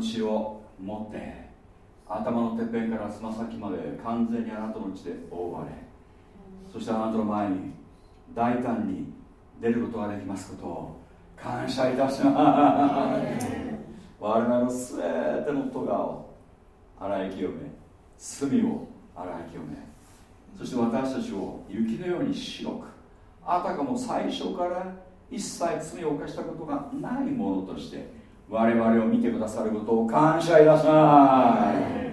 血を持って頭のてっぺんからつま先まで完全にあなたの血で覆われそしてあなたの前に大胆に出ることができますことを感謝いたします。我々のすべての咎を洗い清め罪を洗い清めそして私たちを雪のように白くあたかも最初から一切罪を犯したことがないものとして我々を見てくださることを感謝いたします。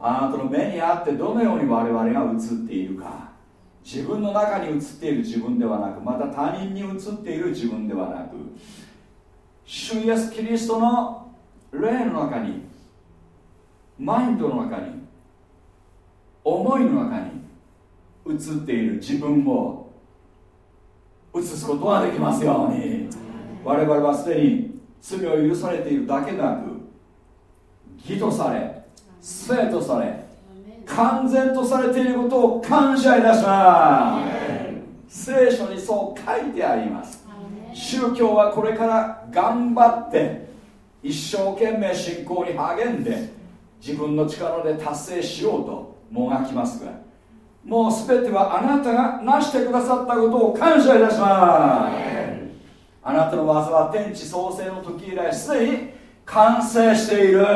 あなたの目にあってどのように我々が映っているか。自分の中に映っている自分ではなくまた他人に映っている自分ではなく主イエス・キリストの霊の中にマインドの中に思いの中に映っている自分を映すことができますように。我々はすでに罪を許されているだけでなく義とされ生とされ完全とされていることを感謝いたします。聖書にそう書いてあります。宗教はこれから頑張って一生懸命信仰に励んで自分の力で達成しようともがきますがもう全てはあなたが成してくださったことを感謝いたしますあなたの技は天地創生の時以来すでに完成している。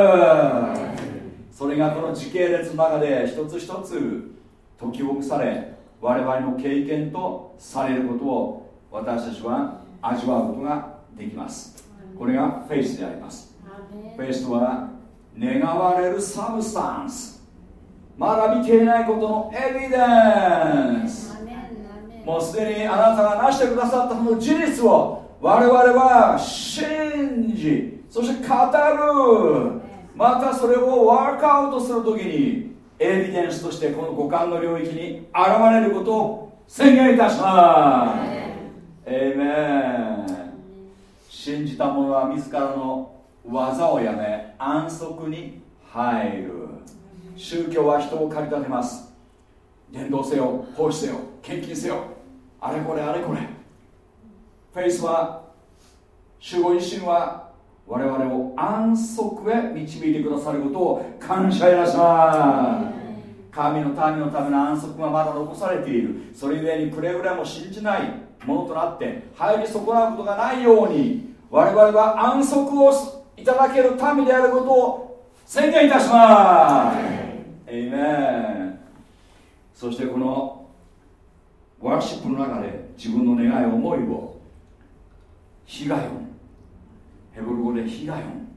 それがこの時系列の中で一つ一つ解きほぐされ我々の経験とされることを私たちは味わうことができます。これがフェイスであります。フェイスとは願われる substance。まだ見ていないことのエビデンス。もうすでにあなたが成してくださったその事実を我々は信じそして語る。またそれを work out するときにエビデンスとしてこの五感の領域に現れることを宣言いたします。エイメン信じた者は自らの技をやめ安息に入る。宗教は人を駆り立てます伝道せよ奉仕せよ献金せよあれこれあれこれフェイスは主ご自身は我々を安息へ導いてくださることを感謝いたします。神の民のための安息がまだ残されている。それゆえにくれぐれも信じない。ものとなって入り損なうことがないように我々は安息をいただける民であることを宣言いたします。エイメンそしてこのワーシップの中で自分の願い思いをヒガヨンヘブル語でヒガヨン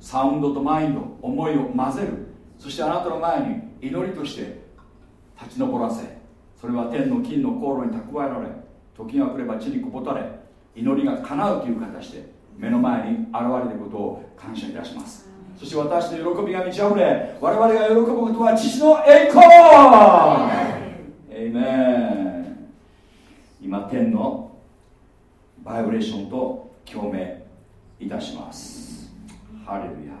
サウンドとマインド思いを混ぜる。そしてあなたの前に祈りとして立ち上らせ。それは天の金の航路に蓄えられ。時が来れば地にこぼたれ。祈りが叶うという形で。目の前に現れることを感謝いたします。そして私の喜びが満ち溢れ。我々が喜ぶことは父の栄光。エイメン今天のバイブレーションと共鳴いたします。ハレルヤ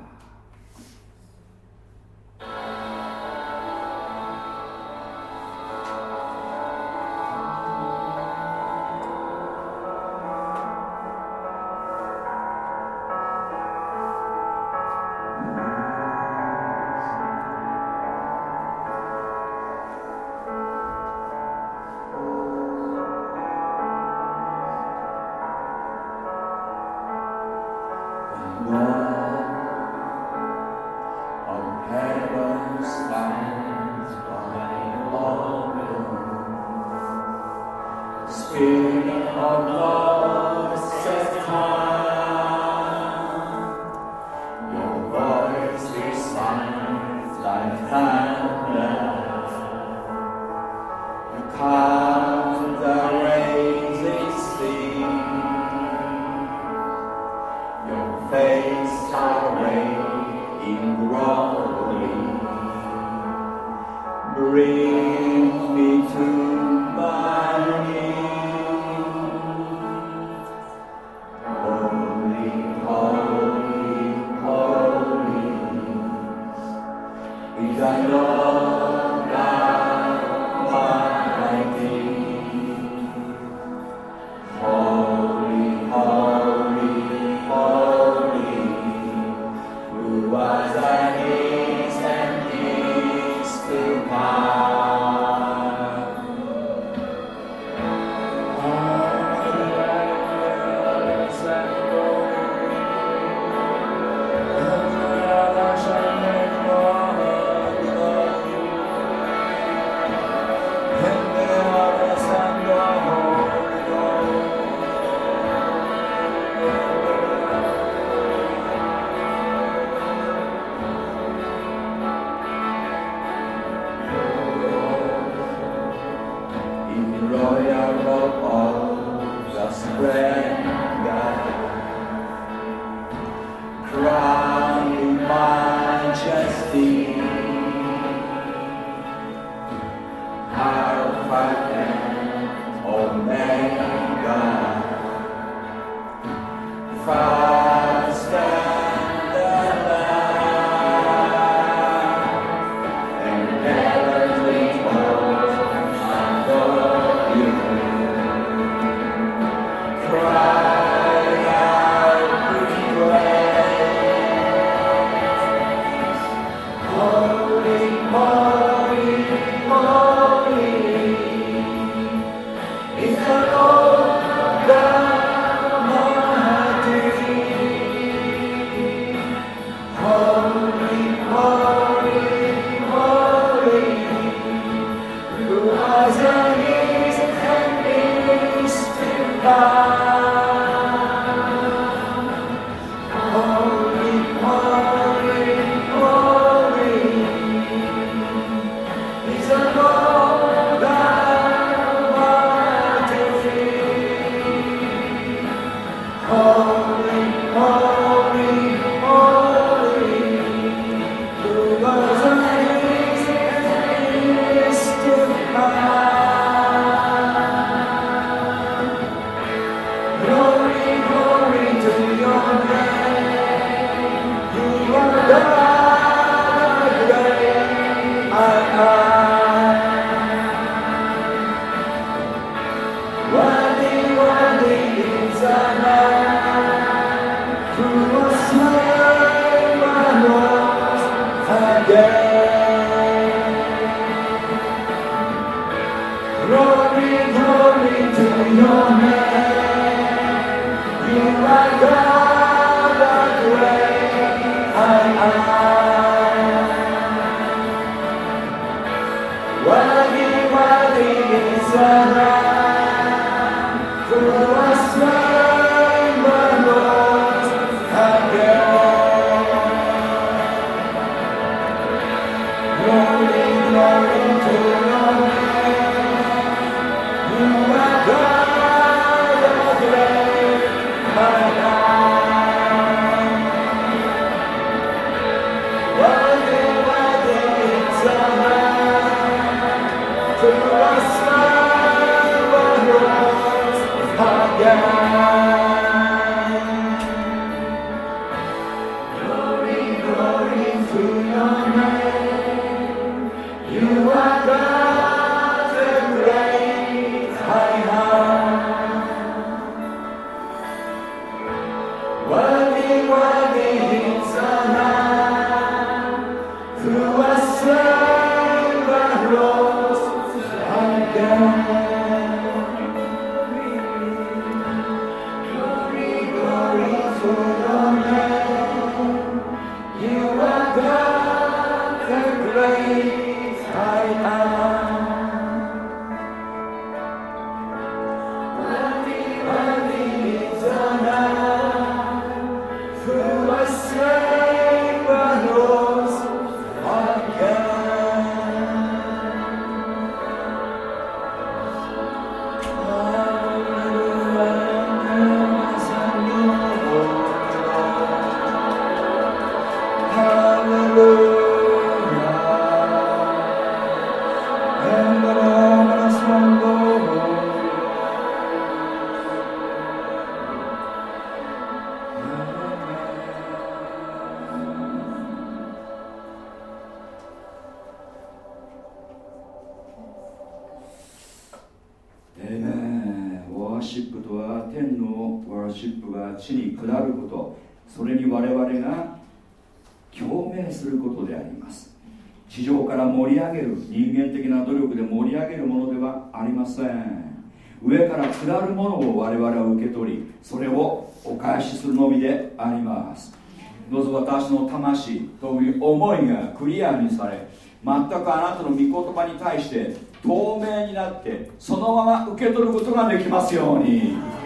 くあなたの御言葉に対して透明になってそのまま受け取ることができますように。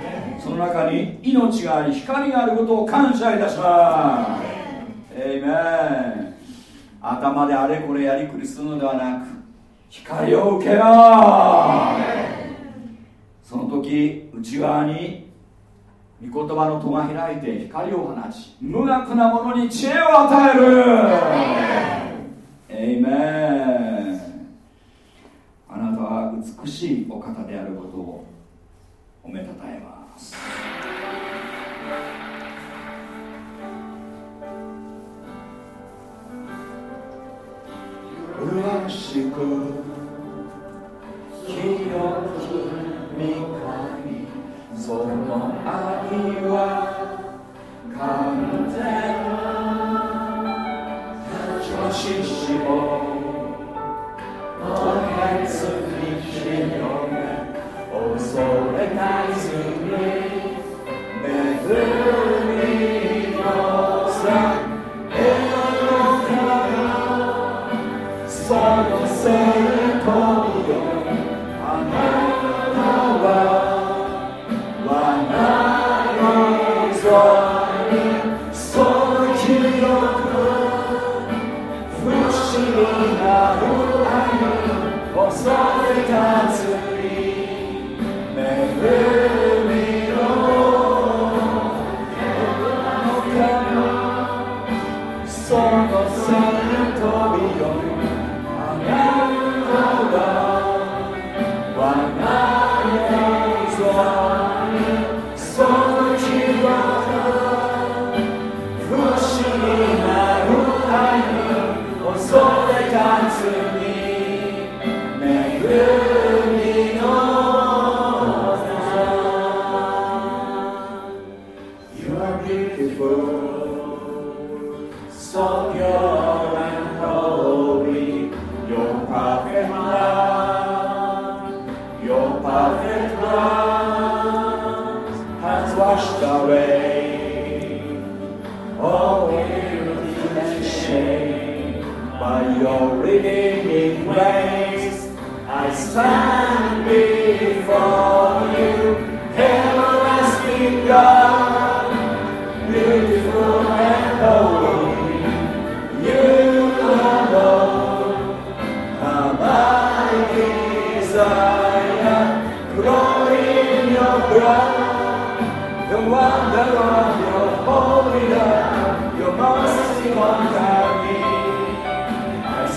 その中に命があり光があることを感謝いたします。えいめん頭であれこれやりくりするのではなく光を受けよその時内側に御言葉の戸が開いて光を放ち無学なものに知恵を与える。子しも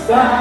tá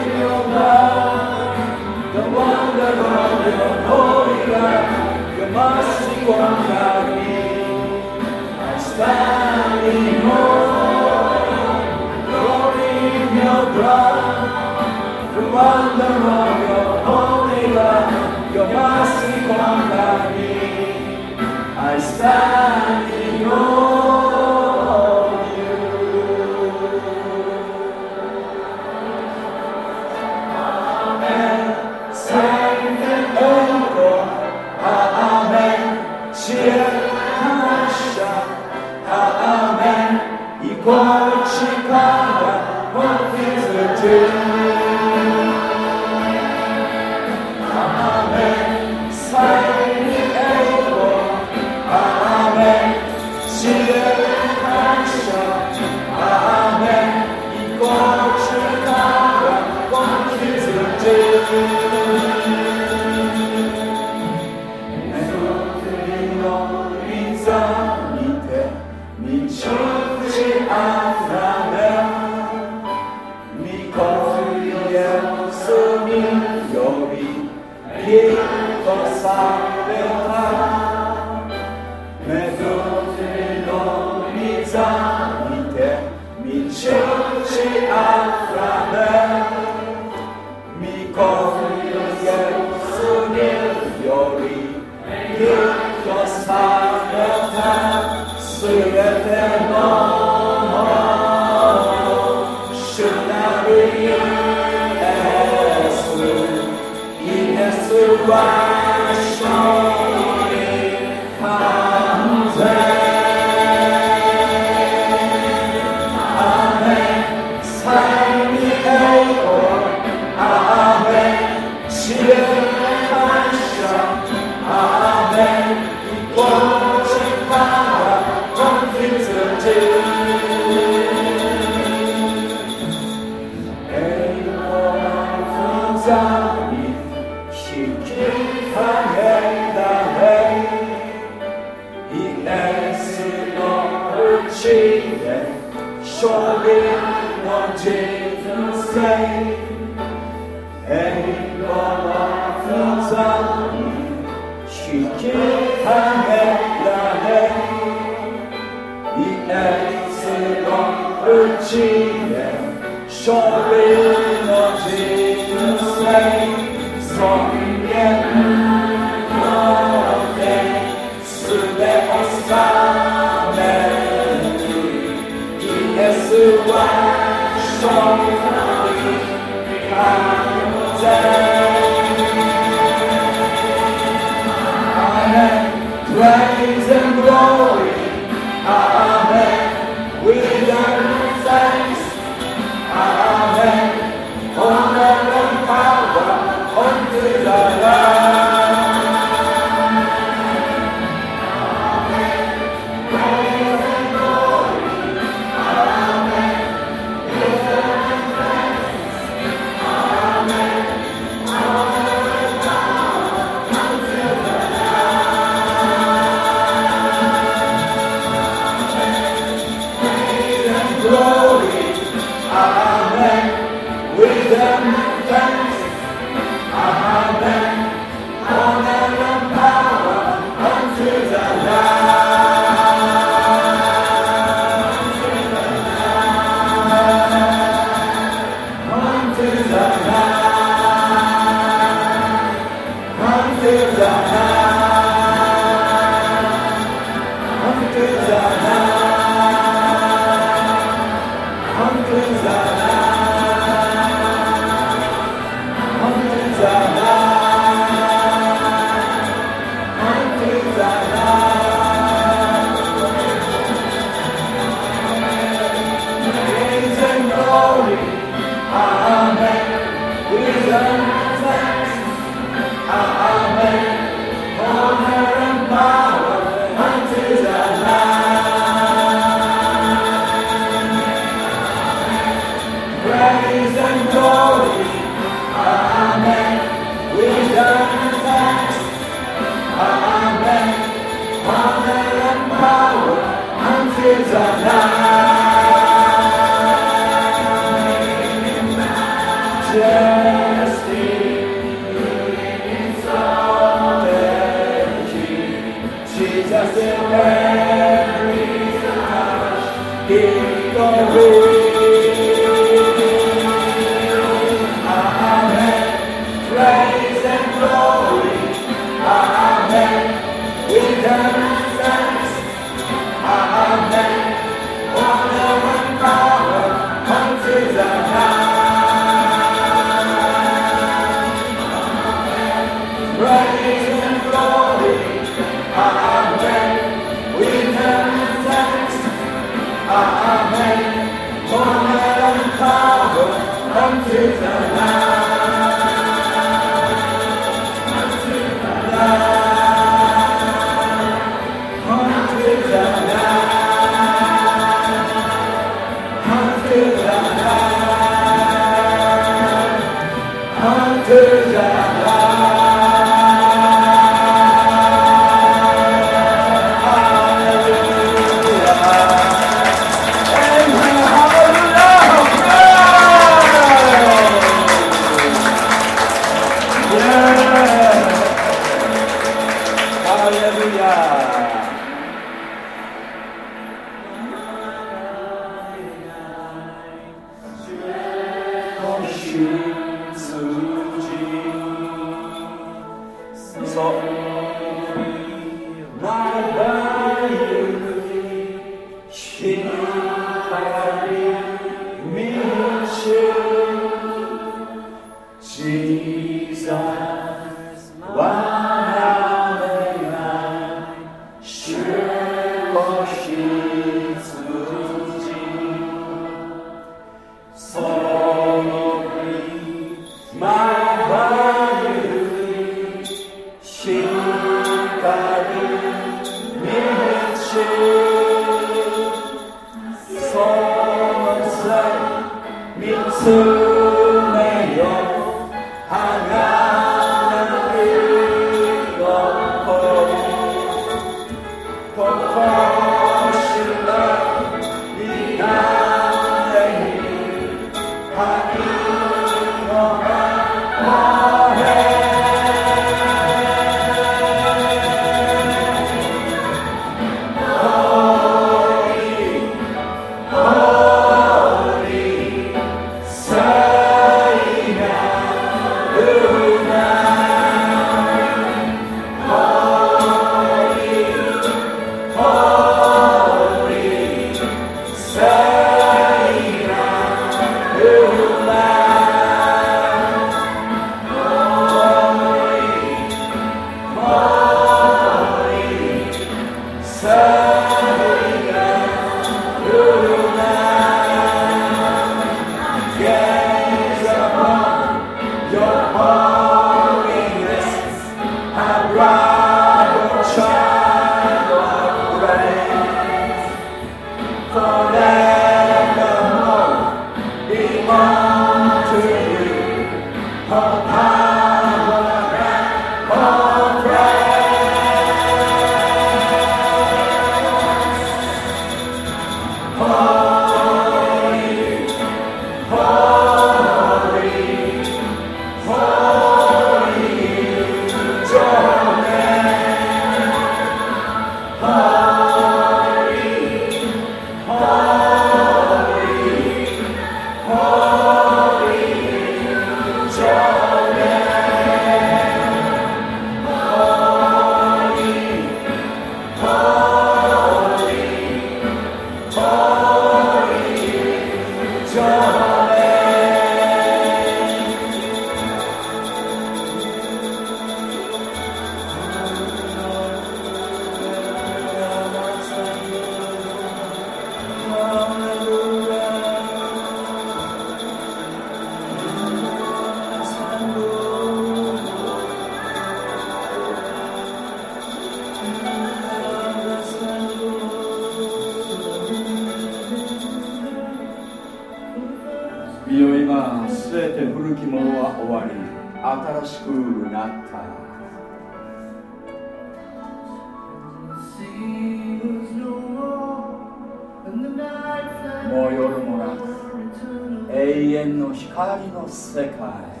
光の世界。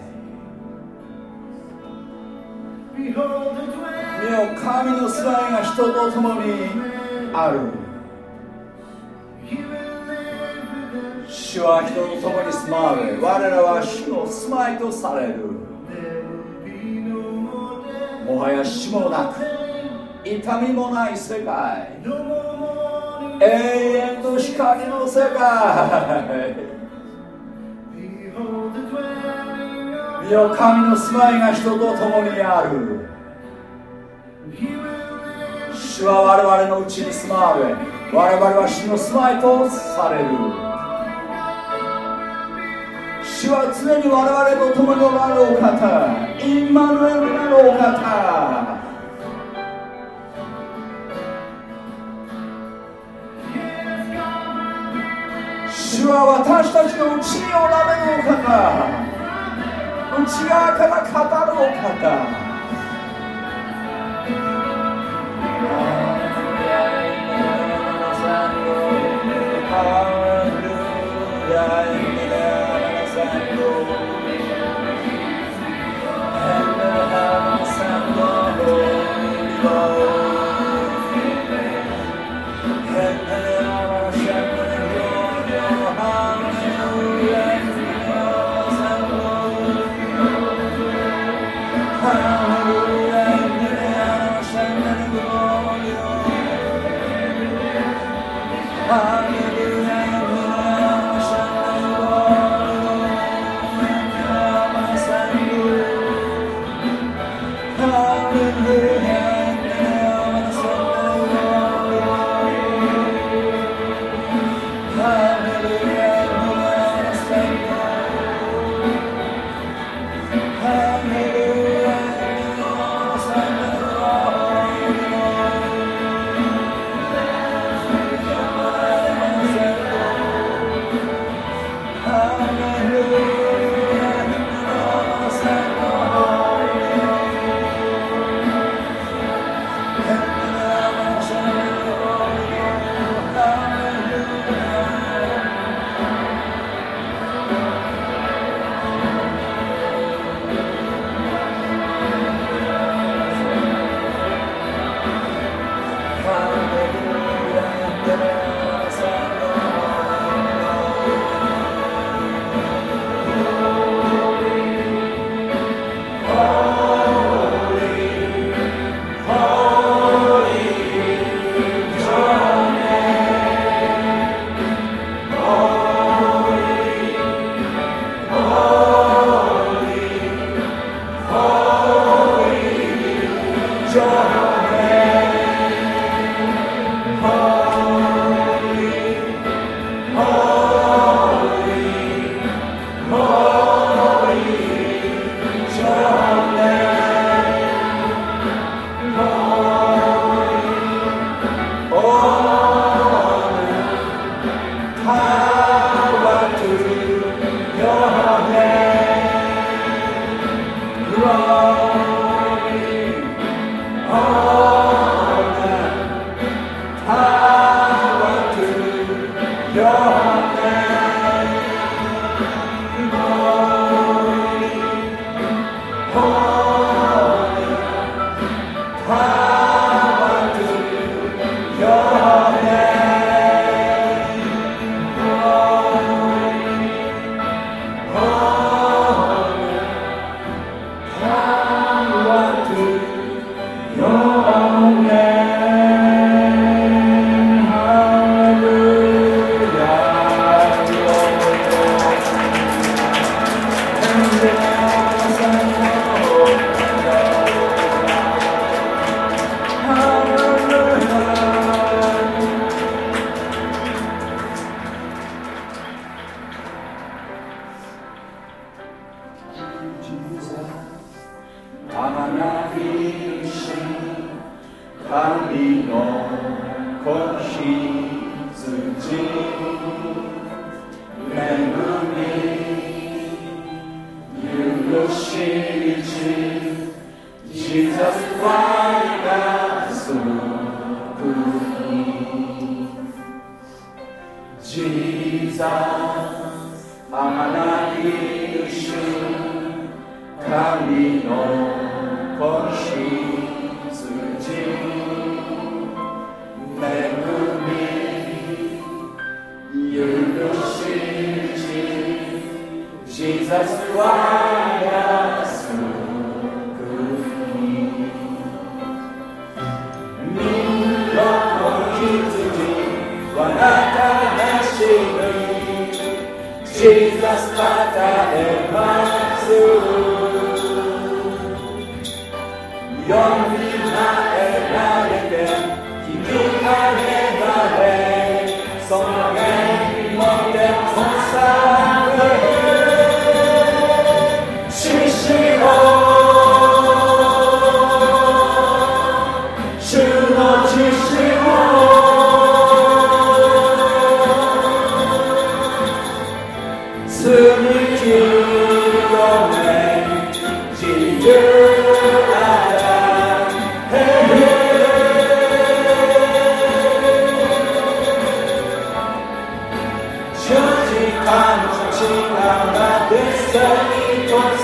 見よ神の世いが人と共にある。主は人と共に住まわれ我らは主の住まいとされる。もはや死もなく痛みもない世界。永遠の光の世界。よ神の住まいが人と共にある。主は我々のうちに住まわれ我々は主の住まいとされる。主は常に我々と共におられるお方インマヌエルなるお方。主は私たちのうちにおられるお方。内側から語るお方。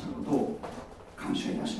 したことを感謝いたします。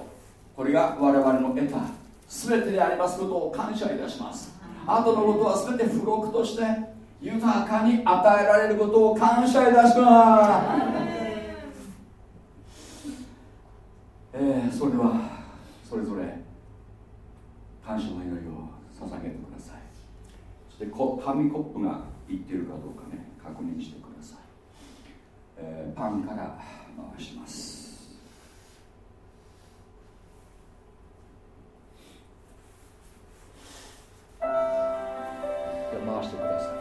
これが我々の得た全てでありますことを感謝いたします。後のことは全て付録として豊かに与えられることを感謝いたします。えー、それではそれぞれ感謝の祈りを捧げてください。そして紙コップがいっているかどうかね確認してください、えー、パンから回します。回してください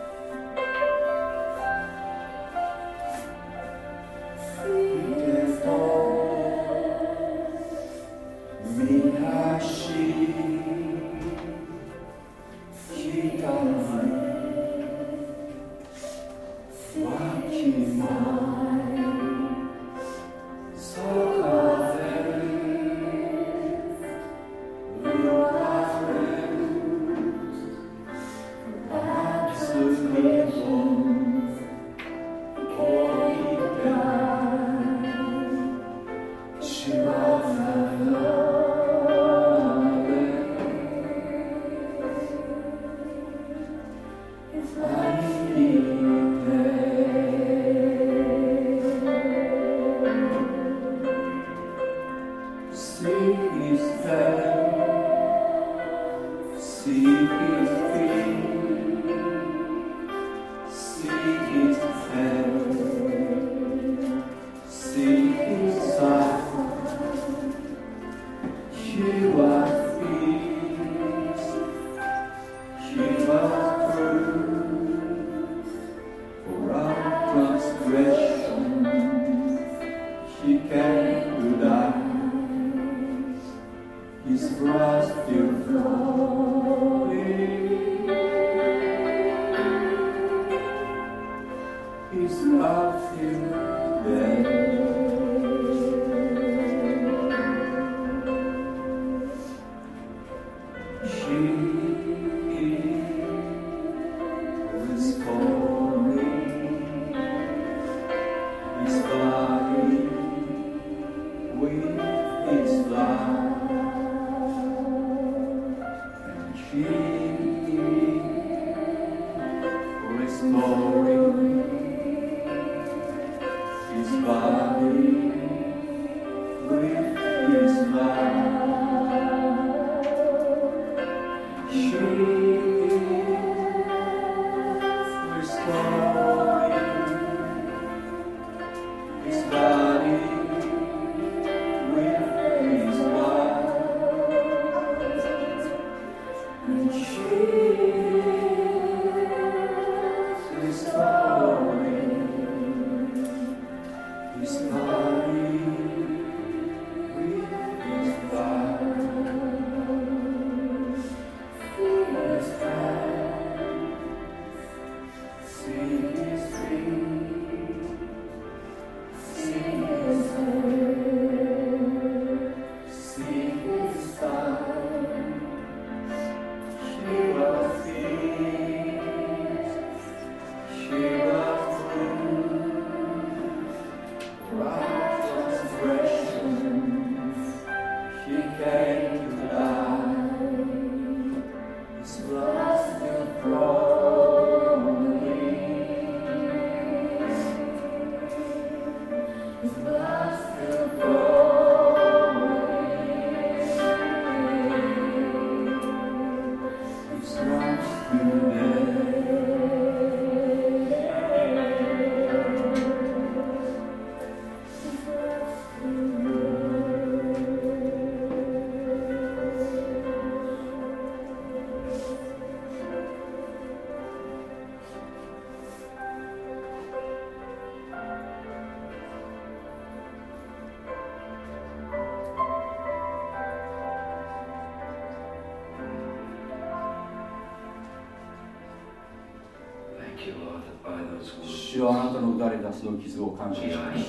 の傷を感謝します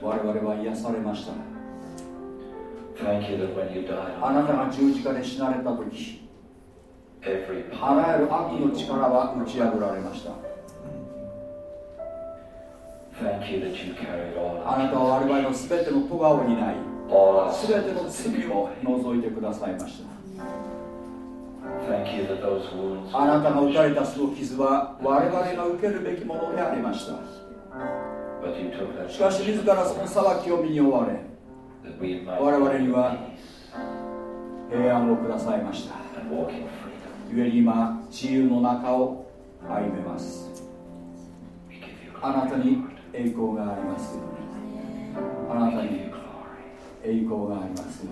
我々は癒されました。あなたが十字架で死なれた時あらゆる悪の力は打ち破られました。あなたは我々の全ての咎を担い全ての罪を除いてくださいました。あなたが打たれたその傷は我々が受けるべきものでありましたしかし自らその裁きを身に追われ我々には平安をくださいました。故に今自由の中を歩めます。あなたに栄光がありますあなたに栄光があります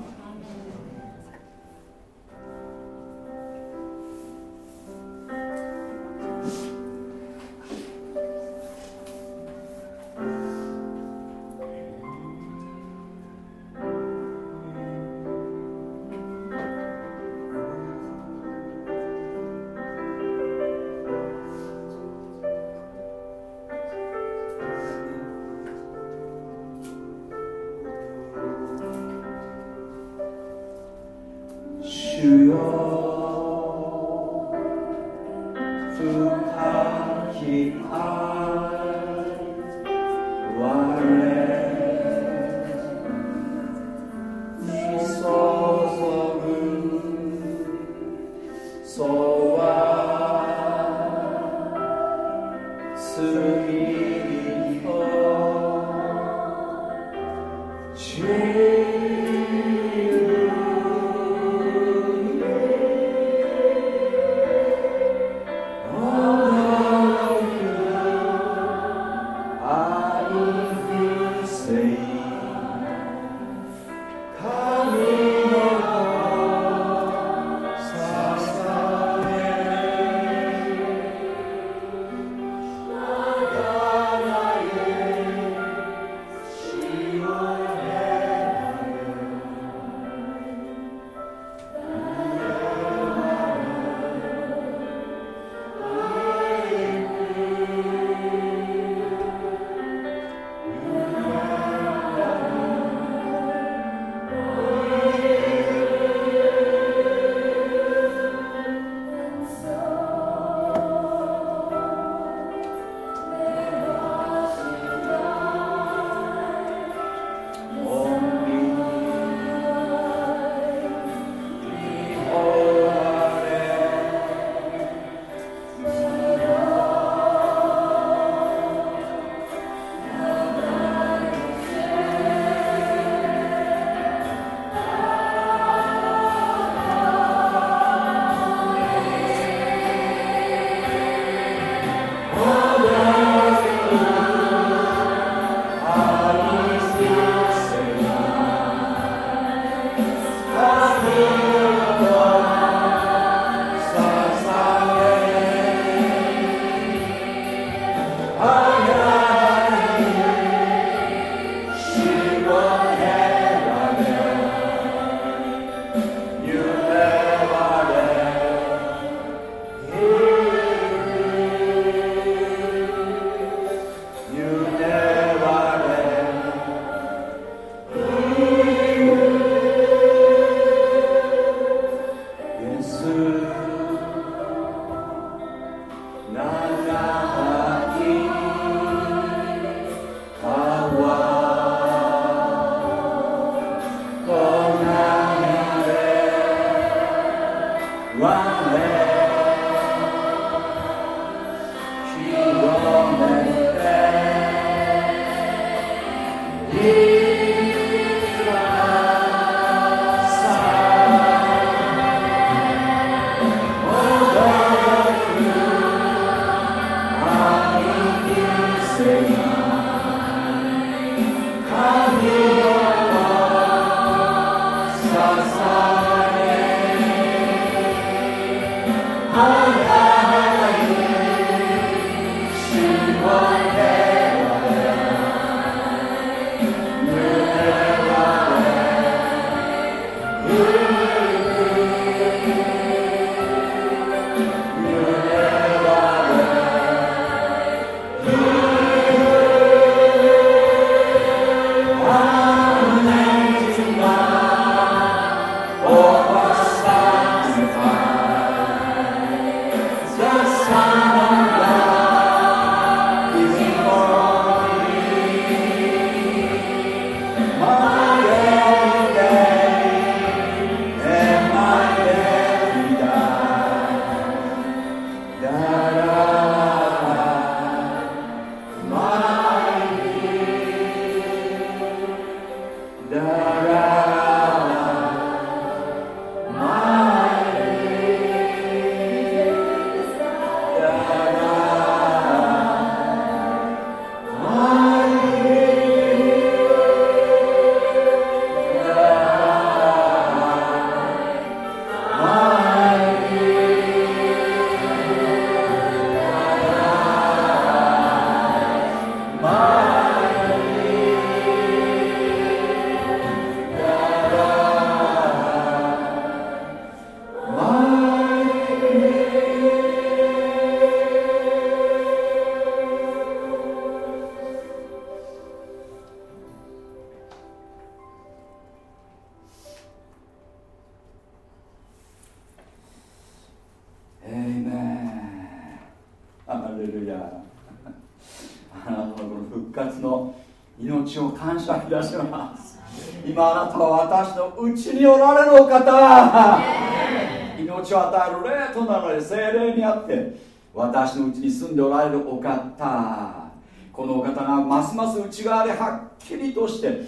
はっきりとして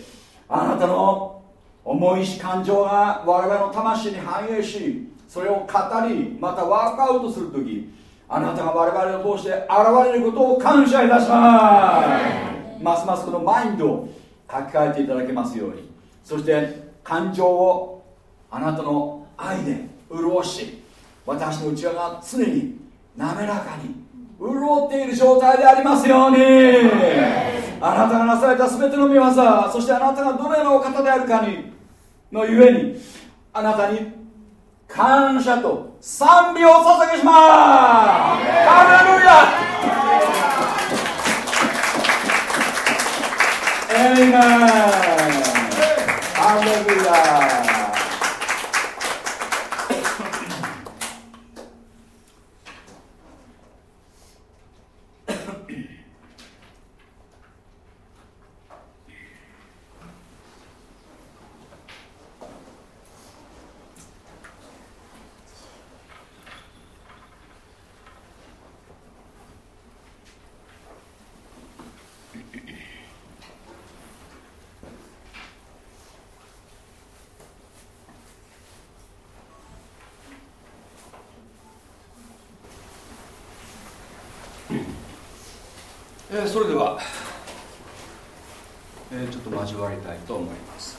あなたの重いし感情が我々の魂に反映しそれを語りまたワークアウトする時あなたが我々を通して現れることを感謝いたします。ますますこのマインドを書き換えていただけますように。そして感情をあなたの愛で潤し私の内側が常に滑らかに潤っている状態でありますようにあなたがなされた全ての御業そしてあなたがどのようなお方であるかにのゆえにあなたに感謝と賛美を捧げします。ハレルヤエイメンハレルヤそれでは、えー、ちょっと交わりたいと思います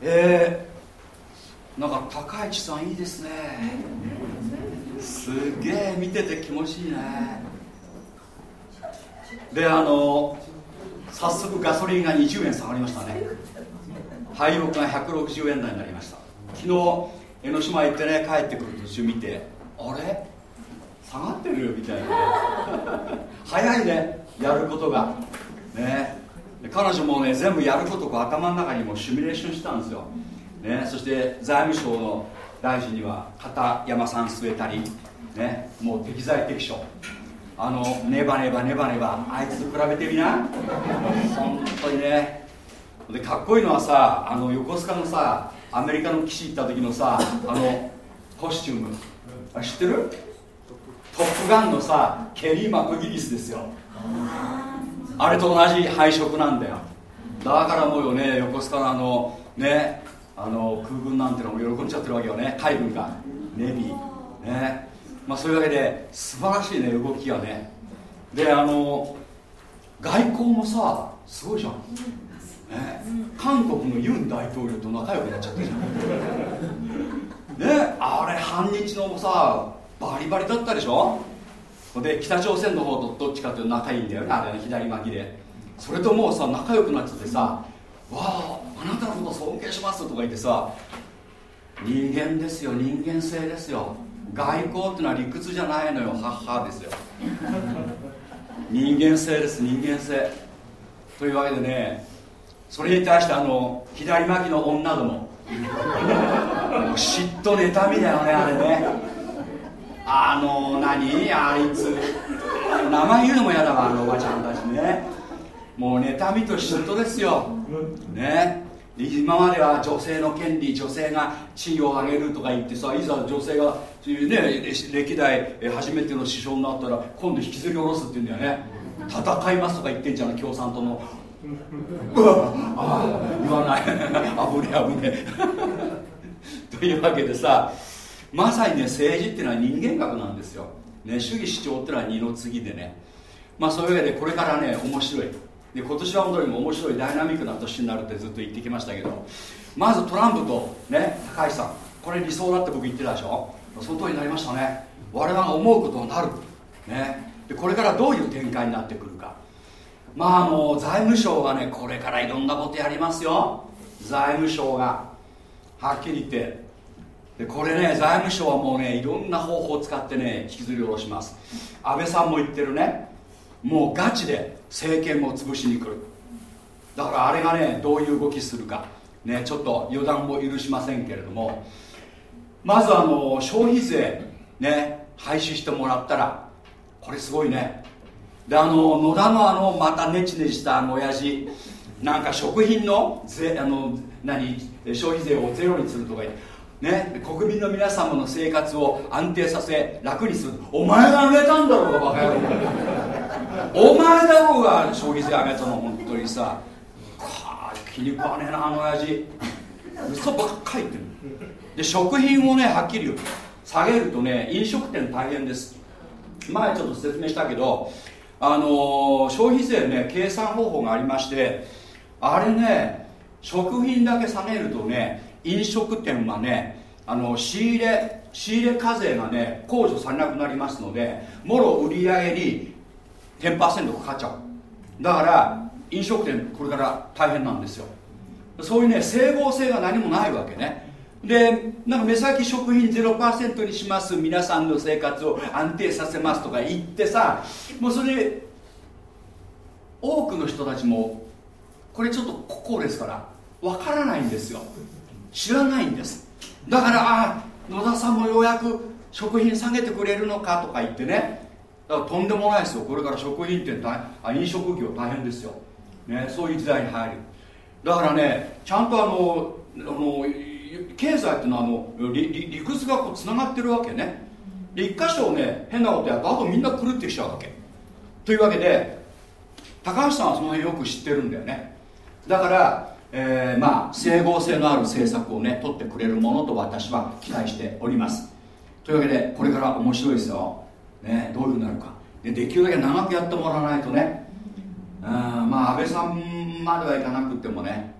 えー、なんか高市さんいいですねすげえ見てて気持ちいいねであの早速ガリンが20円下がりましたね。廃屋が160円台になりました。昨日江ノ島行ってね帰ってくる途中見てあれ？下がってるみたいな。早いねやることが。ね。彼女もね全部やることを頭の中にもシミュレーションしたんですよ、ね、そして財務省の大臣には片山さん据えたりね。もう適材適所。あのネバネバネバネバ。あいつと比べてみな。本当にね。でかっこいいのはさあの横須賀のさアメリカの基地行った時のさあのコスチューム。あ知ってる？トップガンのさケリー・マクギリスですよ。あれと同じ配色なんだよ。だからもうよね横須賀のあのねあの空軍なんてのも喜んじゃってるわけよね。海軍が。ネビ。ーね。まあそういうわけで素晴らしいね動きがね。であの外交もさすごいじゃん、ね、韓国のユン大統領と仲良くなっちゃったじゃん。ね。あれ反日のさバリバリだったでしょ。で北朝鮮の方とどっちかというと仲いいんだよねあれ左巻きで。それともうさ仲良くなっちゃってさ「わああなたのこと尊敬します」とか言ってさ人間ですよ人間性ですよ。外交っていうのは理屈じゃないのよはっはですよ。人間性です人間性。というわけでねそれに対してあの左巻きの女ども。嫉妬妬みだよねあれね。あの何？あいつ。名前言うのも嫌だわあのおばちゃんたちね。もう妬みと嫉妬ですよ。ね。今までは女性の権利女性が地位を上げるとか言ってさいざ女性が、ね、歴代初めての首相になったら今度引きずり下ろすって言うんだよね。戦いますとか言ってんじゃん共産党の。う わあ言わない。危ね危ね というわけでさまさにね政治っていうのは人間学なんですよ、ね、主義主張っていうのは二の次でね。まあそういうわけでこれからね面白い。で今年は本当に面白いダイナミックな年になるってずっと言ってきましたけどまずトランプとね高橋さん。これ理想だって僕言ってたでしょ？その通りになりましたね。我々が思うことになる。ね。でこれからどういう展開になってくるか。まああの財務省がねこれからいろんなことやりますよ。財務省が。はっきり言って。でこれね財務省はもうねいろんな方法を使ってね引きずり下ろします。安倍さんも言ってるね。もうガチで政権を潰しに来る。だからあれがねどういう動きするか。ねちょっと予断も許しませんけれども。まずあの消費税ね廃止してもらったらこれすごいね。であの野田のあのまたネチネチしたあの親父なんか食品の税あの何消費税をゼロにするとか言ってね、国民の皆様の生活を安定させ楽にする。お前が上げたんだろうがバカ野郎。お前だろうが消費税上げたの本当にさ。気に食わねえなあの親父。嘘ばっかり言ってる。で食品をねはっきり言う。下げるとね飲食店大変です。前ちょっと説明したけどあのー、消費税ね計算方法がありましてあれね食品だけ下げるとね飲食店はねあの仕入れ仕入れ課税がね控除されなくなりますのでもろ売り上げに10%かかっちゃうだから飲食店これから大変なんですよそういうね整合性が何もないわけねでなんか目先食品0%にします皆さんの生活を安定させますとか言ってさもうそれ多くの人たちもこれちょっとここですからわからないんですよ知らないんですだからあ野田さんもようやく食品下げてくれるのかとか言ってねだからとんでもないですよ。これから食品店大あ飲食業大変ですよ、ね、そういう時代に入るだからねちゃんとあのあの経済っていうのはあの理理屈がこうつながってるわけね。で一箇所ね変なことやるとあとみんな狂ってきちゃうわけ。というわけで高橋さんはその辺よく知ってるんだよね。だからえー、まあ整合性のある政策をね取ってくれるものと私は期待しております。というわけでこれから面白いですよ、ね、どういうふうになるか。でできるだけ長くやってもらわないとね。あまあ安倍さんまではいかなくてもね。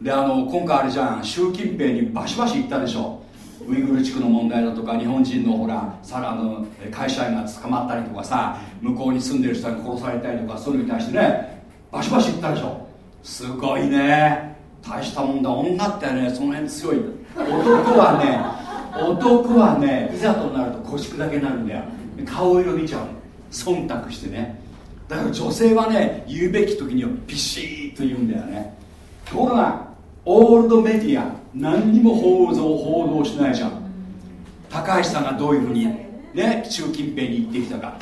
であの今回あれじゃん。習近平にバシバシ言ったでしょ。ウイグル地区の問題だとか日本人のほらさらの会社員が捕まったりとかさ向こうに住んでる人が殺されたりとかそういうのに対してねバシバシ言ったでしょ。すごいね。大したもんだ。女ってねその辺強い。男はね男はねいざとなると腰砕けになるんだよ。顔色見ちゃう忖度してね。だから女性はね言うべき時にはビシッと言うんだよね。ところがオールドメディア何にも報道報道しないじゃん。高橋さんがどういうふうにね。習近平に言ってきたか。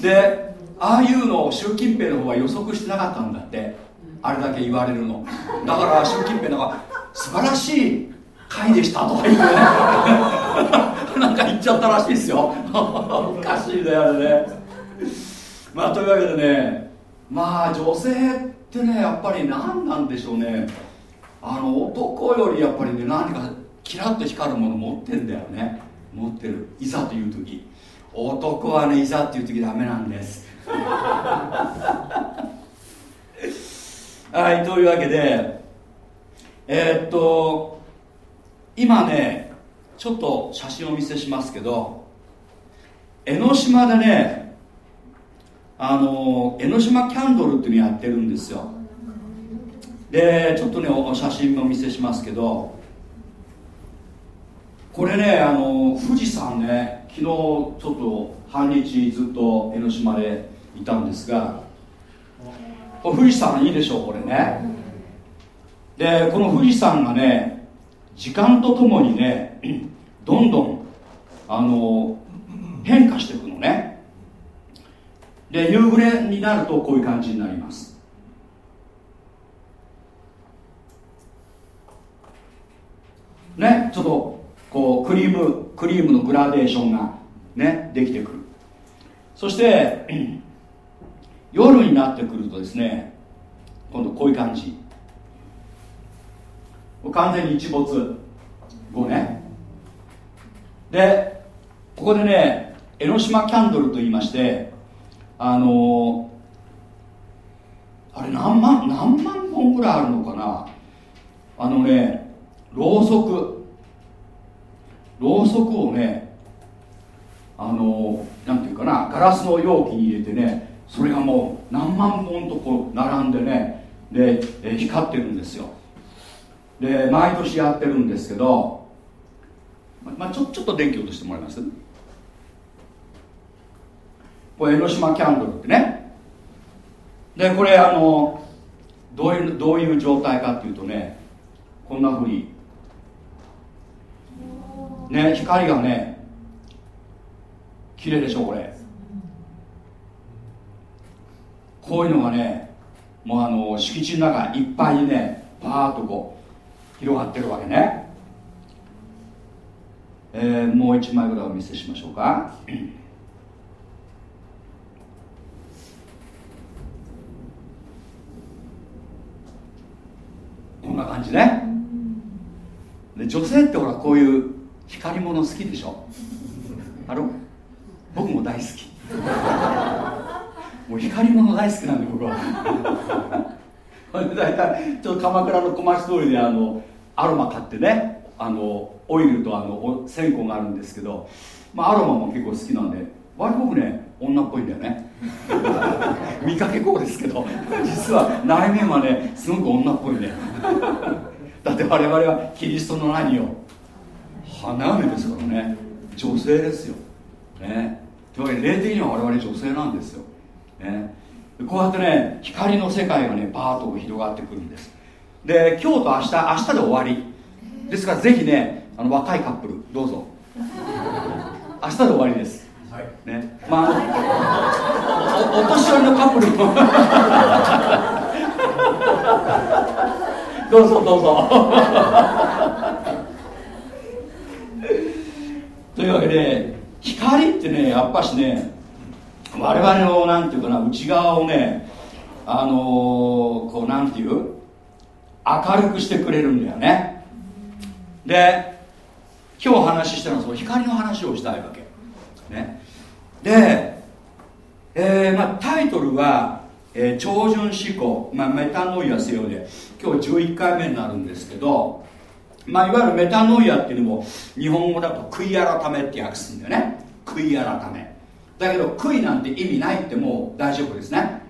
でああいうのを習近平の方は予測してなかったんだって。あれだけ言われるの。だから習近平なんか素晴らしい会でしたとか言ってね。なんか言っちゃったらしいですよ。おかしいねあれね。まあというわけでねまあ女性ってねやっぱり何なんでしょうね。あの男よりやっぱりね何かキラッと光るもの持ってるんだよね。持ってる。いざという時。男はねいざっていう時ダメなんです。はいというわけでえー、っと今ねちょっと写真を見せしますけど江ノ島でねあの江ノ島キャンドルっていうのやってるんですよ。でちょっとねお写真も見せしますけどこれねあの富士山ね昨日ちょっと半日ずっと江ノ島でいたんですが富士山いいでしょうこれね。でこの富士山がね時間とともにねどんどんあの変化していくのね。で夕暮れになるとこういう感じになります。ねちょっとこうクリームクリームのグラデーションがねできてくる。そして夜になってくるとですね今度こういう感じ。完全に日没。後ねでここでね江ノ島キャンドルと言いましてあのー、あれ何万何万本ぐらいあるのかな。あのねろうそく。ろうそくをねあのー、なんていうかなガラスの容器に入れてねそれがもう何万本とこう並んでねで、え光ってるんですよ。で毎年やってるんですけど、まあ、ちょちょっと電気落としてもらいます？これ江ノ島キャンドルってね。でこれあのどういうどういう状態かっていうとねこんなふうに。ね光がね綺麗でしょこれ。こういうのがねもうあの敷地の中いっぱいにねパーッとこう広がってるわけね。えー、もう一枚ぐらいお見せしましょうか。こんな感じね。で女性ってほらこういう光り物好きでしょ。あろ僕も大好き。もう光り物大好きなんで僕は。大体ちょっと鎌倉の小町通りであのアロマ買ってねあのオイルとあの線香があるんですけど、まあ、アロマも結構好きなんで割と僕ね女っぽいんだよね。見かけこうですけど実は内面はねすごく女っぽいね。だって我々はキリストの何を花嫁ですからね。女性ですよ。ね。というわけで霊的には我々女性なんですよ。ね、こうやってね光の世界がねバーッと広がってくるんです。で今日と明日明日で終わり。ですからぜひねあの若いカップルどうぞ。明日で終わりです、はい、ね。まあおお年寄りのカップルも。どうぞどうぞ。というわけで光ってねやっぱしね我々のなんていうかな内側をねあのー、こうなんていう明るくしてくれるんだよね。で今日話したのはその光の話をしたいわけ。ね。で、えーまあ、タイトルは、えー、超純思考、まあ、メタノイアせよで今日11回目になるんですけど、まあ、いわゆるメタノイアっていうのも日本語だと悔い改めって訳すんだよね。悔い改め。だけど悔いなんて意味ないってもう大丈夫ですね。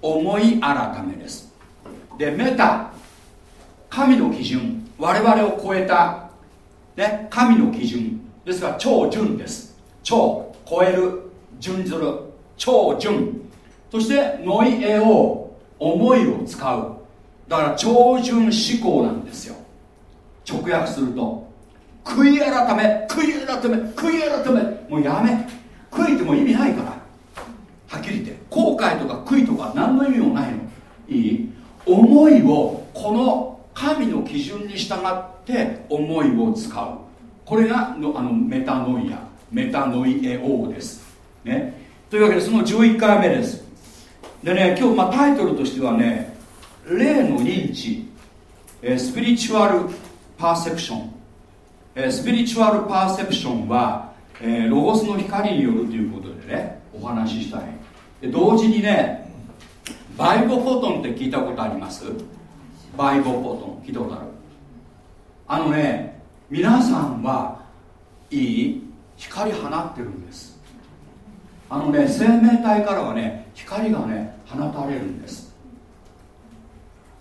思い改めです。でメタ神の基準。我々を超えた、ね、神の基準。ですから超純です。超超える準ずる。超純。そしてノイエを思いを使う。だから超純思考なんですよ。直訳すると。悔い改め悔い改め悔い改め。もうやめ。悔いても意味ないから。はっきり言って後悔とか悔いとか何の意味もないの。いい。思いをこの神の基準に従って思いを使う。これがのあのメタノイア。メタノイエオーです、ね、というわけでその11回目です。でね今日まあタイトルとしてはね霊の認知、え、スピリチュアルパーセプション、え、スピリチュアルパーセプションは、えー、ロゴスの光によるということでねお話ししたい。で同時にねバイボフォトンって聞いたことあります？バイボフォトン聞いたことある？あのね皆さんはいい光放ってるんです。あのね生命体からはね光がね放たれるんです。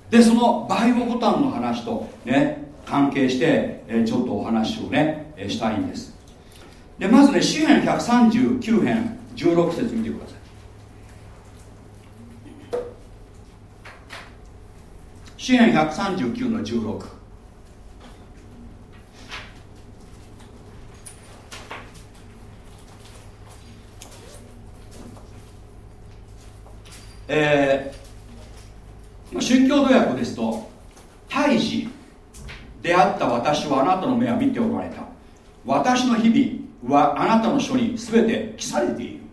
でそのバイオボタンの話とね関係して、えちょっとお話をね、えしたいんです。でまずね詩編139編16節見てください。詩編139の16えー、宗教土訳ですと「胎児であった私はあなたの目は見ておられた。私の日々はあなたの書に全て記されている。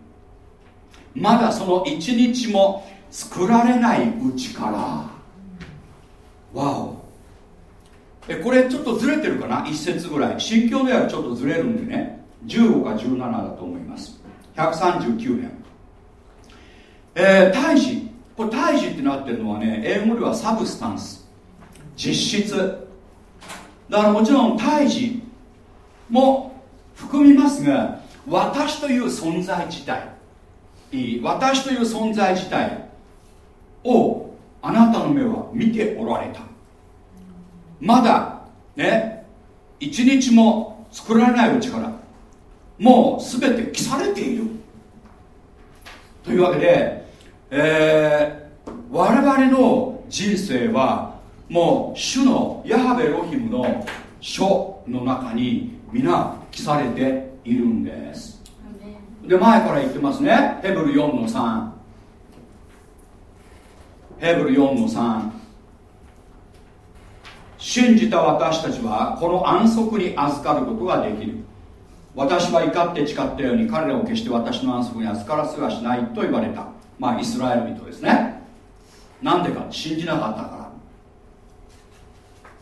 まだその一日も作られないうちから。わお。えこれちょっとずれてるかな？一節ぐらい。新教ではちょっとずれるんでね。15か17だと思います。139年えー、胎児。これ胎児ってなってるのはね英語ではサブスタンス。実質。だからもちろん胎児も含みますが私という存在自体私という存在自体をあなたの目は見ておられた。まだね一日も作られないうちからもう全て記されている。というわけでえー、我々の人生はもう主のヤハベロヒムの書の中に皆記されているんです。で前から言ってますね。ヘブル4の3ヘブル4の3信じた私たちはこの安息に預かることができる私は怒って誓ったように彼らを決して私の安息に預からせはしないと言われた。まあイスラエル人ですね。なんでか信じなかったか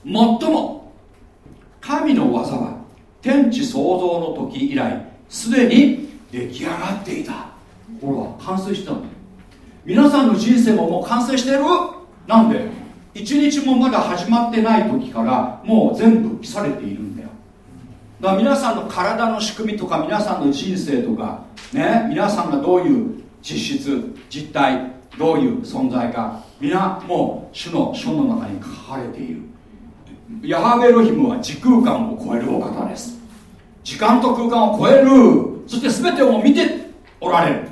ら。もっとも神の技は天地創造の時以来すでに出来上がっていた。ほら完成したの。皆さんの人生ももう完成してる？なんで？一日もまだ始まってない時からもう全部記されているんだよ。だから皆さんの体の仕組みとか皆さんの人生とかね皆さんがどういう実質実体どういう存在か皆もう主の書の中に書かれている。ヤハベロヒムは時空間を超えるお方です。時間と空間を超えるそして全てを見ておられる。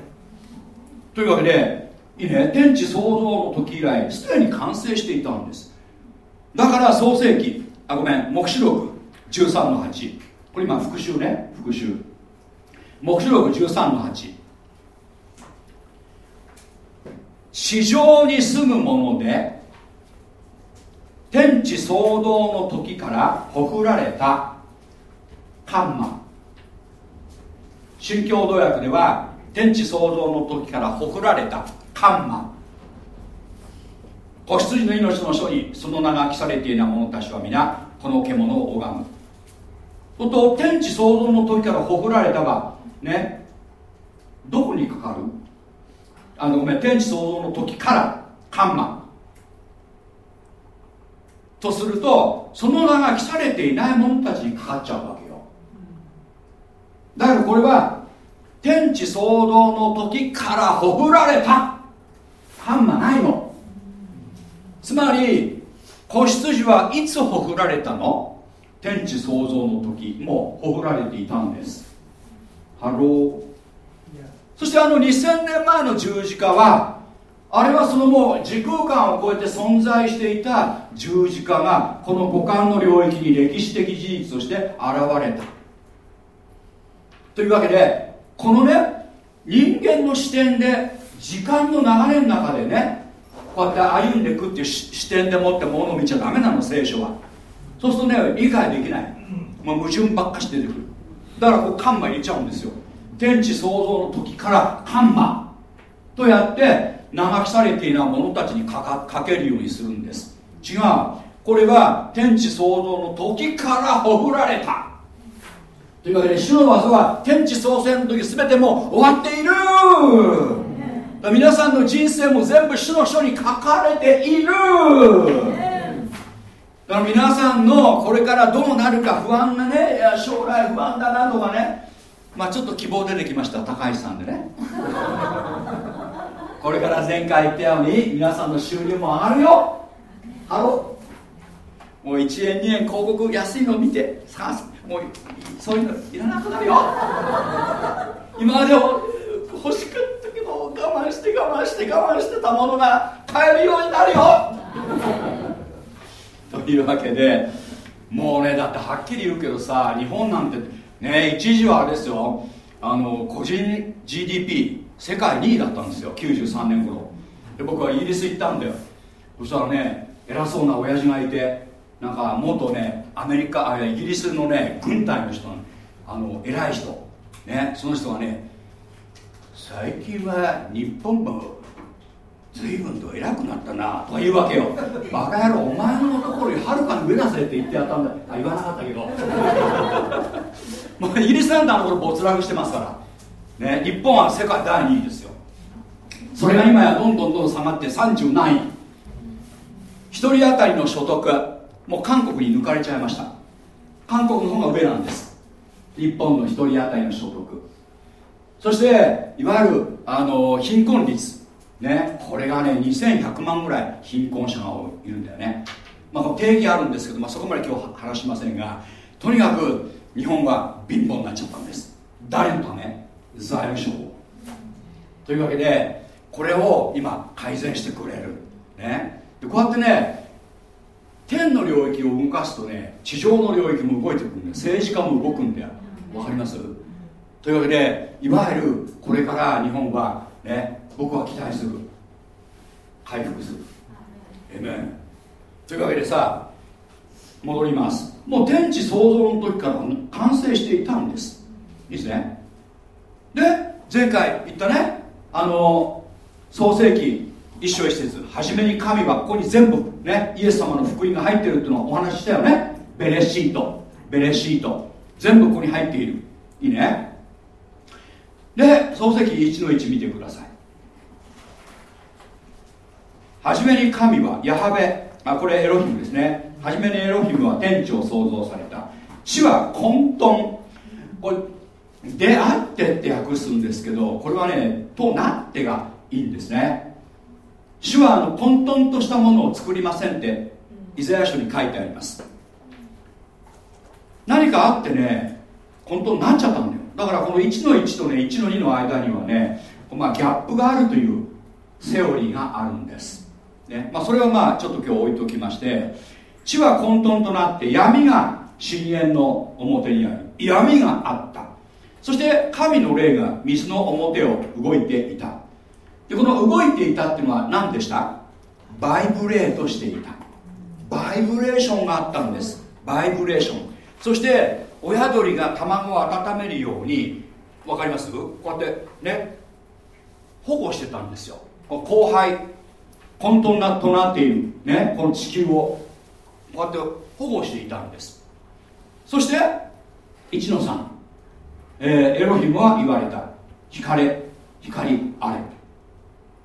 というわけでいいね天地創造の時以来すでに完成していたんです。だから創世記あごめん黙示録13の8これ今復習ね復習。黙示録13の8地上に住むもので天地創造の時からほふられたカンマ。新共同訳では天地創造の時からほふられたカンマ。子羊の命の書にその名が記されている者たちは皆この獣を拝む。とと天地創造の時からほふられたがねどこにかかる？あのごめん天地創造の時からカンマ。とするとその名が記されていない者たちにかかっちゃうわけよ。だからこれは天地創造の時からほふられた。カンマないの。つまり子羊はいつほふられたの？天地創造の時もうほふられていたんです。 Hello。そしてあの2000年前の十字架はあれはそのもう時空間を超えて存在していた十字架がこの五感の領域に歴史的事実として現れた。というわけでこのね人間の視点で時間の流れの中でねこうやって歩んでいくっていう視点でもってものを見ちゃダメなの聖書は。そうするとね理解できない。もう矛盾ばっかし出てくる。だからこうカンマ入れちゃうんですよ。天地創造の時からカンマとやって長きされていない者たちにかかけるようにするんです。違う。これは天地創造の時からほぐられた。というわけで主の技は天地創生の時全てもう終わっている。皆さんの人生も全部主の書に書かれている。だから皆さんのこれからどうなるか不安なねいや将来不安だなとかね。まあちょっと希望出てきました高橋さんでね。これから前回言ったように皆さんの収入も上がるよ。ハロもう1円2円広告安いの見て探すもうそういうのいらなくなるよ。今まで欲しかったけど我慢して我慢して我慢してたものが買えるようになるよ。というわけでもうねだってはっきり言うけどさ日本なんてね一時はあれですよ。あの個人 GDP 世界2位だったんですよ93年頃。で僕はイギリス行ったんだよ。そしたらね偉そうな親父がいてなんか元ねアメリカあイギリスのね軍隊の人あの偉い人。ねその人がね最近は日本も随分と偉くなったなとか言うわけよ。バカ野郎お前のところにはるかに上なせって言ってやったんだ。あ言わなかったけど。もうイギリスなんてあの頃没落してますから。ね日本は世界第2位ですよ。それが今やどんどんどんどん下がって30何位。1人当たりの所得もう韓国に抜かれちゃいました。韓国の方が上なんです。日本の1人当たりの所得。そしていわゆるあの貧困率。ねこれがね2100万ぐらい貧困者がいるんだよね。まあ定義あるんですけど、まあ、そこまで今日話しませんがとにかく日本は貧乏になっちゃったんです。誰のため？財務省。というわけでこれを今改善してくれる。ね。でこうやってね天の領域を動かすとね地上の領域も動いてくるんで政治家も動くんだよ。わかります？というわけでいわゆるこれから日本はね僕は期待する。回復する。えめというわけでさ戻ります。もう天地創造の時から完成していたんです。いいですね？で前回言ったねあの創世記一章一節初めに神はここに全部ねイエス様の福音が入ってるっていうのをお話ししたよね。ベレシートベレシート全部ここに入っている。いいね。で創世記1の1見てください。初めに神はヤハベあこれエロヒムですね。初めにエロヒムは天地を創造された。地は混沌。これであってって訳すんですけどこれはねとなってがいいんですね。主はあの混沌としたものを作りませんってイザヤ書に書いてあります。何かあってね混沌になっちゃったんだよ。だからこの1の1とね1の2の間にはね、まあ、ギャップがあるというセオリーがあるんです、ね。まあ、それはまあちょっと今日置いときまして地は混沌となって闇が深淵の表にあり闇があった。そして神の霊が水の表を動いていた。でこの動いていたっていうのは何でした？バイブレートしていた。バイブレーションがあったんです。バイブレーション。そして親鳥が卵を温めるように分かります？こうやってね保護してたんですよ。後輩混沌なとなっている、ね、この地球を。こうやって保護していたんです。そして1の3、えー、エロヒムは言われた。光れ光あれ。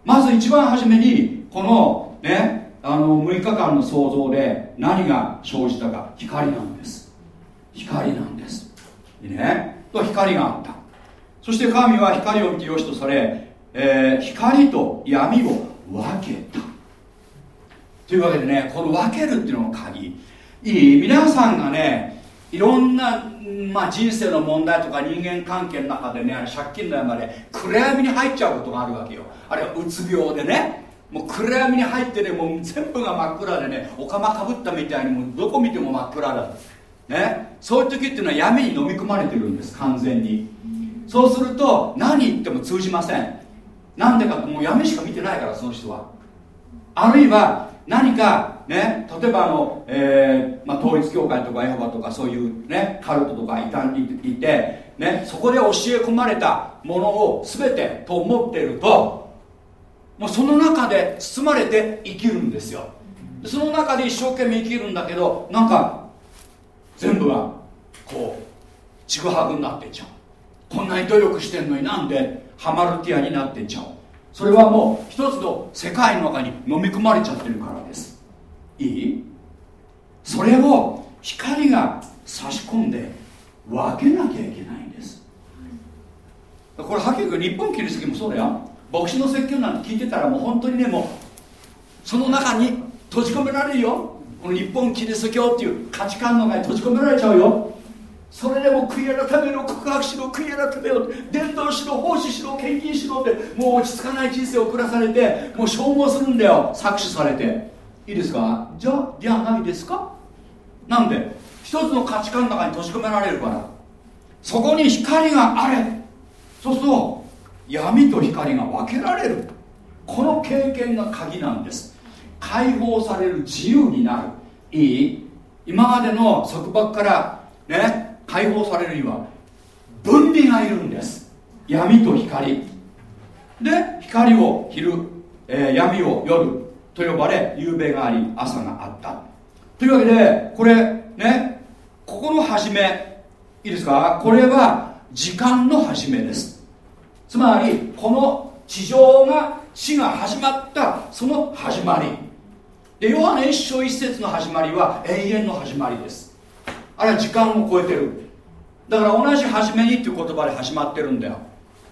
まず一番初めにこのねあの6日間の創造で何が生じたか光なんです。光なんです。いいねと光があった。そして神は光を見てよしとされ、えー、光と闇を分けた。というわけでねこの分けるっていうのが鍵。いい皆さんがねいろんな、まあ、人生の問題とか人間関係の中でね借金の山で暗闇に入っちゃうことがあるわけよ。あるいはうつ病でねもう暗闇に入ってねもう全部が真っ暗でねお釜かぶったみたいにもうどこ見ても真っ暗だね。そういう時っていうのは闇に飲み込まれてるんです完全に。そうすると何言っても通じません。なんでかもう闇しか見てないからその人は。あるいは何かね。例えばあの、えーまあ、統一教会とかエホバとかそういうねカルトとかいたいて、ね、そこで教え込まれたものを全てと思っているともうその中で包まれて生きるんですよ。その中で一生懸命生きるんだけどなんか全部がこうちぐはぐになっていっちゃう。こんなに努力してんのになんでハマルティアになっていっちゃう。それはもう一つの世界の中に飲み込まれちゃってるからです。いい？それを光が差し込んで分けなきゃいけないんです。これはっきり言う日本キリスト教もそうだよ。牧師の説教なんて聞いてたらもう本当にねもうその中に閉じ込められるよ。この日本キリスト教っていう価値観の中に閉じ込められちゃうよ。それでも悔い改めろ告白しろ悔い改めろ伝道しろ奉仕しろ献金しろってもう落ち着かない人生を送らされてもう消耗するんだよ。搾取されて。いいですか？じゃあじゃないですか？なんで？一つの価値観の中に閉じ込められるから。そこに光があれ。そうすると闇と光が分けられる。この経験が鍵なんです。解放される自由になる。いい？今までの束縛からね解放されるには分離がいるんです。闇と光。で光を昼、えー、闇を夜と呼ばれ夕べがあり朝があった。というわけでこれねここの始めいいですか？これは時間の始めです。つまりこの地上が死が始まったその始まり。でヨハネ一章一節の始まりは永遠の始まりです。あれは時間を超えてる。だから同じ初めにっていう言葉で始まってるんだよ。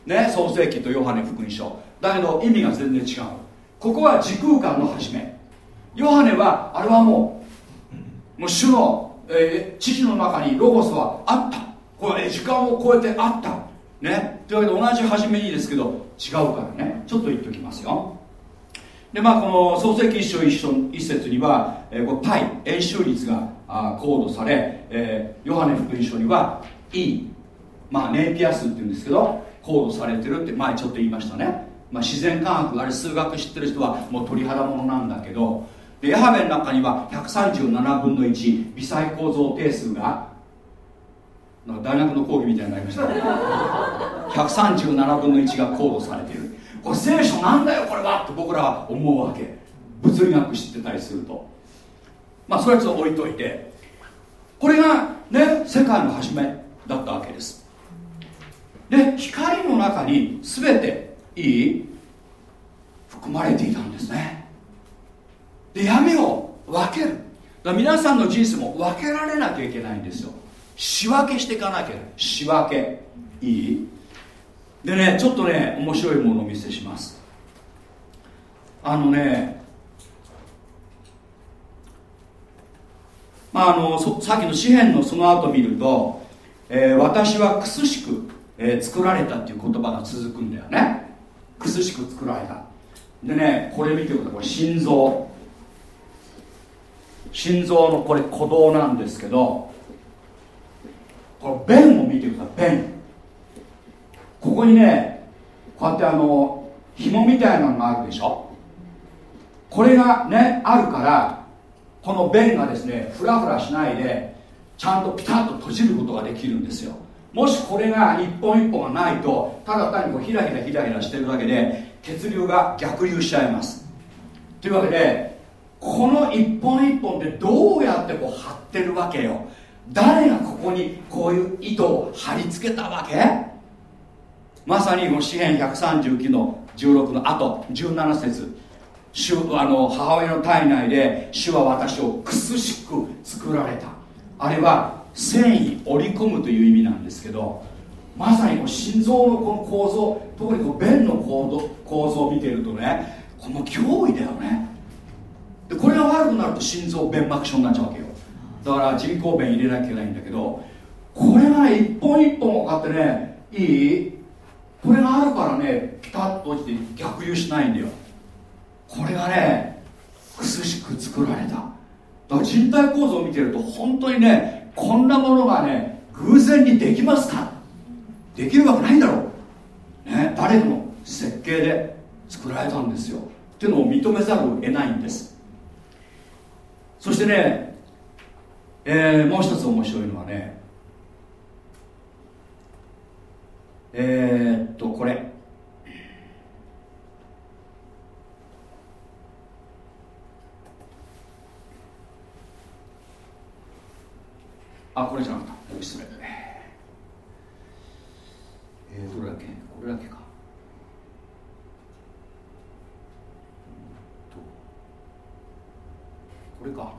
ね創世記とヨハネ福音書。だけど意味が全然違う。ここは時空間の始め。ヨハネはあれはもうもう主の、えー、知事の中にロゴスはあった。これ時間を超えてあった。ね。というわけで同じ初めにですけど違うからね。ちょっと言っておきますよ。でまあこの創世記一章一章一節には、えー、これパイ円周率があ高度され、えー、ヨハネ福音書には E まあネイピア数っていうんですけど高度されてるって前ちょっと言いましたね、まあ、自然科学あれ数学知ってる人はもう鳥肌ものなんだけどでヤハベの中には137分の1微細構造定数がなんか大学の講義みたいになりました137分の1が高度されている。これ聖書なんだよこれはって僕らは思うわけ。物理学知ってたりすると。まあそれはちょっと置いといて。これがね世界の初めだったわけです。で光の中に全ていい？含まれていたんですね。で闇を分ける。だ皆さんの人生も分けられなきゃいけないんですよ。仕分けしていかなきゃ仕分け。いい？でねちょっとね面白いものをお見せします。あのねまああのさっきの詩篇のその後見ると、えー、私はくすしく、えー、作られたっていう言葉が続くんだよね。くすしく作られた。でねこれ見てください。これ心臓。心臓のこれ鼓動なんですけどこの弁を見てください。弁。ここにねこうやってあの紐みたいなのがあるでしょ。これがねあるからこの弁がですねフラフラしないでちゃんとピタッと閉じることができるんですよ。もしこれが一本一本がないとただ単にこうひらひらひらひらしてるだけで血流が逆流しちゃいます。というわけでこの一本一本ってどうやってこう貼ってるわけよ。誰がここにこういう糸を貼り付けたわけ？まさにこの詩篇139の16のあと17節。主あの母親の体内で主は私をくすしく作られた。あれは繊維織り込むという意味なんですけどまさにこう心臓のこの構造特にこう弁の構造を見てるとねこの脅威だよね。でこれが悪くなると心臓弁膜症になっちゃうわけよ。だから人工弁入れなきゃいけないんだけどこれがね一本一本こうやってねいい？これがあるからねピタッと落ちて逆流しないんだよ。これがね美しく作られた。だから人体構造を見てると本当にねこんなものがね偶然にできますか？できるわけないだろう、ね、誰かの設計で作られたんですよ。っていうのを認めざるを得ないんです。そしてね、えー、もう一つ面白いのはねえー、っとこれ。あこれじゃなかった。失礼。えー、どれだけ？これだけか。これか。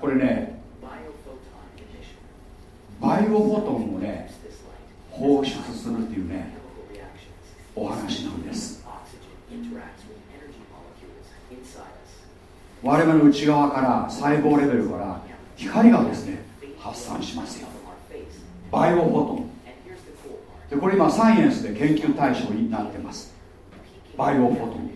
これね。バイオフォトンをね放出するっていうねお話なんです。我々の内側から細胞レベルから光がですね発散しますよ。バイオフォトン。でこれ今サイエンスで研究対象になってます。バイオフォトン。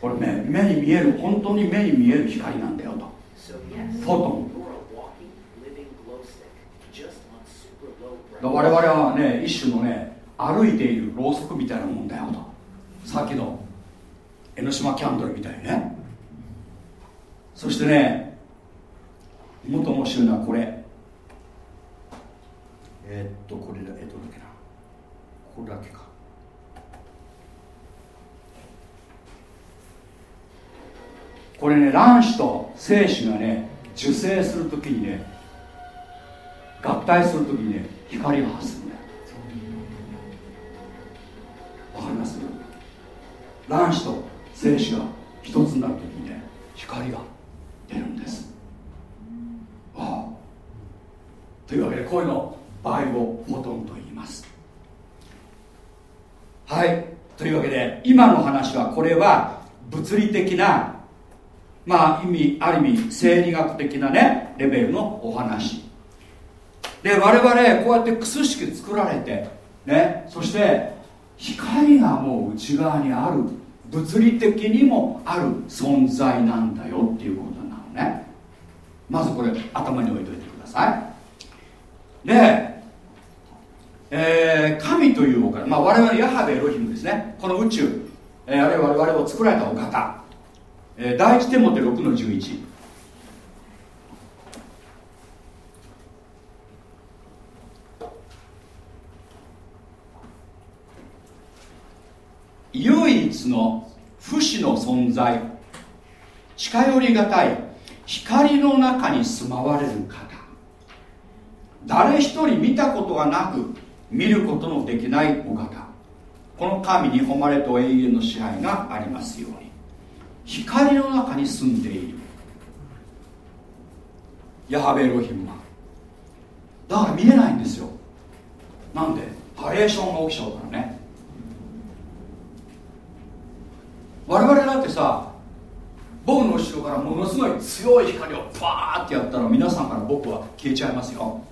これ目目に見える本当に目に見える光なんだよと。フォトン我々はね一種のね歩いているろうそくみたいなもんだよと。さっきの江ノ島キャンドルみたいね。そしてねもっと面白いのはこれ。えー、っとこれだえっとだけな。これだけか。これね卵子と精子がね受精するときにね合体するときにね光が発するんだ。わかります？卵子と精子が一つになるときにね光が出るんです。ああというわけでこういうのをバイオフォトンと言います。はい。というわけで今の話はこれは物理的なまあ意味ある意味生理学的なねレベルのお話。で我々こうやってくすしく作られてねそして光がもう内側にある物理的にもある存在なんだよっていうことなのね。まずこれ頭に置いといてください。で、えー、神というお方、まあ、我々ヤハベエロヒムですね。この宇宙、えー、あるいは我々を作られたお方、えー、第一手モテ6の11唯一の不死の存在近寄りがたい光の中に住まわれる方。誰一人見たことがなく見ることのできないお方。この神に誉れと永遠の支配がありますように。光の中に住んでいる。ヤハベロヒムは。だから見えないんですよ。なんでハレーションが起きちゃうからね。我々だってさ僕の後ろからものすごい強い光をパーってやったら皆さんから僕は消えちゃいますよ。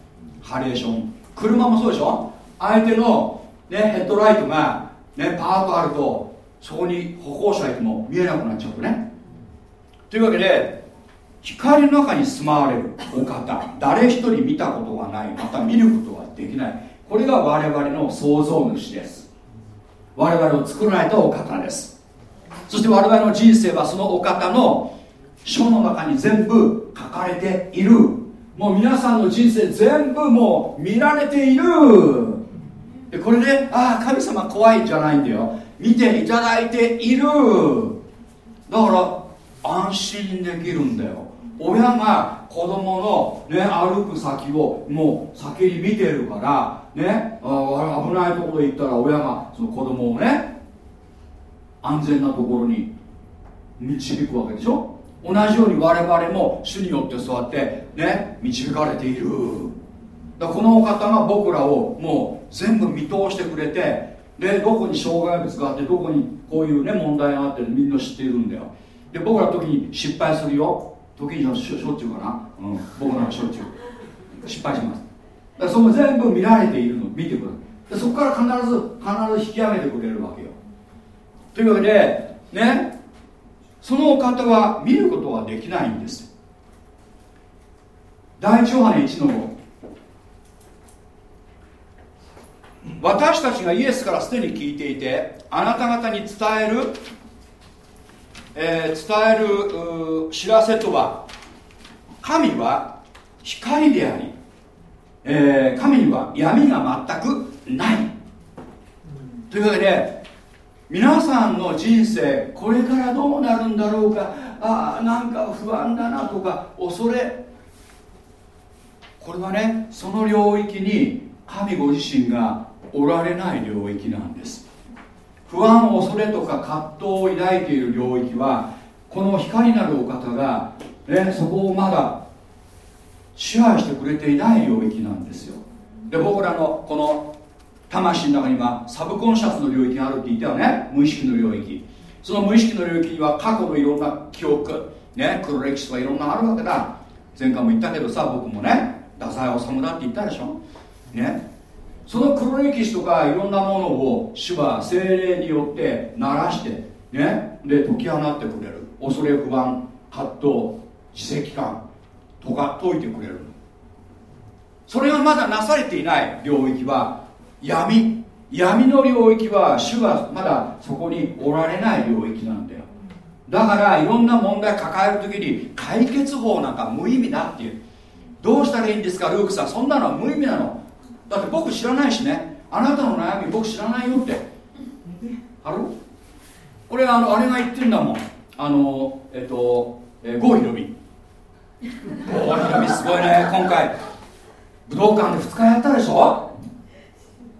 ハレーション。車もそうでしょ？相手の、ね、ヘッドライトが、ね、パーッとあるとそこに歩行者いても見えなくなっちゃうとね。というわけで光の中に住まわれるお方誰一人見たことがないまた見ることができない。これが我々の創造主です。我々を作られたお方です。そして我々の人生はそのお方の書の中に全部書かれている。もう皆さんの人生全部もう見られている。でこれでああ神様怖いじゃないんだよ。見ていただいている。だから安心できるんだよ。親が子供のね歩く先をもう先に見てるからね。あ危ないところ行ったら親がその子供をね安全なところに導くわけでしょ？同じように我々も主によってそうやってね導かれている。だこのお方が僕らをもう全部見通してくれてでどこに障害物があってどこにこういうね問題があってみんな知っているんだよ。で僕ら時に失敗するよ。時にしょしょっちゅうかな、うん、僕らはしょっちゅう。失敗します。だからその全部見られているの。見てくるでそこから必ず必ず引き上げてくれるわけよ。というわけでねそのお方は見ることはできないんです。第一ヨハネ1の私たちがイエスからすでに聞いていてあなた方に伝える、えー、伝える知らせとは神は光であり、えー、神には闇が全くない。というわけで皆さんの人生これからどうなるんだろうか？ああなんか不安だなとか恐れ。これはねその領域に神ご自身がおられない領域なんです。不安恐れとか葛藤を抱いている領域はこの光なるお方が、ね、そこをまだ支配してくれていない領域なんですよ。で僕らのこの魂の中にはサブコンシャスの領域があるって言ったよね。無意識の領域。その無意識の領域には過去のいろんな記憶ね黒歴史とかいろんなあるわけだ。前回も言ったけどさ僕もね太宰治だって言ったでしょ。ね。その黒歴史とかいろんなものを主は精霊によって鳴らしてね。で解き放ってくれる。恐れ不安葛藤自責感とか解いてくれる。それがまだなされていない領域は闇闇の領域は主はまだそこにおられない領域なんだよ。だからいろんな問題抱える時に解決法なんか無意味だっていう。どうしたらいいんですか？ルークさん。そんなのは無意味なの。だって僕知らないしね。あなたの悩み僕知らないよって。ある？これあのあれが言ってるんだもん。あのえっと、えー、郷ひろみ。郷ひろみすごいね。今回武道館で2日やったでしょ？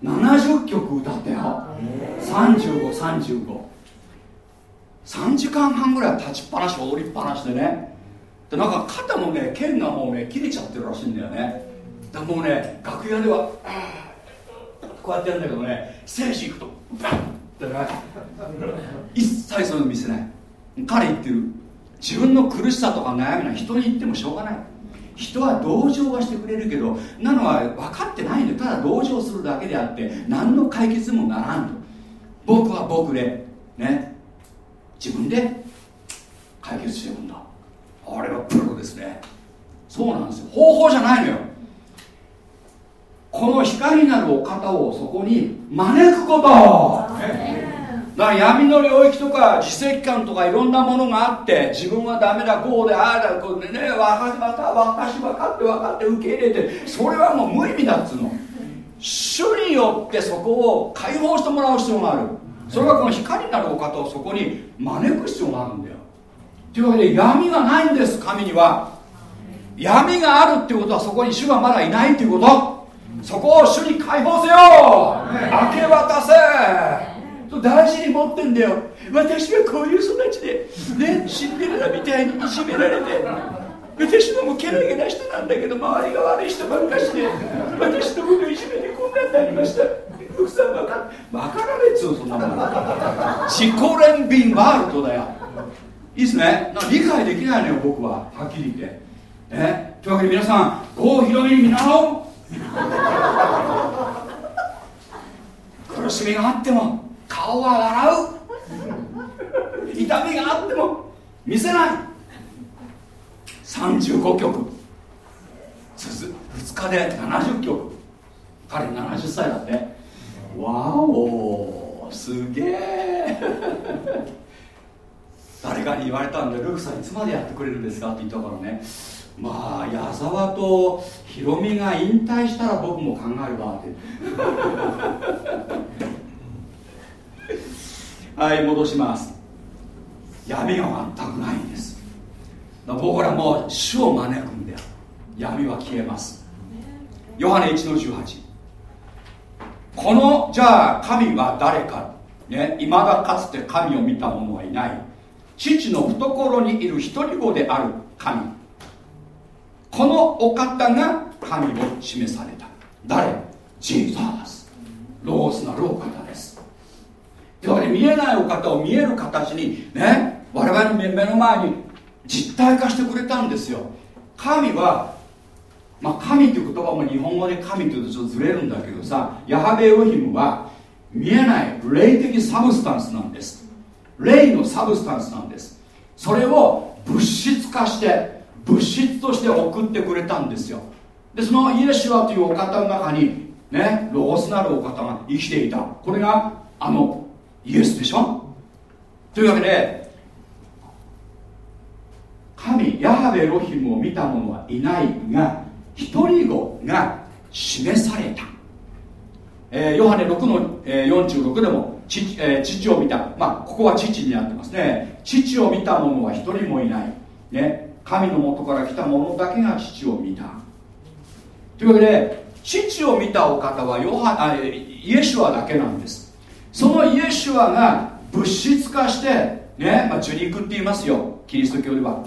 70曲歌ったよ。3535 3時間半ぐらい立ちっぱなし踊りっぱなしでね。でなんか肩のね剣がもうね切れちゃってるらしいんだよね。だもうね楽屋ではこうやってやるんだけどねステージ行くとバッてね一切そういうの見せない。彼言ってる自分の苦しさとか悩みは人に言ってもしょうがない。人は同情はしてくれるけどなのは分かってないんでただ同情するだけであって何の解決もならんと。僕は僕でね。自分で解決してるんだ。あれはプロですね。そうなんですよ。方法じゃないのよ。この光なるお方をそこに招くこと。だから闇の領域とか自責感とかいろんなものがあって自分はダメだこうでああだこうでね私また私分かって分かって受け入れてそれはもう無意味だっつうの。主によってそこを解放してもらう必要がある。それはこの光なるお方をそこに招く必要があるんだよ。というわけで闇がないんです神には。闇があるっていうことはそこに主がまだいないっていうこと。そこを主に解放せよ。明け渡せ大事に持ってんだよ。私はこういう育ちでねシンデレラみたいにいじめられて私のもけなげな人なんだけど周りが悪い人ばっかしで私のこといじめてこんなになりました。福さん分か分からねえっつうそんなもん。自己憐憫ワールドだよ。いいっすね。理解できないのよ僕は。はっきり言って。ねというわけで皆さん郷ひろみに見習おう苦しみがあっても顔は笑う。痛みがあっても見せない。35曲。2日で70曲。彼70歳だってわおすげえ。誰かに言われたんでルークさんいつまでやってくれるんですかって言ったからね。まあ矢沢とヒロミが引退したら僕も考えるわって。はい戻します。闇が全くないんです。僕らも主を招くんだよ。闇は消えます。ヨハネ1の18このじゃあ神は誰か。ねいまだかつて神を見た者はいない。父の懐にいる一人子である神。このお方が神を示された。誰？ジーザース。ロースなるお方です。けで見えないお方を見える形にね我々の目の前に実体化してくれたんですよ。神はまあ神っていう言葉も日本語で神っていうとちょっとずれるんだけどさヤハベエロヒムは見えない霊的 substance なんです。霊の substance なんです。それを物質化して物質として送ってくれたんですよ。でそのイエシュアというお方の中にねロゴスなるお方が生きていた。これがあのイエスでしょ？というわけで神ヤハウェエロヒムを見た者はいないが一人子が示された、えー、ヨハネ6の、えー、46でも父,、えー、父を見た。まあここは父になってますね。父を見た者は一人もいない。ね。神のもとから来た者だけが父を見た。というわけで父を見たお方はヨハあイエシュアだけなんです。そのイエシュアが物質化してね、まあ、受肉って言いますよ。キリスト教では。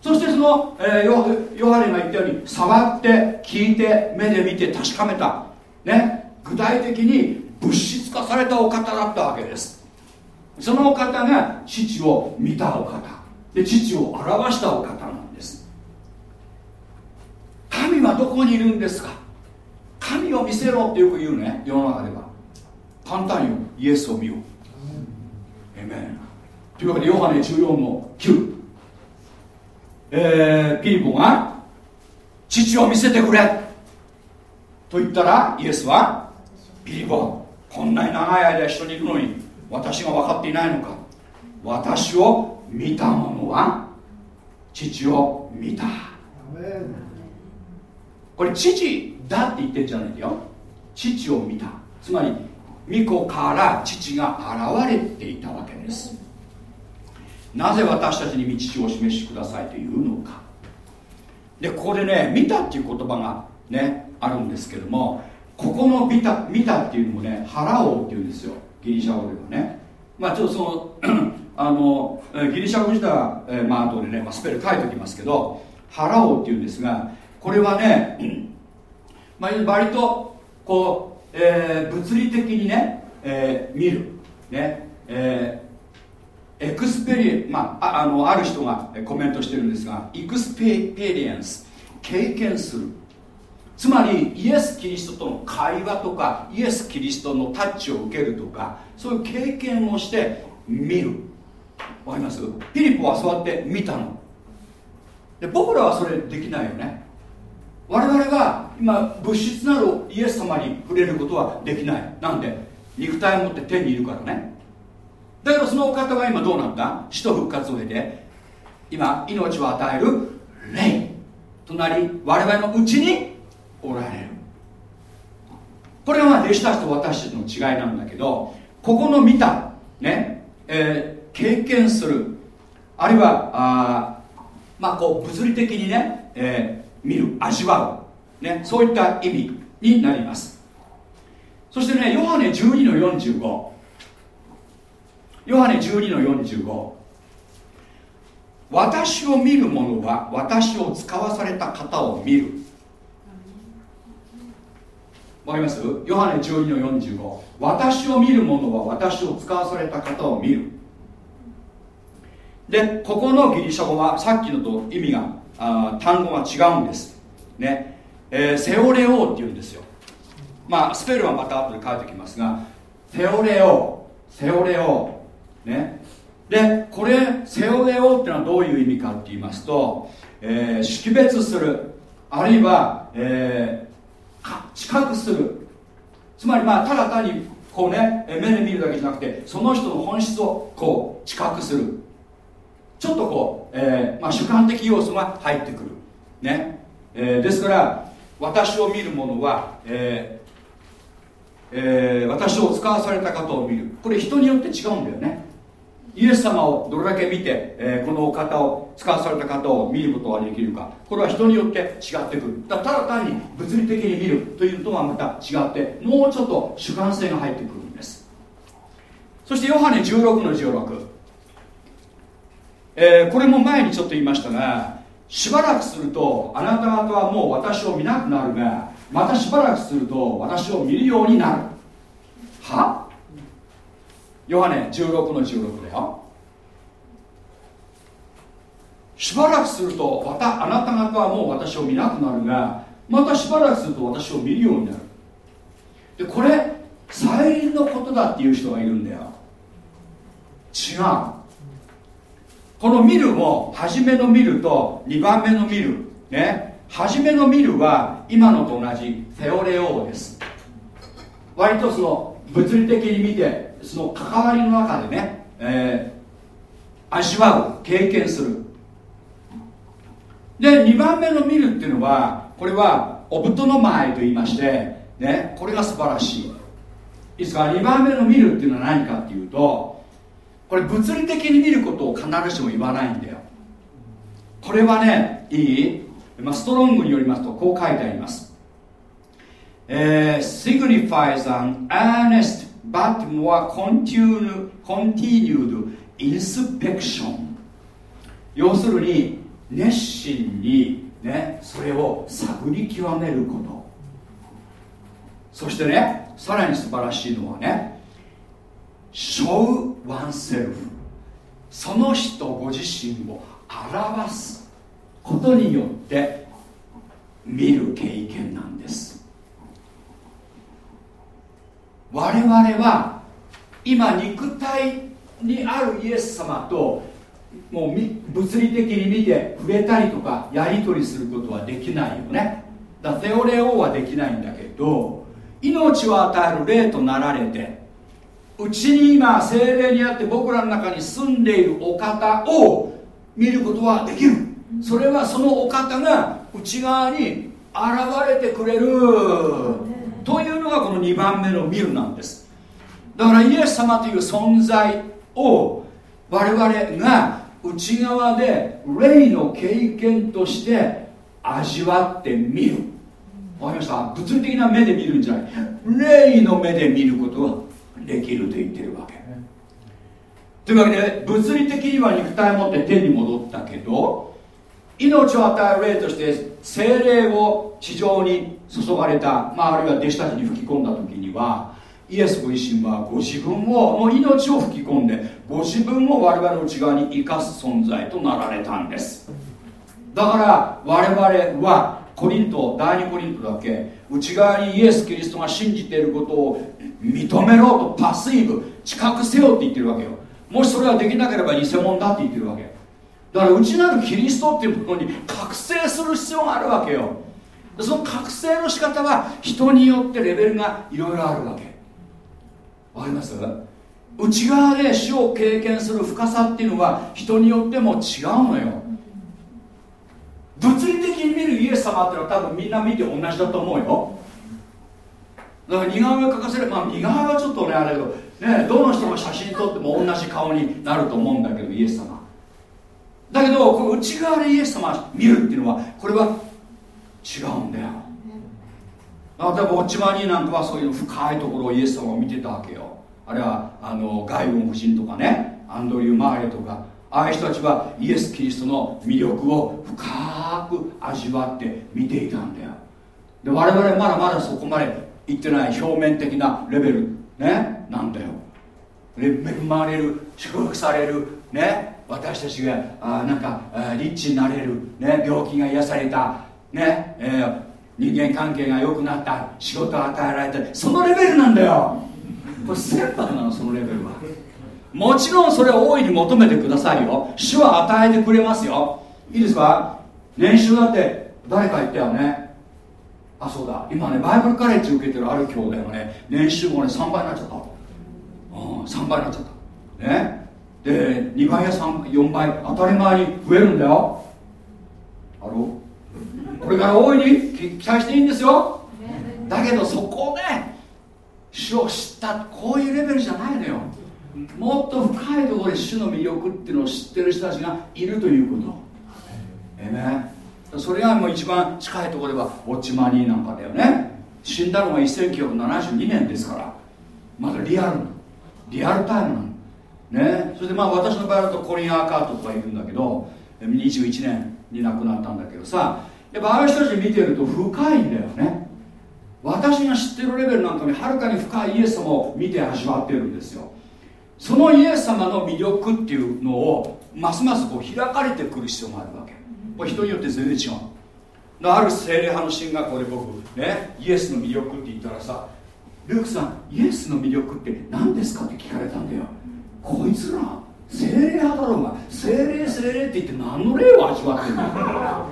そしてその、えー、ヨハネが言ったように触って聞いて目で見て確かめた、ね、具体的に物質化されたお方だったわけです。そのお方が父を見たお方。で父を表したお方なんです。神はどこにいるんですか？神を見せろってよく言うね。世の中では。簡単よ。イエスを見よう。えめというわけでヨハネ14の9えー、ピリポが父を見せてくれ。と言ったらイエスはピリポこんなに長い間一緒にいるのに私が分かっていないのか。私を見た者は父を見た。これ父だって言ってんじゃないんだよ。父を見た。つまり御子から父が現れていたわけです。なぜ私たちに道父を示してくださいというのか。でここでね見たっていう言葉がねあるんですけどもここの見た見たっていうのもね払おうっていうんですよ。ギリシャ語ではね。まあちょっとその あのギリシャ語自体は、えー、まあ後でね、まあ、スペル書いておきますけど払おうっていうんですがこれはね、まあ、割とこう、えー、物理的にね、えー、見る。ね、えー experien まあ、あのある人がコメントしてるんですが experience。経験する。つまりイエス・キリストとの会話とかイエス・キリストのタッチを受けるとかそういう経験をして見る。わかります？ピリポはそうやって見たの。で僕らはそれできないよね。我々は今物質なるイエス様に触れることはできない。なんで？肉体を持って天にいるからね。だけどそのお方は今どうなった？死と復活を経て。今命を与える霊となり我々のうちにおられる。これがまあ弟子たちと私たちの違いなんだけどここの見たね、えー、経験するあるいはあまあこう物理的にね、えー、見る味わう、ね、そういった意味になります。そしてねヨハネ12の45ヨハネ12の45私を見る者は私を使わされた方を見る。わかります？ヨハネ12の45私を見る者は私を使わされた方を見る。でここのギリシャ語はさっきのと意味があ単語が違うんです。ね、えー、セオレオっていうんですよ。まあスペルはまた後で書いておきますがセオレオセオレオ。ね。でこれ背負えようっていうのはどういう意味かって言いますと、えー、識別する。あるいは、えー、知覚する。つまりまあただ単にこうね目で見るだけじゃなくてその人の本質をこう知覚する。ちょっとこう、えーまあ、主観的要素が入ってくる。ね、えー、ですから私を見る者は、えーえー、私を使わされた方を見る。これ人によって違うんだよね。イエス様をどれだけ見て、えー、このお方を使わされた方を見ることができるか。これは人によって違ってくる。だただ単に物理的に見るというのとはまた違ってもうちょっと主観性が入ってくるんです。そしてヨハネ16の16、えー、これも前にちょっと言いましたがしばらくするとあなた方はもう私を見なくなるがまたしばらくすると私を見るようになる。は？ヨハネ16の16だよ。しばらくするとまたあなた方はもう私を見なくなるがまたしばらくすると私を見るようになる。でこれ再臨のことだっていう人がいるんだよ。違う。この見るも初めの見ると2番目の見るね初めの見るは今のと同じテオレオーです。割とその物理的に見てその関わりの中でね、えー、味わう経験する。で2番目の見るっていうのはこれはオブトの前と言いましてねこれが素晴らしい。いいですか2番目の見るっていうのは何かっていうとこれ物理的に見ることを必ずしも言わないんだよ。これはねいい、まあ、ストロングによりますとこう書いてあります、えー、signifies an earnest but more continued, continued inspection 要するに熱心にねそれを探り極めること。そしてねさらに素晴らしいのはね show oneself. その人ご自身を表すことによって見る経験なんです。我々は今肉体にあるイエス様ともう物理的に見て触れたりとかやり取りすることはできないよね。だからテオレオはできないんだけど命を与える霊となられてうちに今精霊にあって僕らの中に住んでいるお方を見ることはできる。それはそのお方が内側に現れてくれる。というのがこの2番目の見るなんです。だからイエス様という存在を我々が内側で霊の経験として味わってみる。わかりました？物理的な目で見るんじゃない。霊の目で見ることができると言ってるわけ。というわけで物理的には肉体を持って天に戻ったけど命を与える霊として精霊を地上に注がれた、まあ、あるいは弟子たちに吹き込んだ時にはイエスご自身はご自分をの命を吹き込んでご自分を我々の内側に生かす存在となられたんです。だから我々はコリント第2コリントだけ内側にイエス・キリストが信じていることを認めろとパスイブ知覚せよって言ってるわけよ。もしそれができなければ偽物だって言ってるわけ。だから内なるキリストっていうものに覚醒する必要があるわけよ。その覚醒の仕方は人によってレベルがいろいろあるわけ。わかります？内側で死を経験する深さっていうのは人によっても違うのよ。物理的に見るイエス様っていうのは多分みんな見て同じだと思うよ。だから似顔絵描かせるまあ似顔絵はちょっとねあれだけどねどの人が写真撮っても同じ顔になると思うんだけどイエス様。だけどこの内側でイエス様見るっていうのはこれは違うんだよ。例えばウォッチマニーなんかはそういう深いところをイエス様を見てたわけよ。あるいはあのガイオン夫人とかねアンドリュー・マーレとかああいう人たちはイエス・キリストの魅力を深く味わって見ていたんだよ。で我々まだまだそこまで行ってない表面的なレベル。ね？なんだよ。恵まれる。祝福される。ね？私たちがあなんかリッチになれる、ね、病気が癒された、ね？えー、人間関係が良くなった。仕事を与えられた。そのレベルなんだよ。これ船舶なのそのレベルは。もちろんそれを大いに求めてくださいよ。主は与えてくれますよ。いいですか？年収だって誰か言ったよね。あそうだ。今ねバイブルカレッジ受けてるある兄弟がね年収もね3倍になっちゃった。うん3倍になっちゃった。ね。で2倍や4倍当たり前に増えるんだよ。あろこれから大いに期待していいんですよ。だけどそこで主を知ったこういうレベルじゃないのよ。もっと深いところで主の魅力っていうのを知ってる人たちがいるということ。えねそれがもう一番近いところではウォッチマニーなんかだよね。死んだのが1972年ですから。まだリアルリアルタイムなの。ね。それでまあ私の場合だとコリン・アーカートとかいるんだけど21年に亡くなったんだけどさ。やっぱああいう人たち見てると深いんだよね。私が知ってるレベルなんかにはるかに深いイエス様を見て味わってるんですよ。そのイエス様の魅力っていうのをますますこう開かれてくる必要があるわこれ人によって全然違う。ある精霊派の進学校で僕ねイエスの魅力って言ったらさルークさんイエスの魅力って何ですかって聞かれたんだよ。こいつら精霊派だろうが精霊精霊って言って何の霊を味わってんだ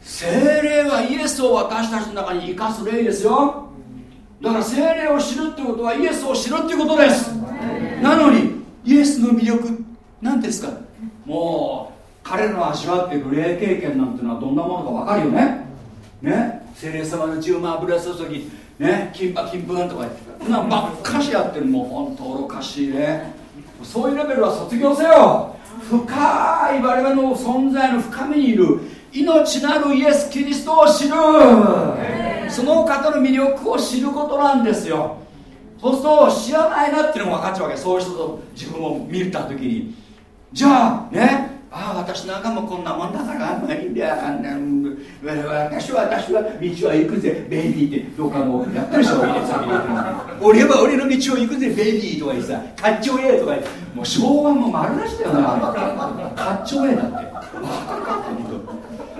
精霊はイエスを私たちの中に生かす霊ですよ。だから精霊を知るってことはイエスを知るってことです。なのにイエスの魅力何ですか？もう彼の味わっている霊経験なんてのはどんなものか分かるよね。ね。精霊様の血を油注ぎね。金馬金粉とか言ってなばっかしやってるもう本当愚かしいねそういうレベルは卒業せよ。深い我々の存在の深みにいる。命なるイエス・キリストを知る。その方の魅力を知ることなんですよ。そうすると知らないなっていうのも分かっちゃうわけ。そういう人と自分を見た時に。じゃあね。ああ私なんかもこんなもんだからあんまりいいん。だよ私は私は道は行くぜベイビーって。どうかもうやってるでしょ俺は俺の道を行くぜベイビーとか言ってさかっちょええとか言って。もう昭和も丸出しだよ。なかっちょええだ。って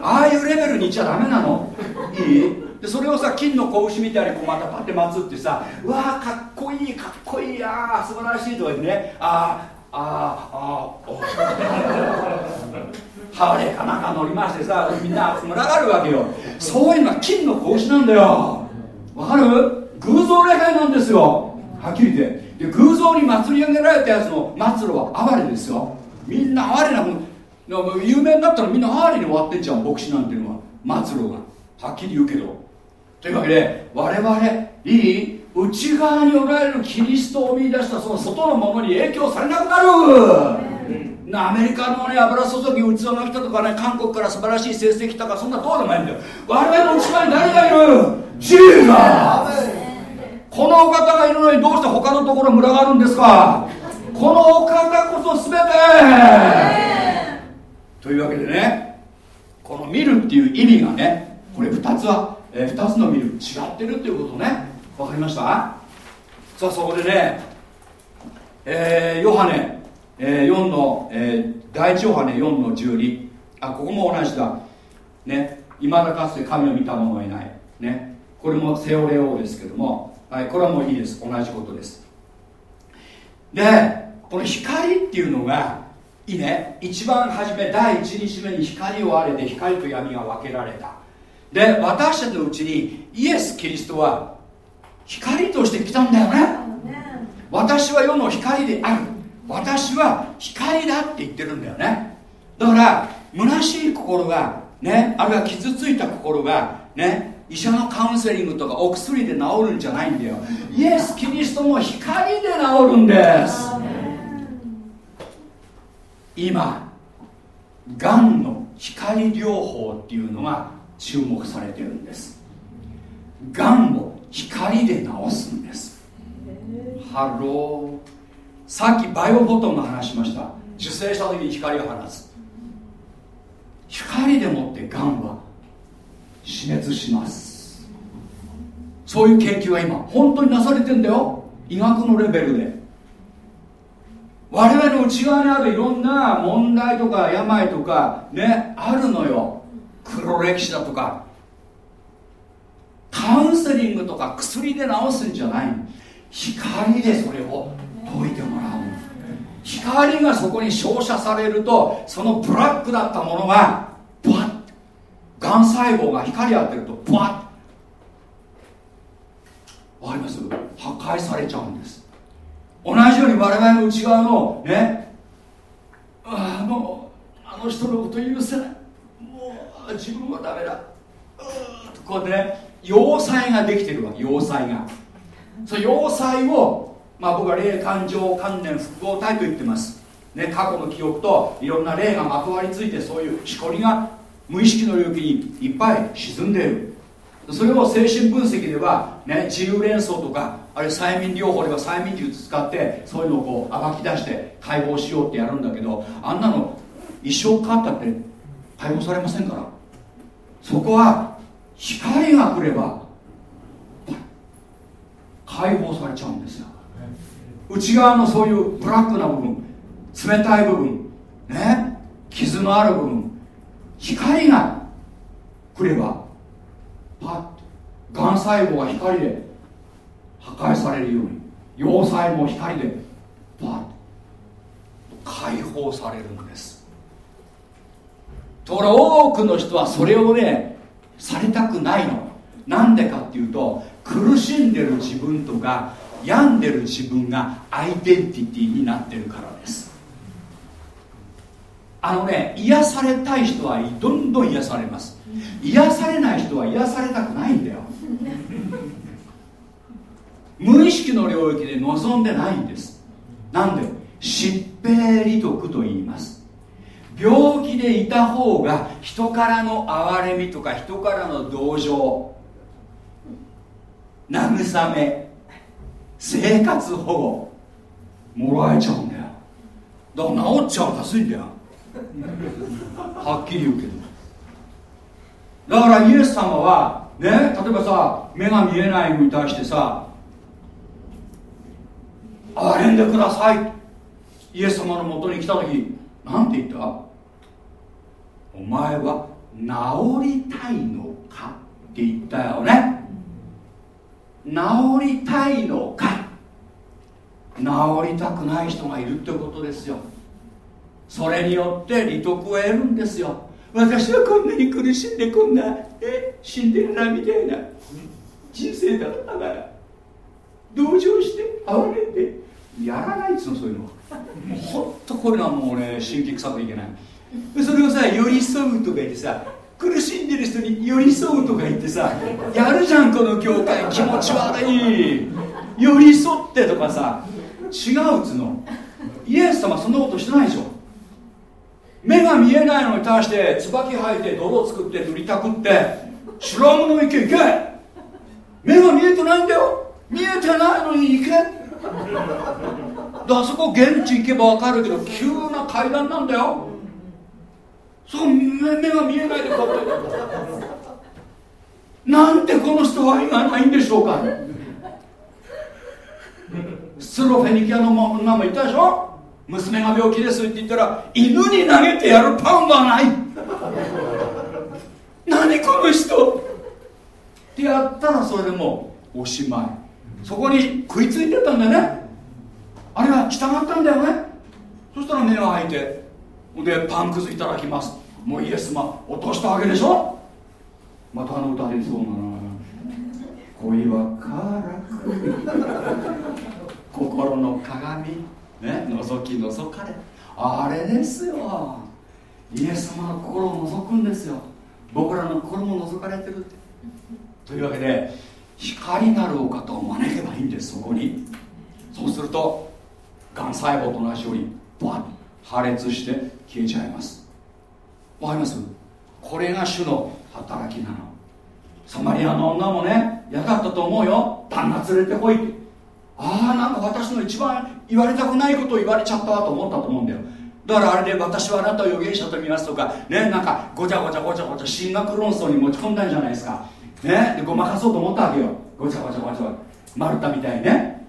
ああいうレベルにいっちゃダメなの。いい。でそれをさ金の子牛みたいにこうまたパッて祀ってさわーかっこいいかっこいい。や素晴らしいとか言ってね。ああああハーレーかなんか乗りましてさみんな群がるわけよそういうのは金の格子なんだよわかる偶像礼拝なんですよはっきり言ってで偶像に祭り上げられたやつの末路は哀れですよみんな哀れなもん有名になったらみんな哀れに終わってんじゃん牧師なんていうのは末路がはっきり言うけどというわけで我々いい内側におられるキリストを見出したその外のものに影響されなくなる、うん、アメリカのね油注ぎ器の人とかね韓国から素晴らしい成績とかそんなどうでもいいんだよ。我々の内側に誰がいる？ジーザこのお方がいるのにどうして他のところ群がるんですか？このお方こそ全て。というわけでねこの見るっていう意味がねこれ2つは、えー、2つの見る違ってるっていうことねわかりました？さあそこでね、えー、ヨハネ、えー、4の、えー、第一ヨハネ4の12あここも同じだ。ねいまだかつて神を見た者はいない。ねこれもセオレオですけども、はい、これはもういいです。同じことです。でこの光っていうのがいいね。一番初め第一日目に光をあれで光と闇が分けられた。で私たちのうちにイエス・キリストは光として来たんだよね。私は世の光である。私は光だって言ってるんだよね。だから虚しい心がねあるいは傷ついた心がね医者のカウンセリングとかお薬で治るんじゃないんだよ。イエス・キリストも光で治るんです。今がんの光療法っていうのが注目されてるんです。がんを光で治すんです。ハローさっき biophoton の話しました。受精した時に光を放つ。光でもってがんは死滅します。そういう研究が今本当になされてんだよ。医学のレベルで。我々の内側にあるいろんな問題とか病とかねあるのよ。黒歴史だとか。カウンセリングとか薬で治すんじゃない光でそれを解いてもらう。光がそこに照射されるとそのブラックだったものがブワッ。がん細胞が光当てるとブワッ。わかります？破壊されちゃうんです。同じように我々の内側のね。ああもうあの人のこと許せない。もう自分はダメだ。こうやってね。要塞ができてるわけ要塞が。その要塞を、まあ、僕は霊感情観念複合体と言ってます。ね、過去の記憶といろんな霊がまとわりついてそういうしこりが無意識の領域にいっぱい沈んでいる。それを精神分析では、ね、自由連想とかあれ催眠療法では催眠術使ってそういうのをこう暴き出して解放しようってやるんだけどあんなの一生かかったって解放されませんから。そこは光が来れば解放されちゃうんですよ。内側のそういうブラックな部分冷たい部分ね傷のある部分光が来ればパッがん細胞が光で破壊されるように要塞も光でパッ解放されるんです。ところ多くの人はそれをねされたくないの。なんでかっていうと苦しんでる自分とか病んでる自分がアイデンティティになってるからです。あのね癒されたい人はどんどん癒されます。癒されない人は癒されたくないんだよ。無意識の領域で望んでないんです。なんで疾病利得と言います。病気でいた方が人からの憐れみとか人からの同情慰め生活保護もらえちゃうんだよ。だから治っちゃう安いんだよはっきり言うけど。だからイエス様はね例えばさ目が見えないのに対してさ憐れんでください。イエス様のもとに来た時なんて言った？お前は治りたいのかって言ったよね。治りたいのか。治りたくない人がいるってことですよ。それによって利得を得るんですよ。私はこんなに苦しんでこんなえシンデレラみたいな人生だったから同情して哀れんでやらないっつうのそういうのもうほんとこういうのはもうね神経臭くいけない。それをさ寄り添うとか言ってさ苦しんでる人に寄り添うとか言ってさやるじゃんこの教会気持ち悪い。寄り添ってとかさ違うっつの。イエス様そんなことしてないでしょ。目が見えないのに対して椿吐いて泥を作って塗りたくって白物の池行け。目が見えてないんだよ。見えてないのに行け。あそこ現地行けば分かるけど急な階段なんだよ。そこ目が見えないでこうやって なんでこの人は今ないんでしょうか。スロフェニキアの女も言ったでしょ。娘が病気ですって言ったら犬に投げてやるパンはない。何この人。ってやったらそれでもうおしまい。そこに食いついてたんだよね。あれは従ったんだよね。そしたら目が開いてでパンくずいただきます。もうイエス様落としたわけでしょ？またあの歌でそうなな恋はからく。心の鏡。ね？覗き覗かれ。あれですよ。イエス様の心を覗くんですよ。僕らの心も覗かれてるというわけで光なるお方を招けばいいんですそこに。そうするとがん細胞と同じようにバッ破裂して消えちゃいます。わかります？これが主の働きなの。サマリアの女もね嫌だったと思うよ。旦那連れてこいって。ああなんか私の一番言われたくないことを言われちゃったと思ったと思うんだよ。だからあれで私はあなたを預言者と見ますとかねなんかごちゃごちゃごちゃごちゃ進学論争に持ち込んだんじゃないですか。ねでごまかそうと思ったわけよ。ごちゃごちゃごちゃマルタみたいね。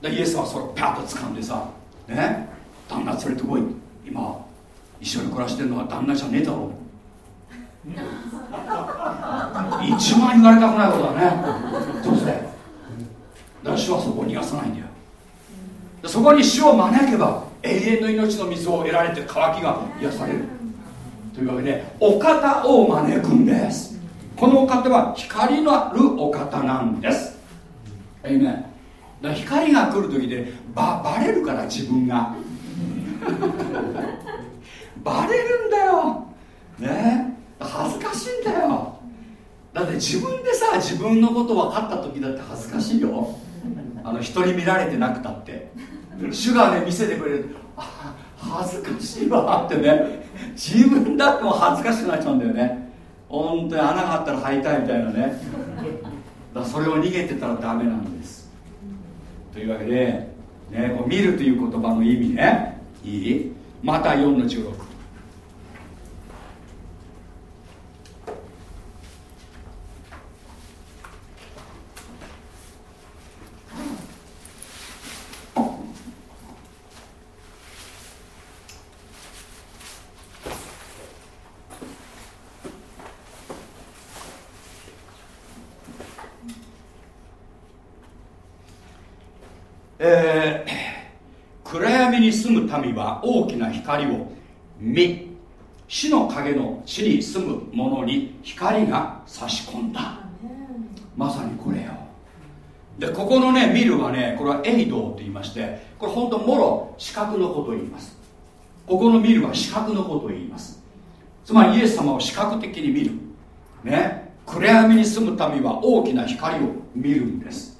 でイエスはそれをピャッと掴んでさね旦那連れてこい今一緒に暮らしてるのは旦那じゃねえだろ。一番言われたくないことだね。どうして主はそこを逃がさないんだよ。そこに主を招けば永遠の命の水を得られて渇きが癒される。というわけでお方を招くんです。このお方は光のあるお方なんです。えいめだ光が来る時でばバレるから自分が。バレるんだよ。ね。恥ずかしいんだよ。だって自分でさ自分のこと分かった時だって恥ずかしいよ。あの人に見られてなくたって。主がね見せてくれる。あ恥ずかしいわ。ってね。自分だっても恥ずかしくなっちゃうんだよね。本当に穴があったら入りたいみたいなね。だからそれを逃げてたらダメなんです。というわけで、ね、こう見るという言葉の意味ね。いい？また4の16えー、暗闇に住む民は大きな光を見死の影の地に住む者に光が差し込んだ。まさにこれよ。でここのね見るはねこれはエイドと言いましてこれ本当もろ視覚のことを言います。ここの見るは視覚のことを言います。つまりイエス様を視覚的に見る。ね。暗闇に住む民は大きな光を見るんです。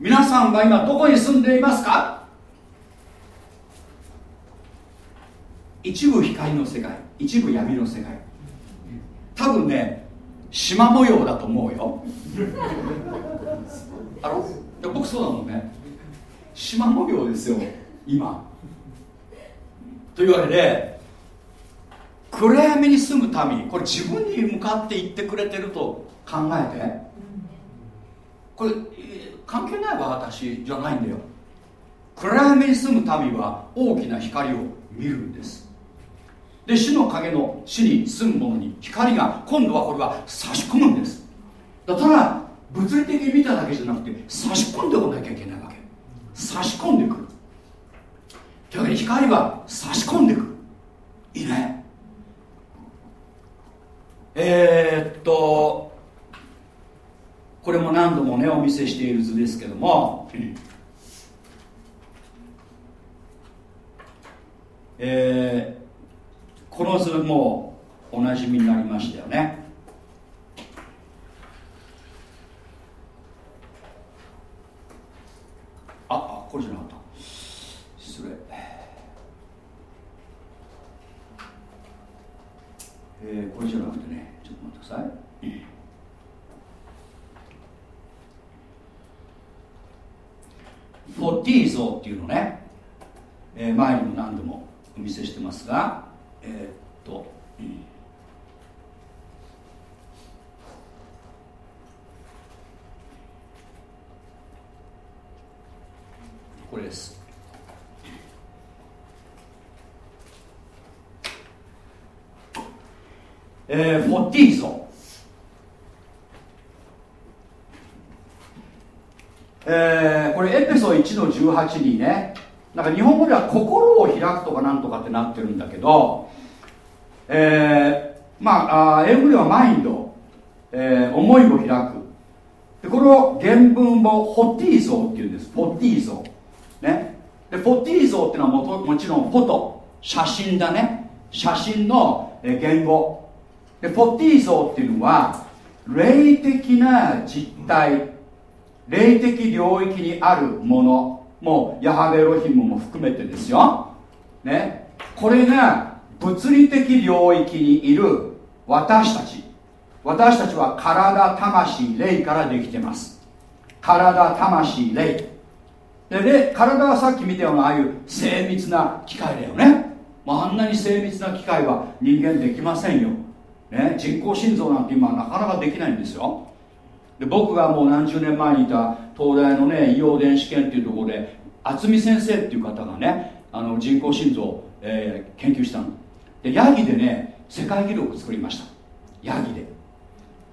皆さんは今どこに住んでいますか？一部光の世界一部闇の世界。多分ね縞模様だと思うよ。あろ僕そうだもんね。縞模様ですよ今。というわけで暗闇に住む民これ自分に向かって言ってくれてると考えて。これ関係ないわ私じゃないんだよ。暗闇に住む民は大きな光を見るんですで死の影の死に住む者に光が今度はこれは差し込むんです。だただ物理的に見ただけじゃなくて差し込んでこなきゃいけないわけ。差し込んでくる。というわけで光は差し込んでくる。いい。ねえー、っとこれも何度もねお見せしている図ですけども、えー、この図もおなじみになりましたよね。ああこれじゃなかった。失礼。えー、これじゃなくてね。ちょっと待ってください。フォティー像っていうのね、えー、前にも何度もお見せしてますが。えー、っと、これです。えー、フォッティーゾえー、これエペソ1の18にねなんか日本語では心を開くとかなんとかってなってるんだけど、えー、まああ英語ではマインド、えー、思いを開く。でこれを原文をフォッティー像っていうんです。フォッティー像ね。でフォッティー像っていうのはももちろんフォト。写真だね。写真の言語。でフォッティー像っていうのは霊的な実体霊的領域にあるもの。もうヤハベロヒムも含めてですよ、ね、これが物理的領域にいる私たち。私たちは体魂霊からできてます。体魂霊。で体はさっき見たようなああいう精密な機械だよね、まあ、あんなに精密な機械は人間できませんよ。ね、人工心臓なんて今なかなかできないんですよ。で僕がもう何十年前にいた東大のね医療電子研っていうところで渥美先生っていう方がねあの人工心臓、えー、研究したの。でヤギでね世界記録を作りました。ヤギで。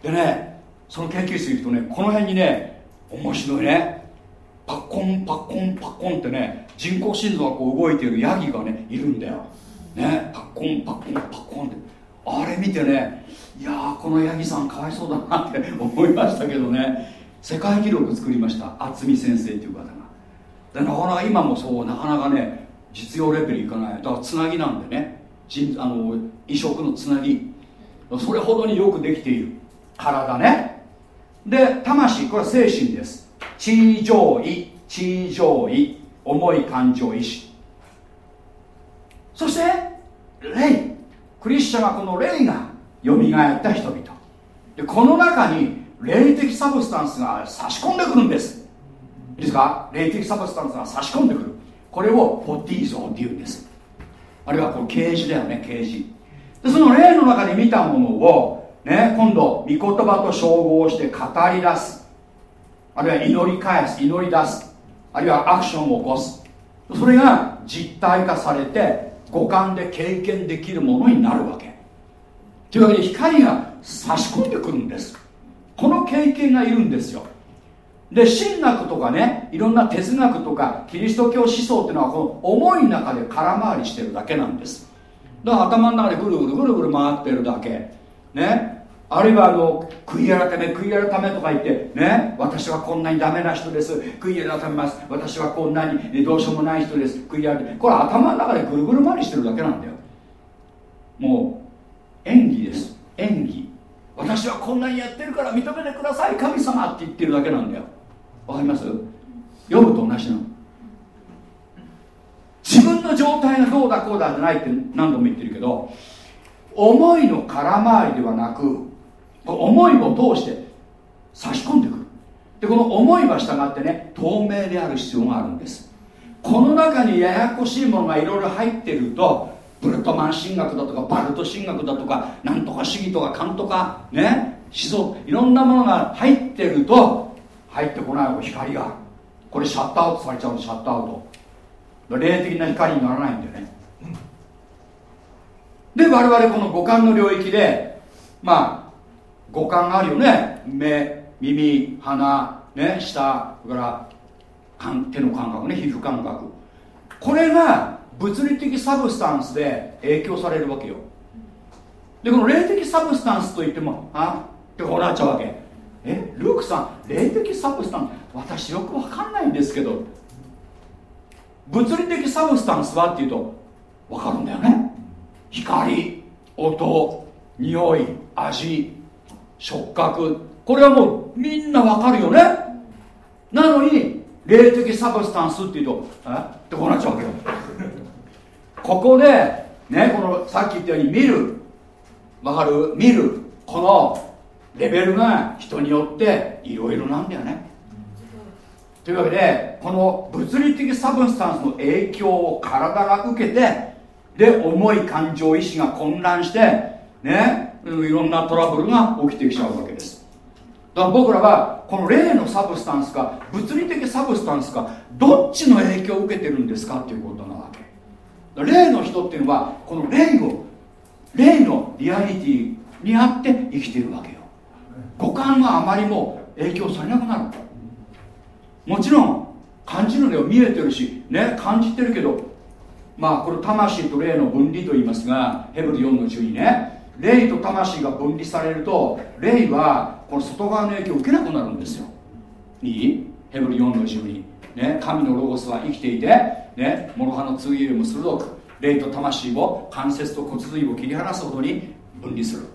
でねその研究室行くとねこの辺にね面白いねパッコンパッコンパッコンってね人工心臓がこう動いているヤギがねいるんだよ。ねパッコンパッコンパッコンって。あれ見てねいやこの八木さんかわいそうだなって 思いましたけどね。世界記録作りました渥美先生という方が。でなかなか今もそうなかなかね実用レベルいかない。だからつなぎなんでね。あの移植のつなぎ。それほどによくできている。体ね。で魂これは精神です。地上位地上位重い感情意志。そして霊。クリスチャンはこの霊がよみがえった人々。でこの中に霊的 substance が差し込んでくるんです。いいですか？霊的 substance が差し込んでくる。これをφωτίζω っていうんです。あるいはこの啓示だよね啓示。でその霊の中に見たものをね今度御言葉と照合して語り出す。あるいは祈り返す祈り出す。あるいはアクションを起こす。それが実体化されて五感で経験できるものになるわけ。というわけで光が差し込んでくるんです。この経験がいるんですよ。で神学とかねいろんな哲学とかキリスト教思想っていうのはこの思いの中で空回りしてるだけなんです。だから頭の中でぐるぐるぐるぐる回ってるだけ。ね。あるいはあの悔い改め悔い改めとか言ってね。私はこんなにダメな人です。悔い改めます。私はこんなにどうしようもない人です。悔い改めこれ頭の中でぐるぐる回りしてるだけなんだよ。もう演技です。演技。私はこんなにやってるから認めてください。神様って言ってるだけなんだよ。わかります？読むと同じなの。自分の状態がどうだこうだじゃないって何度も言ってるけど思いの空回りではなく思いを通して差し込んでくる。でこの思いは従ってね透明である必要があるんです。この中にややこしいものがいろいろ入ってるとブルトマン神学だとかバルト神学だとかなんとか主義とか観とかね思想いろんなものが入ってると入ってこない光がこれシャットアウトされちゃうのシャットアウト。霊的な光にならないんだよね。で我々この五感の領域でまあ五感があるよね。目耳鼻ね舌それから手の感覚ね皮膚感覚。これが物理的 substance で影響されるわけよ。でこの霊的 substance といってもあ？ってこうなっちゃうわけ。えルークさん霊的 substance 私よくわかんないんですけど物理的 substance はっていうとわかるんだよね。光音匂い味触覚。これはもうみんなわかるよね。なのに霊的 substance っていうとえ？ってこうなっちゃうわけよ。ここでねこのさっき言ったように見る。わかる？見る。このレベルが人によっていろいろなんだよね。というわけでこの物理的 substance の影響を体が受けてで思い感情意志が混乱してねいろんなトラブルが起きてきちゃうわけです。だから僕らはこの霊の substance か物理的 substance かどっちの影響を受けてるんですかっていうことなわけ。霊の人っていうのはこの霊を霊のリアリティにあって生きてるわけよ。五感があまりも影響されなくなる。もちろん感じるのよ見えてるしね感じてるけどまあこれ魂と霊の分離と言いますがヘブル4の12ね。霊と魂が分離されると霊はこの外側の影響を受けなくなるんですよ。いい？ヘブル4の12ね神のロゴスは生きていてね諸刃の次よりも鋭く霊と魂を関節と骨髄を切り離すほどに分離する。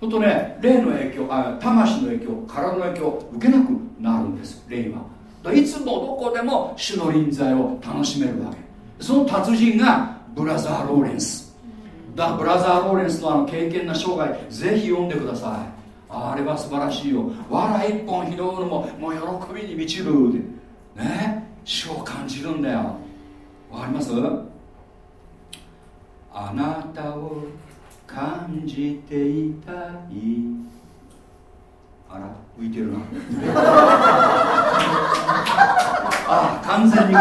ほんとね霊の影響あ魂の影響体の影響を受けなくなるんです。霊は。いつもどこでも主の臨在を楽しめるわけ。その達人がブラザー・ローレンス。だからブラザー・ローレンスのあの経験な生涯ぜひ読んでください。あれは素晴らしいよ。藁一本拾うのももう喜びに満ちるで。ね？主を感じるんだよ。わかります？あなたを感じていたい。あら浮いてるな。あ完全にこ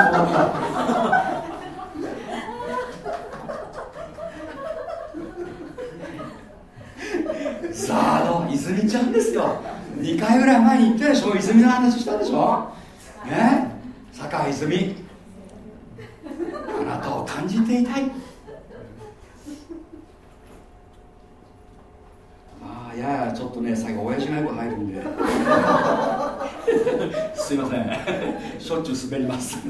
うさああの泉ちゃんですよ。2回ぐらい前に言ったでしょ泉の話したでしょ。ね？酒井泉。あなたを感じていたいまあややちょっとね最後親父がよく入るんで。すいません。しょっちゅう滑ります。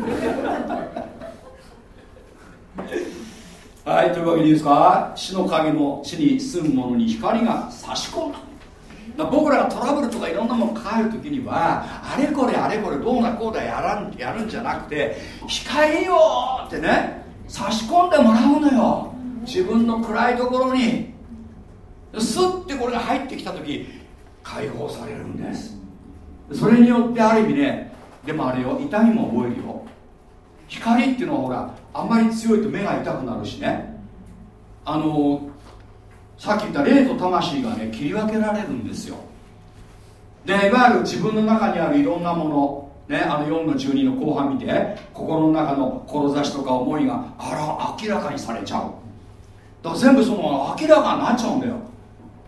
はいというわけでいいですか？死の影も地に住む者に光が差し込んだだ僕らがトラブルとかいろんなもの変える時にはあれこれあれこれどうなこうだやらんやるんじゃなくて光よってね差し込んでもらうのよ。自分の暗いところにスッてこれが入ってきた時解放されるんです。それによってある意味ねでもあれよ痛みも覚えるよ。光っていうのはほらあんまり強いと目が痛くなるしね。あのさっき言った霊と魂がね切り分けられるんですよ。でいわゆる自分の中にあるいろんなものね、あの4の12の後半見て心の中の志とか思いがあら明らかにされちゃう。だから全部その明らかになっちゃうんだよ。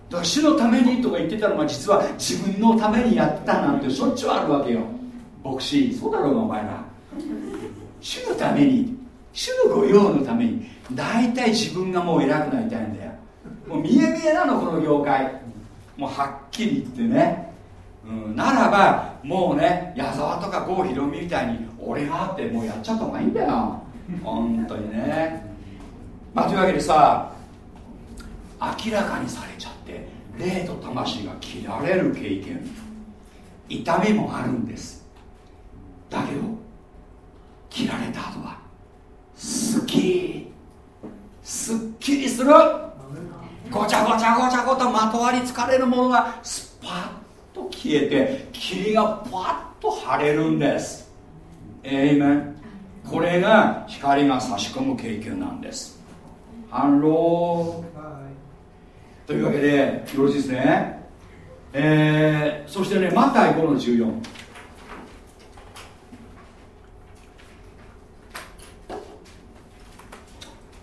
だから主のためにとか言ってたのが実は自分のためにやったなんてしょっちゅうあるわけよ。牧師そうだろうがお前ら。主のために主の御用のために大体自分がもう偉くなりたいんだよ。もう見え見えなのこの業界。もうはっきり言ってね、うん、ならばもうね矢沢とか郷ひろみみたいに俺がってもうやっちゃった方がいいんだよ。本当にね。まあというわけでさ明らかにされちゃって霊と魂が切られる経験。痛みもあるんです。だけど切られた後はすっきり。すっきりする。ごちゃごちゃごちゃごとまとわりつかれるものがスパッと消えて霧がパッと晴れるんです。えいめんこれが光が差し込む経験なんです。反論というわけでよろしいですね。えー、そしてねマタイ5の14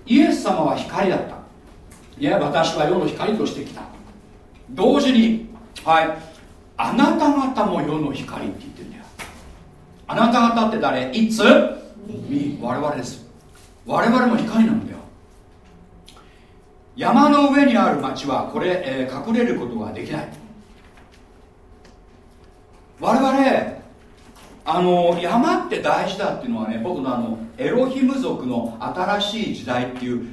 イエス様は光だった。いや私は世の光としてきた。同時にはいあなた方も世の光って言ってるんだよ。あなた方って誰？いつ？我々です。我々も光なんだよ山の上にある町はこれ、えー、隠れることができない。我々あの山って大事だっていうのはね僕のあのエロヒム族の新しい時代っていう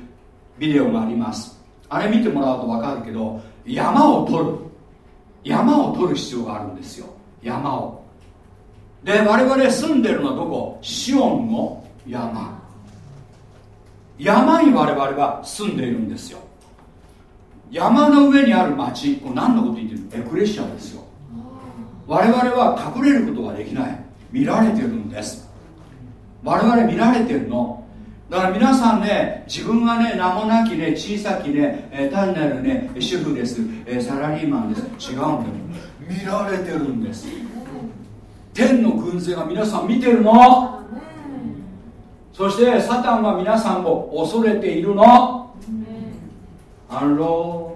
ビデオがあります。あれ見てもらうと分かるけど山を取る。山を取る必要があるんですよ。山を。で我々住んでるのはどこ？シオンの山。山に我々は住んでいるんですよ。山の上にある町これ何のこと言ってるの？エクレシアですよ。我々は隠れることができない。見られてるんです。我々見られてるの。だから皆さんね自分はね名もなきね小さきね、え、単なるね主婦です、え、サラリーマンです。違うんだよ。見られてるんです。天の軍勢が皆さん見てるの。そしてサタンは皆さんを恐れているの。あの。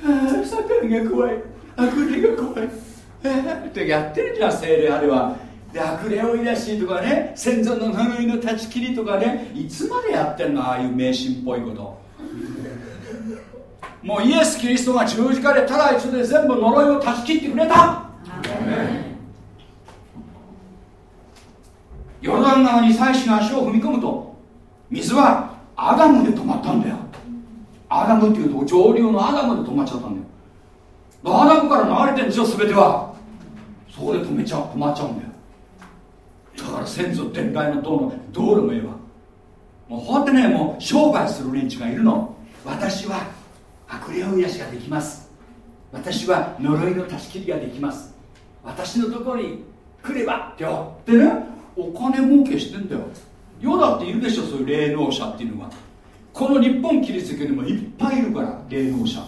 ー、サタンが怖い。悪霊が怖い。えー、ってやってるじゃん精霊あれは。で悪霊をいらしとかね先祖の呪いの断ち切りとかねいつまでやってんのああいう迷信っぽいこと。もうイエス・キリストが十字架でただ一度で全部呪いを断ち切ってくれたヨルダン川に祭司が足を踏み込むと水はアダムで止まったんだよ。アダムっていうと上流のアダムで止まっちゃったんだよ。アダムから流れてるんですよ全ては。そこで止めちゃう止まっちゃうんだよ。だから先祖伝来の道の道路もええわもうほってねもう商売する連中がいるの。私は悪霊癒しができます。私は呪いの断ち切りができます。私のところに来ればってやってねお金儲けしてんだよ。世だっているでしょそういう霊能者っていうのがこの日本キリスト教にもいっぱいいるから霊能者。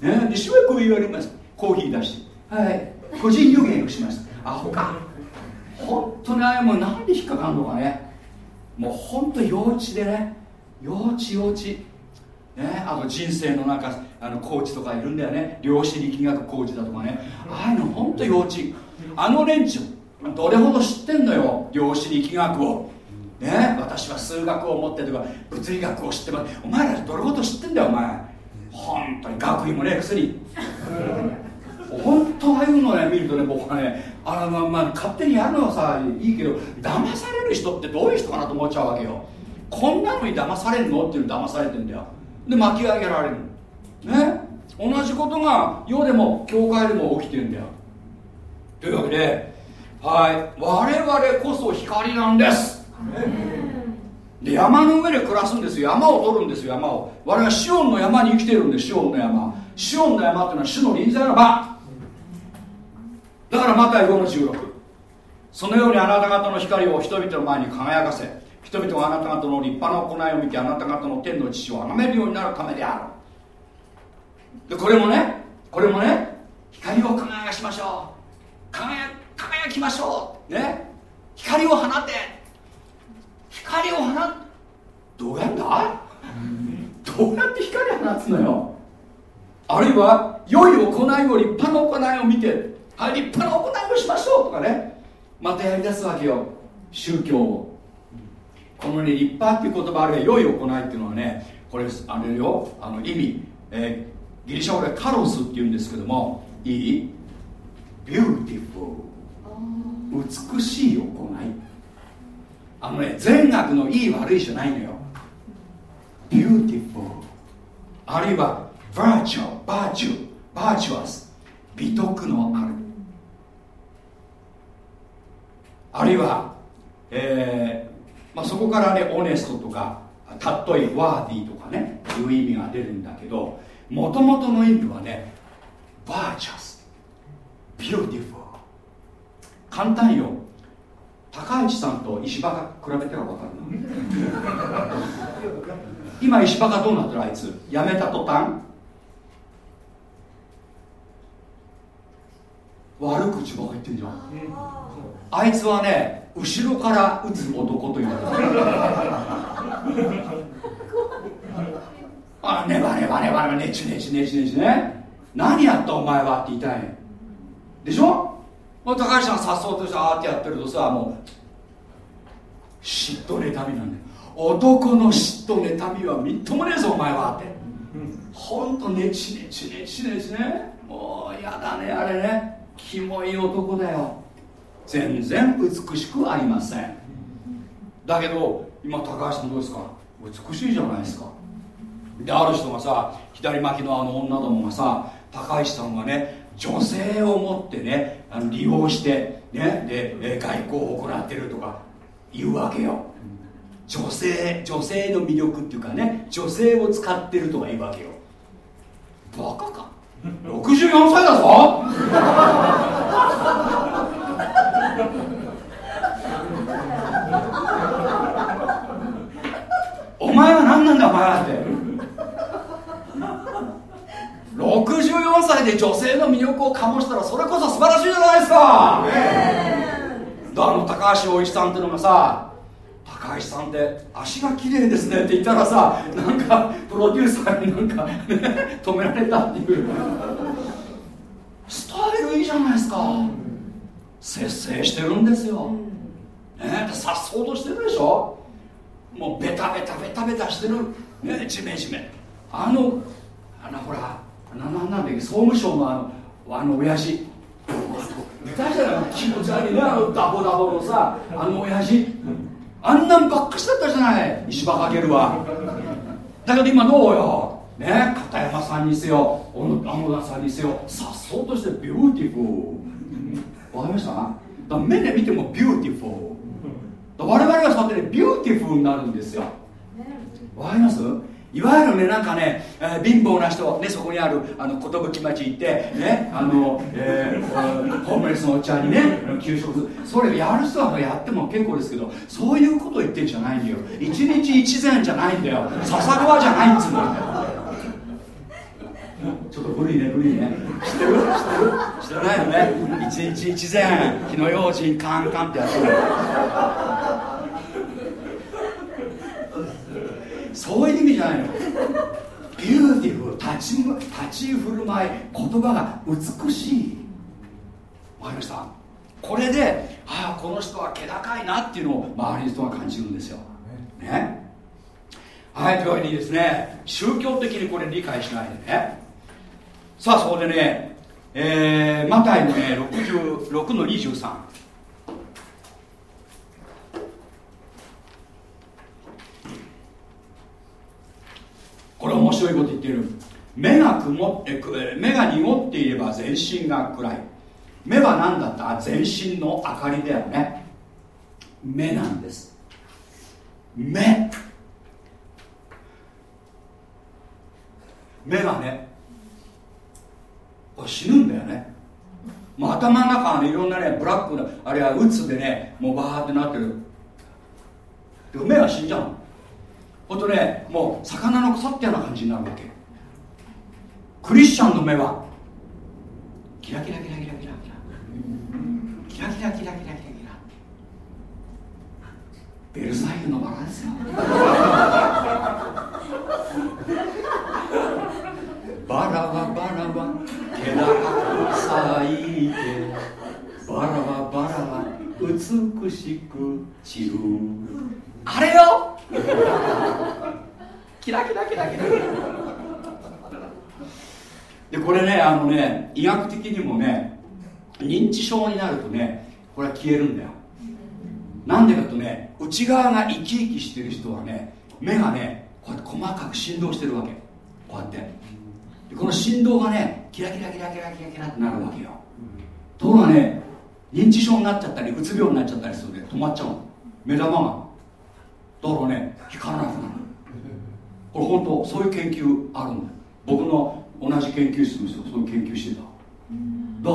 ね？でしばらく言われます。コーヒー出しはい。個人予言をします。アホか。本当にあれもうなんで引っかかんのかね。もう本当幼稚でね。幼稚幼稚ね、あと人生のなんかあのコーチとかいるんだよね。量子力学コーチだとかね。ああいうの本当幼稚あの連中どれほど知ってんのよ量子力学を。ね私は数学を持ってとか物理学を知ってます。お前らどれほど知ってんだよお前。本当に学位もねくせに。本当ああいうのね見るとね僕はねあのまあ勝手にやるのはさいいけど騙される人ってどういう人かなと思っちゃうわけよ。こんなのに騙されるのっていうの騙されてんだよ。で巻き上げられるね同じことが世でも教会でも起きてんだよ。というわけではい。我々こそ光なんです。で山の上で暮らすんですよ。山を取るんですよ山を。我々はシオンの山に生きてるんですシオンの山。シオンの山っていうのは主の臨在の場。だからマタイ5の16そのようにあなた方の光を人々の前に輝かせ人々があなた方の立派な行いを見てあなた方の天の父を崇めるようになるためである。でこれもねこれもね光を輝かしましょう。輝輝きましょう。ね。光を放って。光を放っどうやんだどうやって光を放つのよ？あるいは良い行いを立派な行いを見てはい、立派な行いをしましょうとかね。またやりだすわけよ。宗教を。このね立派っていう言葉あるいは良い行いっていうのはねこれあれよ。あの意味、えー、ギリシャ語でカロスっていうんですけどもいいbeautiful 美しい行い。あのね善悪のいい悪いじゃないのよ。 beautiful あるいは virtue virtue virtuous 美徳のある。あるいは、えーまあ、そこからね honest とかたっとい worthy とかねいう意味が出るんだけどもともとの意味はね virtuous beautiful 簡単よ。高市さんと石破が比べたら分かるな。今石破がどうなってるあいつ？辞めた途端？悪口ばっか言ってんじゃん。あいつはね後ろから打つ男と言われて あネバネバネバネバネチネチネチネチね。何やったお前はって言いたい。でしょ？高橋さんさっそうとしてあーってやってるとさもう嫉妬妬みなんだよ。男の嫉妬妬みはみっともねえぞお前はって。ほんとネチネチネチネチね。もうやだねあれね。キモい男だよ。全然美しくありません。だけど今高橋さんどうですか？美しいじゃないですか。である人がさ左巻きのあの女どもがさ高橋さんはね女性を持ってねあの利用してねで外交を行ってるとか言うわけよ。女性女性の魅力っていうかね女性を使ってるとか言うわけよ。バカか。64歳だぞ。お前は何なんだお前はって。64歳で女性の魅力を醸したらそれこそ素晴らしいじゃないですか。あの高橋陽一さんっていうのがさ高橋さんって足が綺麗ですねって言ったらさなんかプロデューサーになんか、ね、止められたっていう。スタイルいいじゃないですか。節制してるんですよ。ねさっそうとしてるでしょ。もうベタベタベタベタしてる。ねジメジメ。あのあのほらななんだっけ総務省のあのあの親父い。たじゃない。気持ち悪い。ねあのダボダボのさあの親父あんなんばっかしだったじゃない。石破かけるはだけど今どうよね片山さんにせよ小野田さんにせよさっそうとしてビューティフルわかりましただ目で見ても beautiful 我々がそうやってね beautiful になるんですよわかりますいわゆるねなんかね、えー、貧乏な人、ね、そこにあるあの寿町行ってねあの、えー、ホームレスのおっちゃんにね給食それやる人はやっても結構ですけどそういうこと言ってんじゃないんだよ。一日一善じゃないんだよ。笹川じゃないっつうのちょっと古いね古いね。知ってる？知ってる？知らないよね。一日一善火の用心カンカンってやってる。そういう意味じゃないの。 beautiful 立ち立ち振る舞い言葉が美しい。わかりました？これでああこの人は気高いなっていうのを周りの人が感じるんですよ。ね。はいというわけでですね。宗教的にこれ理解しないでね。さあそこでねえー、マタイのね66の23これ面白いこと言ってる目が曇って目が濁っていれば全身が暗い。目は何だった？全身の明かりだよね。目なんです。目。目がねこれ死ぬんだよね。もう頭の中はねいろんなねブラックなあれはうつでねもうバーってなってる。で目は死んじゃうの。ほんとねもう魚の腐ったような感じになるわけ。クリスチャンの目は。キラキラキラキラキラキラ。キラキラキラキラキラキラ。ベルサイユのバラですよ。バラはバラは気高く咲いてバラはバラは美しく散る。あれよ キラキラキラキラ。でこれねあのね医学的にもね認知症になるとねこれは消えるんだよ。なんでかとね内側が生き生きしてる人はね目がねこうやって細かく振動してるわけ。こうやって。でこの振動がねキラキラキラキラキラキラってなるわけよ。ところがね認知症になっちゃったりうつ病になっちゃったりすると止まっちゃうの。目玉が。だからね光らなくなるこれ本当そういう研究あるんだよ。僕の同じ研究室の人そういう研究してた。だ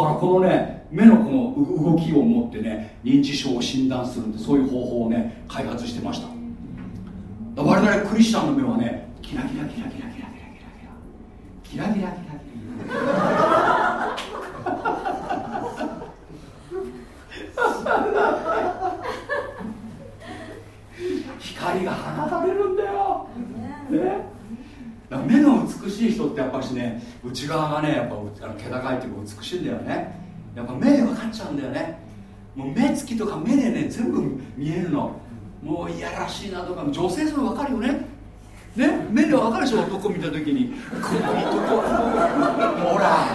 からこのね目のこの動きを持ってね認知症を診断するってそういう方法をね開発してました。我々クリスチャンの目はねキラキラキラキラキラキラキラキラキラキラキラキラ光が放たれるんだよ、ね、目の美しい人ってやっぱしね内側がねやっぱあの気高いっていうか美しいんだよね。やっぱ目で分かっちゃうんだよね。もう目つきとか目でね全部見えるの。もういやらしいなとか女性それ分かるよね。ね。目で分かるでしょ男見た時に。この男ほら。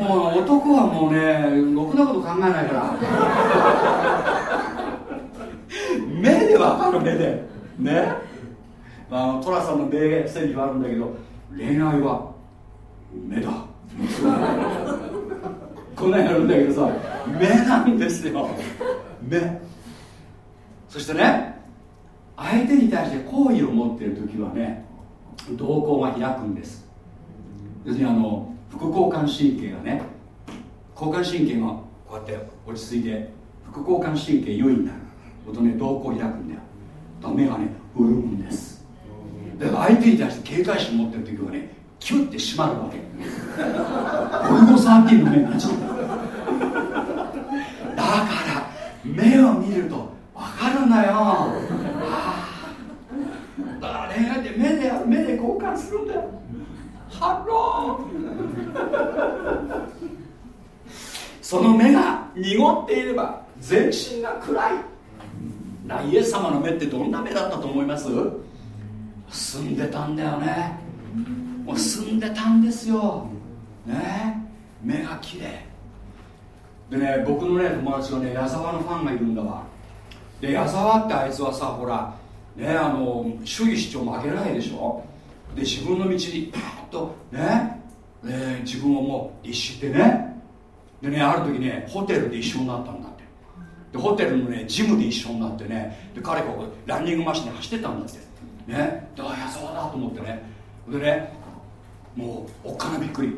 もう男はもうねろくなこと考えないから目で分かる目で。ね。あの寅さんの名セリフあるんだけど恋愛は目だ。こんなんやるんだけどさ目なんですよ。目。そしてね相手に対して好意を持っている時はね瞳孔が開くんです。要するにあの副交感神経がね交感神経がこうやって落ち着いて副交感神経優位になる。ことね瞳孔開くんだよ目がね潤むんです。だから相手に対して警戒心持ってる時はねキュッて締まるわけ。ゴルゴ13の目になっちゃうだから目を見ると分かるんだよだから恋愛って目で目で交換するんだよ。 Hello。その目が濁っていれば全身が暗い。なイエス様の目ってどんな目だったと思います？住んでたんだよね。もう住んでたんですよ。ね？目が綺麗。でね僕のね友達はね矢沢のファンがいるんだわ。で矢沢ってあいつはさほらねあの主義主張曲げないでしょ？で自分の道にパッとね？ね自分をもう律してね？でねある時ねホテルで一緒になったんだ。でホテルのねジムで一緒になってねで彼がランニングマシンで走ってたんだってね。だから矢沢だと思ってね。でねもうおっかなびっくり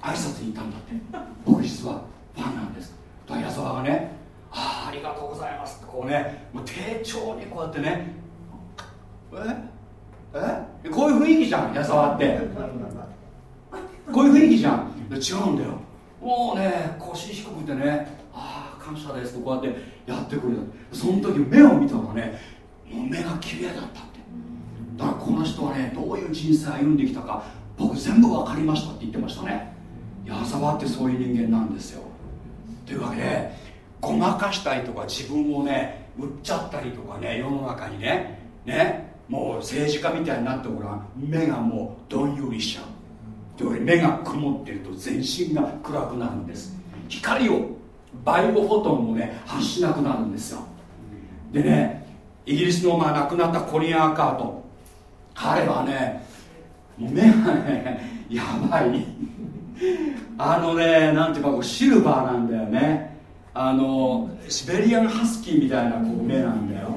挨拶に行ったんだって。僕実はファンなんです。だから矢沢がねああありがとうございますってこうねもう丁重にこうやってねえ？え？こういう雰囲気じゃん矢沢って。こういう雰囲気じゃん。違うんだよ。もうね腰低くてねああ感謝ですとこうやってやってくれた。その時目を見たらねもう目が綺麗だったって。だからこの人はねどういう人生歩んできたか僕全部分かりましたって言ってましたね。矢沢ってそういう人間なんですよ。というわけでごまかしたりとか自分をね売っちゃったりとかね世の中にねねもう政治家みたいになってごらん目がもうどんよりしちゃう。というわけで目が曇ってると全身が暗くなるんです。光をバイオフォトンもね発しなくなるんですよ。でねイギリスのまあ亡くなったコリアン・アーカート。彼はねもう目がねやばい。あのねなんていうかシルバーなんだよね。あのシベリアンハスキーみたいなこう目なんだよ。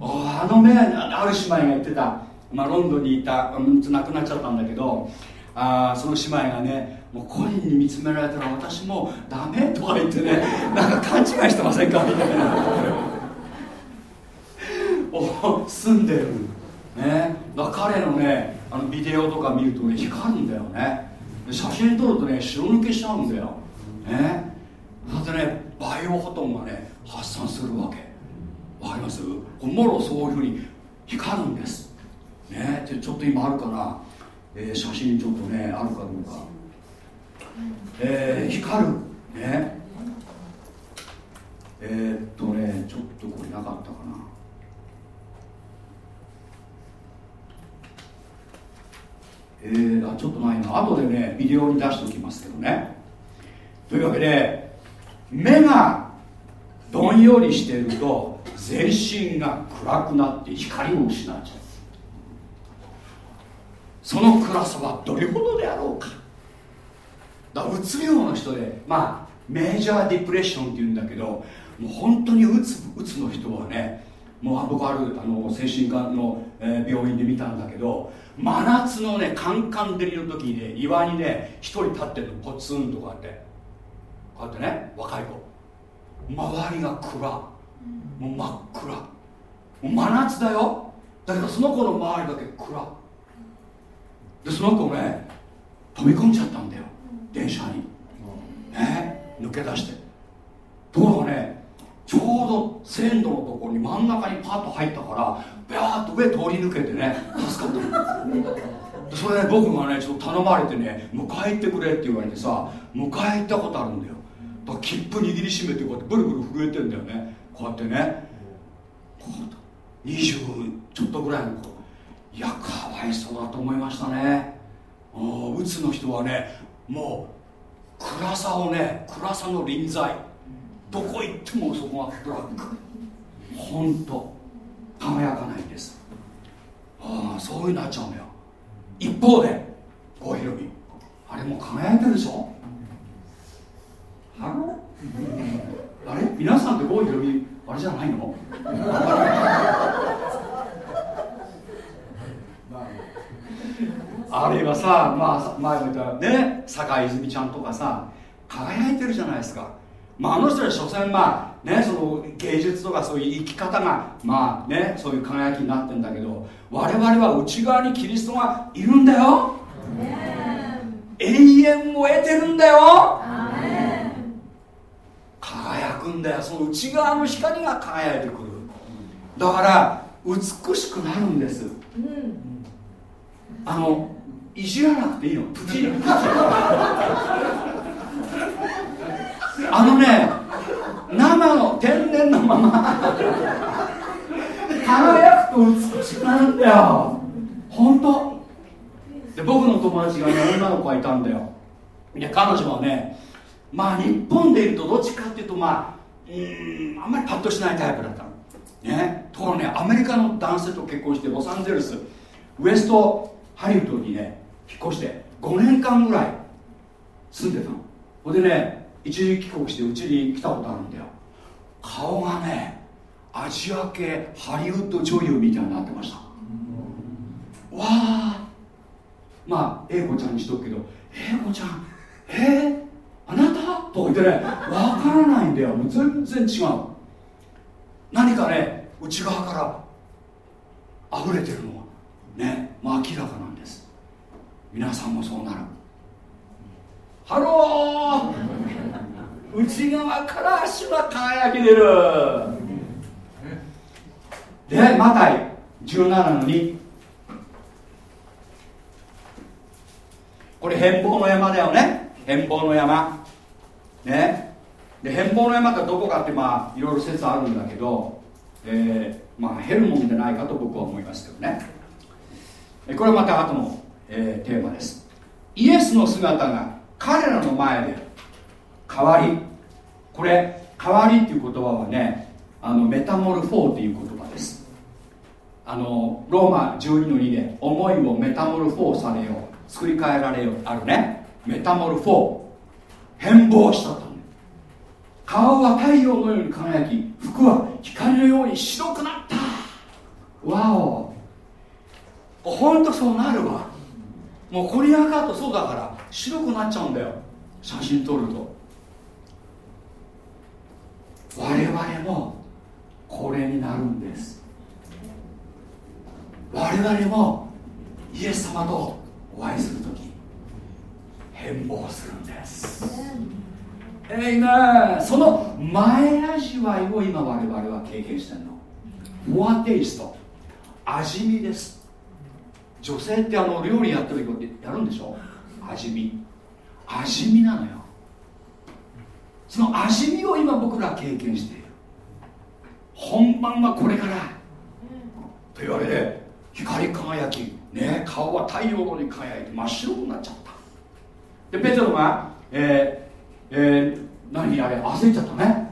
あの目ある姉妹が言ってた、まあ、ロンドンにいた、うん、亡くなっちゃったんだけどあその姉妹がねもうコリンに見つめられたら私もダメとか言ってね なんか勘違いしてませんかみたいな。お住んでる。ね、だ彼のねあのビデオとか見るとね光るんだよね。写真撮るとね白抜けしちゃうんだよ。ね。だってねバイオフォトンがね発散するわけ。わかります？もろそういうふうに光るんです。ね。でちょっと今あるかな、えー、写真ちょっとねあるかどうか。えー、光る。ね。えー、っとねちょっとこれなかったかな。えー、あちょっとないな後でねビデオに出しておきますけどね。というわけで目がどんよりしていると全身が暗くなって光を失っちゃう。その暗さはどれほどであろうか。だうつ病の人でまあメジャーディプレッションっていうんだけどもう本当にうつうつの人はねもう僕あるあの精神科の、えー、病院で見たんだけど真夏のねカンカン照りの時にね岩にね一人立ってるのポツンとかって。こうやってね若い子。周りが暗もう真っ暗。もう真夏だよ。だけどその子の周りだけ暗でその子ね飛び込んじゃったんだよ。電車に。ね？抜け出して。ところがね？ちょうど線路のところに真ん中にパッと入ったからビャーッと上通り抜けてね助かった。それね僕がねちょっと頼まれてね迎え行ってくれって言われてさ迎え行ったことあるんだよ。だから切符握りしめてこうやってブルブル震えてんだよね。こうやってね。こう20ちょっとぐらいの子いやかわいそうだと思いましたね。うつの人はねもう暗さをね暗さの臨在。どこ行ってもそこがブラック。本当輝かないんです。ああそういうなっちゃうのよ。一方で郷ひろみあれもう輝いてるでしょ？はあ？れ？皆さんって郷ひろみあれじゃないの？あるいはさ、まあ、前も言ったね坂井泉ちゃんとかさ輝いてるじゃないですか。まあ、あの人は所詮まあねその芸術とかそういう生き方がまあねそういう輝きになってんだけど我々は内側にキリストがいるんだよ。永遠を得てるんだよ。輝くんだよ。その内側の光が輝いてくる。だから美しくなるんです、うん、あのいじらなくていいの？プチプチあのね生の天然のまま 輝くと美しくなるんだよ。本当。で僕の友達がね女の子がいたんだよ。で彼女はねまあ日本でいるとどっちかっていうとまあうんあんまりパッとしないタイプだったの。ね。ところねアメリカの男性と結婚してロサンゼルスウエストハリウッドにね引っ越して5年間ぐらい住んでたの。ほんでね一時帰国してうちに来たことあるんだよ。顔がねアジア系ハリウッド女優みたいになってました。わあ。まあ英子ちゃんにしとくけど英子ちゃんえー、あなた？と言ってねわからないんだよ。もう全然違う。何かね内側から溢れてるのはね、まあ、明らかな皆さんもそうなる。ハロー！内側から足は輝き出る。でマタイ17の2これ変貌の山だよね。変貌の山。ね。で変貌の山ってどこかってまあいろいろ説あるんだけど、えー、まあヘルモンでないかと僕は思いますけどね。これはまた後の、えー、テーマです。イエスの姿が彼らの前で変わりこれ変わりっていう言葉はねあのμεταμορφόω っていう言葉です。あのローマ12の2で思いをμεταμορφόω されよう作り変えられようあるね。μεταμορφόω。変貌したと。顔は太陽のように輝き服は光のように白くなった。わお。ほんとそうなるわ。もうコリアカートそうだから白くなっちゃうんだよ。写真撮ると。我々もこれになるんです。我々もイエス様とお会いする時変貌するんです。えいなその前味わいを今我々は経験してるの。フォアテイスト味見です女性ってあの料理やってる時ってやるんでしょ？味見。味見なのよ。その味見を今僕ら経験している。本番はこれから。というわけで光り輝き。ね顔は太陽のに輝いて真っ白になっちゃった。でペテロがえー、えー、何？あれ焦っちゃったね。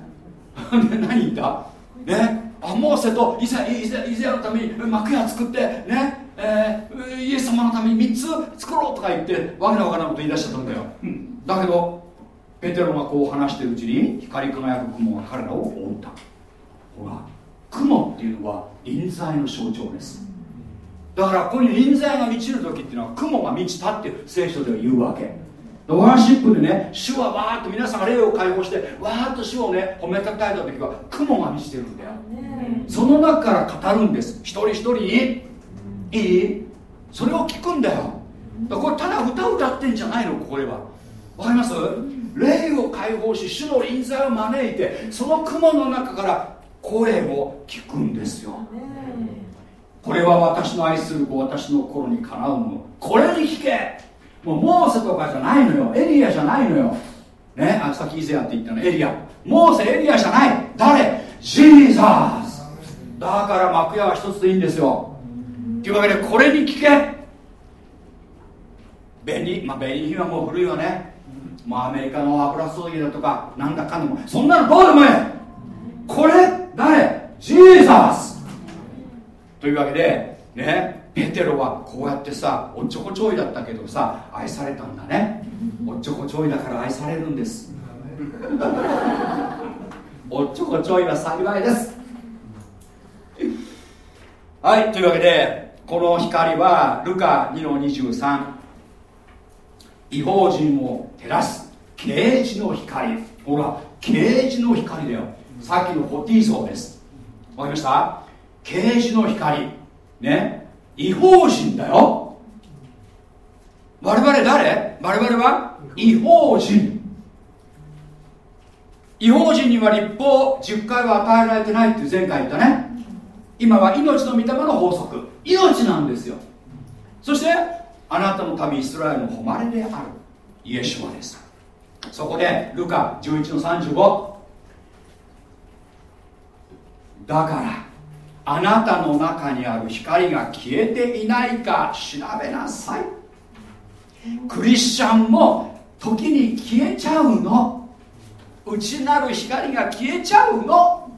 で何言った？ねあモーセとイザイザイザヤのために幕屋作ってね。えー、イエス様のために3つ作ろうとか言ってわけのわからんこと言い出しちゃったんだよ、うん、だけどペテロがこう話してるうちに光り輝く雲が彼らを覆った。ほら雲っていうのは臨在の象徴です。だからこういう臨在が満ちる時っていうのは雲が満ちたっていう聖書では言うわけ。ワーシップでね主はわーっと皆さんが霊を解放してわーっと主をね褒めたたえた時は雲が満ちてるんだよ。その中から語るんです。一人一人にいい？それを聞くんだよ。だこれただ歌歌ってんじゃないのここでは。わかります？霊を解放し主の臨在を招いてその雲の中から声を聞くんですよ。これは私の愛する子私の心にかなうもの。これに聞け。もうモーセとかじゃないのよ。エリアじゃないのよ。ね？あさっきイゼアって言ったの。エリア。モーセエリアじゃない。誰？ジーザースだから幕屋は一つでいいんですよというわけでこれに聞け。便利まあ品はもう古いわね。まあアメリカの油注ぎだとかなんだかんだもそんなのどうでもいい。これ誰？ジーザース。というわけでねペテロはこうやってさおっちょこちょいだったけどさ愛されたんだね。おっちょこちょいだから愛されるんです。おっちょこちょいは幸いです。はいというわけでこの光はルカ2の23違法人を照らす。啓示の光。ほら啓示の光だよ。さっきのホティーソーです。わかりました？啓示の光。ね？違法人だよ。我々誰？我々は？違法人。違法人には立法10回は与えられてないって前回言ったね。今は命の御霊の法則。命なんですよ。そしてあなたの民イスラエルの誉れであるイエシュアですそこでルカ11の35だからあなたの中にある光が消えていないか調べなさい。クリスチャンも時に消えちゃうの。内なる光が消えちゃうの。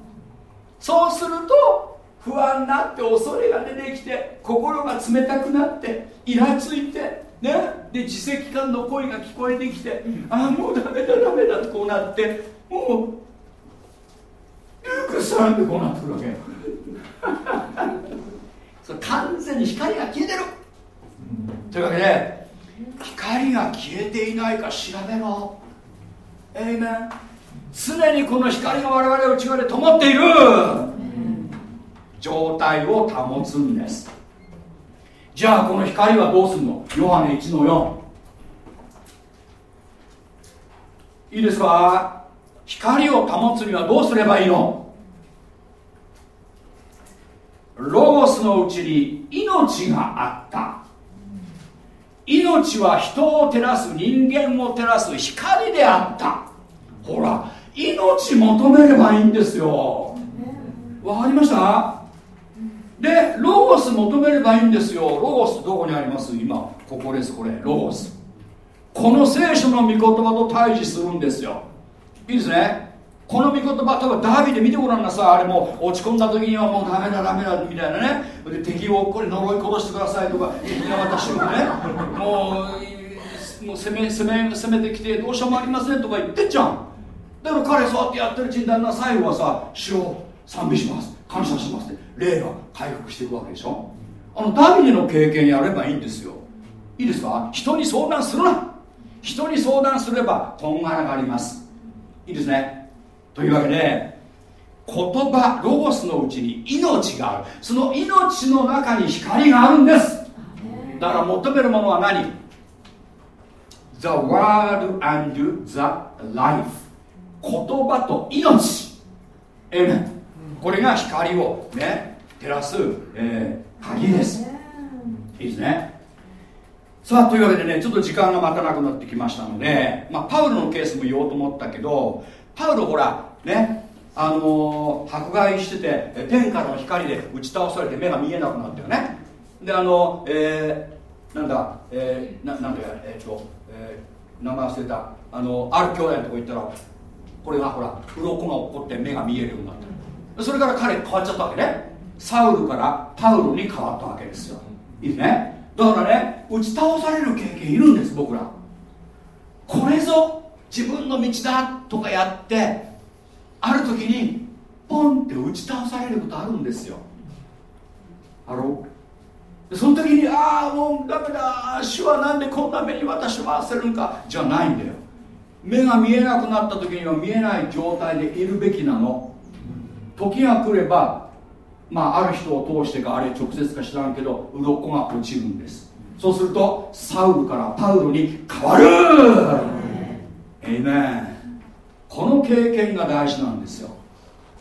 そうすると不安になって恐れが出てきて心が冷たくなってイラついてね。で自責感の声が聞こえてきてああもうダメだダメだとこうなって。もうルークさんってこうなってくるわけ それ完全に光が消えてる。というわけで光が消えていないか調べろ。えいめん常にこの光が我々の内側で灯っている状態を保つんです。じゃあこの光はどうするの？ヨハネ1の4いいですか？光を保つにはどうすればいいの？ロゴスのうちに命があった。命は人を照らす人間を照らす光であった。ほら命求めればいいんですよ。わかりました？でロゴス求めればいいんですよ。ロゴスどこにあります？今ここですこれ。ロゴス。この聖書の御言葉と対峙するんですよ。いいですね。この御言葉例えばダービーで見てごらんなさい。あれも落ち込んだ時にはもうダメだダメだみたいなね。で敵をこれ呪い殺してくださいとか言いなが私がね。もうもう攻め攻め攻めてきてどうしようもありませんとか言ってんじゃんだから彼そうやってやってるうちにだんだん最後はさ主を賛美します。感謝しますって霊が回復していくわけでしょ？あのダビデの経験やればいいんですよ。いいですか？人に相談するな。人に相談すればこんがらがります。いいですね。というわけで言葉ロゴスのうちに命がある。その命の中に光があるんです。だから求めるものは何？The word and the life 言葉と命。えめこれが光をね照らす、えー、鍵です。いいですね。さあというわけでねちょっと時間が待たなくなってきましたので、まあ、パウロのケースも言おうと思ったけどパウロほらねあのー、迫害してて天からの光で打ち倒されて目が見えなくなったよね。であのえー、なんだえー、ななんだえっ、ー、と、えー、名前忘れた。あのある兄弟のとこ行ったらこれがほら鱗が落っこって目が見えるようになったそれから彼変わっちゃったわけね。サウルからパウロに変わったわけですよ。いいね。だからね打ち倒される経験いるんです僕ら。これぞ自分の道だとかやってある時にポンって打ち倒されることあるんですよ。 Hello。その時にああもうダメだ。主はなんでこんな目に私を遭わせるんか。じゃないんだよ。目が見えなくなった時には見えない状態でいるべきなの。時が来ればまあある人を通してかあれ直接か知らんけど鱗が落ちるんです。そうするとサウルからパウロに変わる。エイメン。この経験が大事なんですよ。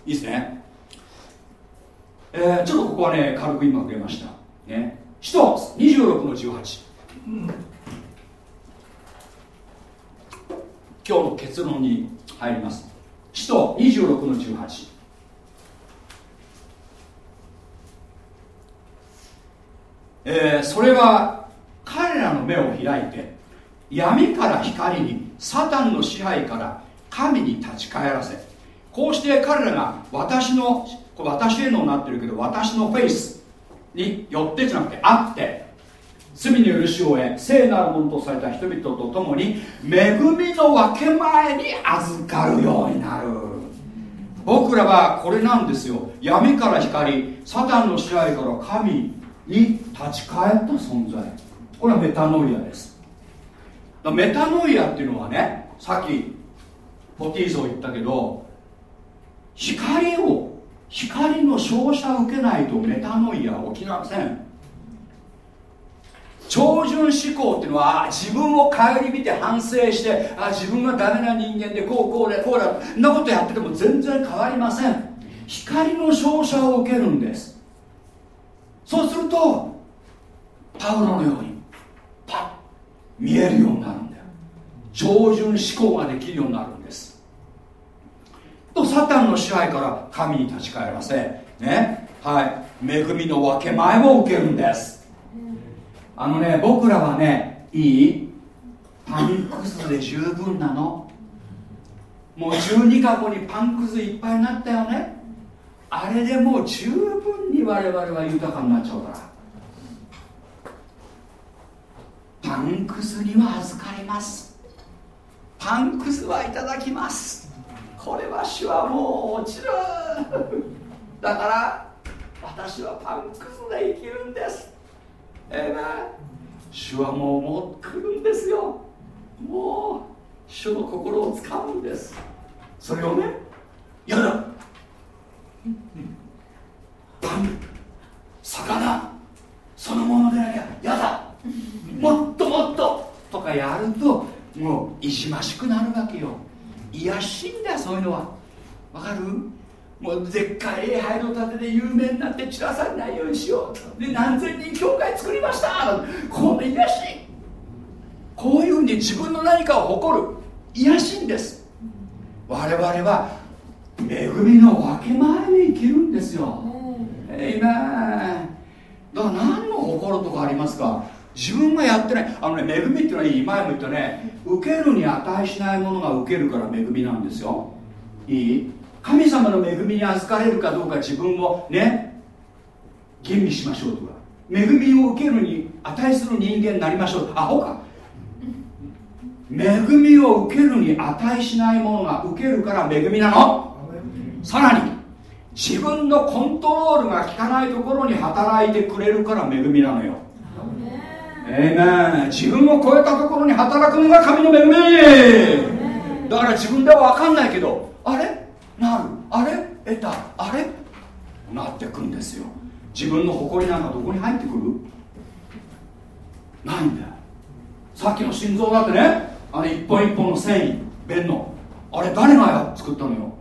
いいですね。えー、ちょっとここはね軽く今触れました。ね。使徒26の18、うん、今日の結論に入ります。使徒26の18えー、それは彼らの目を開いて闇から光にサタンの支配から神に立ち返らせこうして彼らが私の私へのなってるけど私のフェイスによってじゃなくてあって罪の許しを得聖なるものとされた人々と共に恵みの分け前に預かるようになる。僕らはこれなんですよ。闇から光サタンの支配から神に立ち返った存在。これはメタノイアです。メタノイアっていうのはねさっきポティーゾ言ったけど光を光の照射を受けないとメタノイア起きません。超純思考っていうのは自分を顧みて反省してあ自分がダメな人間でこうこうでこうだそんなことやってても全然変わりません。光の照射を受けるんです。そうするとパウロのようにパッ見えるようになるんだよ。超純思考ができるようになるんです。とサタンの支配から神に立ち返らせねはい恵みの分け前も受けるんです。あのね僕らはねいいパンくずで十分なの。もう12かごにパンくずいっぱいになったよね。あれでもう十分に我々は豊かになっちゃうから。パンくずには預かります。パンくずはいただきます。これは主はもう落ちる。だから私はパンくずで生きるんです。ええ主はもうもう来るんですよ。もう主の心をつかむんです。それをねやだパン魚そのものでなきゃやだもっともっととかやるともういじましくなるわけよ癒しいん。だよそういうのはわかるもうでっかい礼拝の盾で有名になって散らされないようにしようで何千人教会作りましたこの癒しいこういうふうに自分の何かを誇る癒しいん。です我々は恵みの分け前に生きるんですよ。え。いめだから何の誇るとかありますか？自分がやってない。あのね恵みっていうのはいい前も言ったね受けるに値しないものが受けるから恵みなんですよ。いい？神様の恵みに預かれるかどうか自分をね吟味しましょうとか。恵みを受けるに値する人間になりましょうアホか。恵みを受けるに値しないものが受けるから恵みなのさらに自分のコントロールが効かないところに働いてくれるから恵みなのよ。ええね自分を超えたところに働くのが神の恵み。だから自分では分かんないけどあれ？なる。あれ？得た。あれ？なってくんですよ。自分の誇りなんかどこに入ってくる？ないんだ。よさっきの心臓だってね。あれ一本一本の繊維弁の。あれ誰が作ったのよ？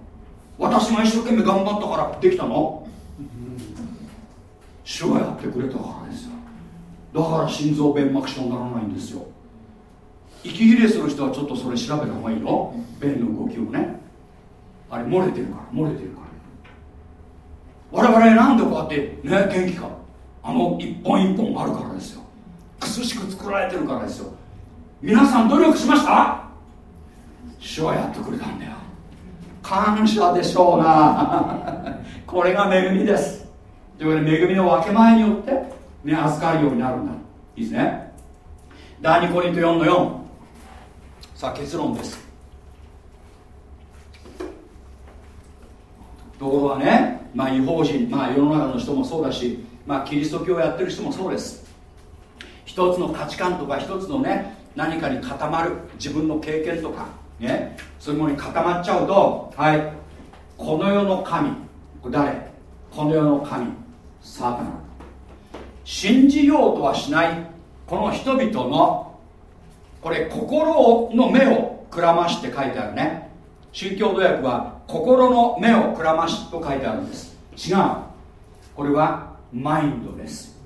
私が一生懸命頑張ったからできたの？主がやってくれたからですよ。だから心臓弁膜症にならないんですよ。息切れする人はちょっとそれ調べた方がいいの？弁の動きをね。あれ漏れてるから漏れてるから。我々なんでこうやってね元気か。あの一本一本あるからですよ。くすしく作られてるからですよ。皆さん努力しました？主はやってくれたんだよ感謝でしょうな。これが恵みです。というわけで恵みの分け前によってね預かるようになるんだ。いいですね。第2コリント4の4さあ結論です。ところがね、まあ、違法人、まあ、世の中の人もそうだし、まあ、キリスト教をやってる人もそうです。一つの価値観とか一つのね何かに固まる自分の経験とかねそういうものに固まっちゃうとはいこの世の神誰？この世の神サタン信じようとはしないこの人々のこれ心の目をくらまして書いてあるね。新共同訳は心の目をくらましと書いてあるんです。違う。これはマインドです。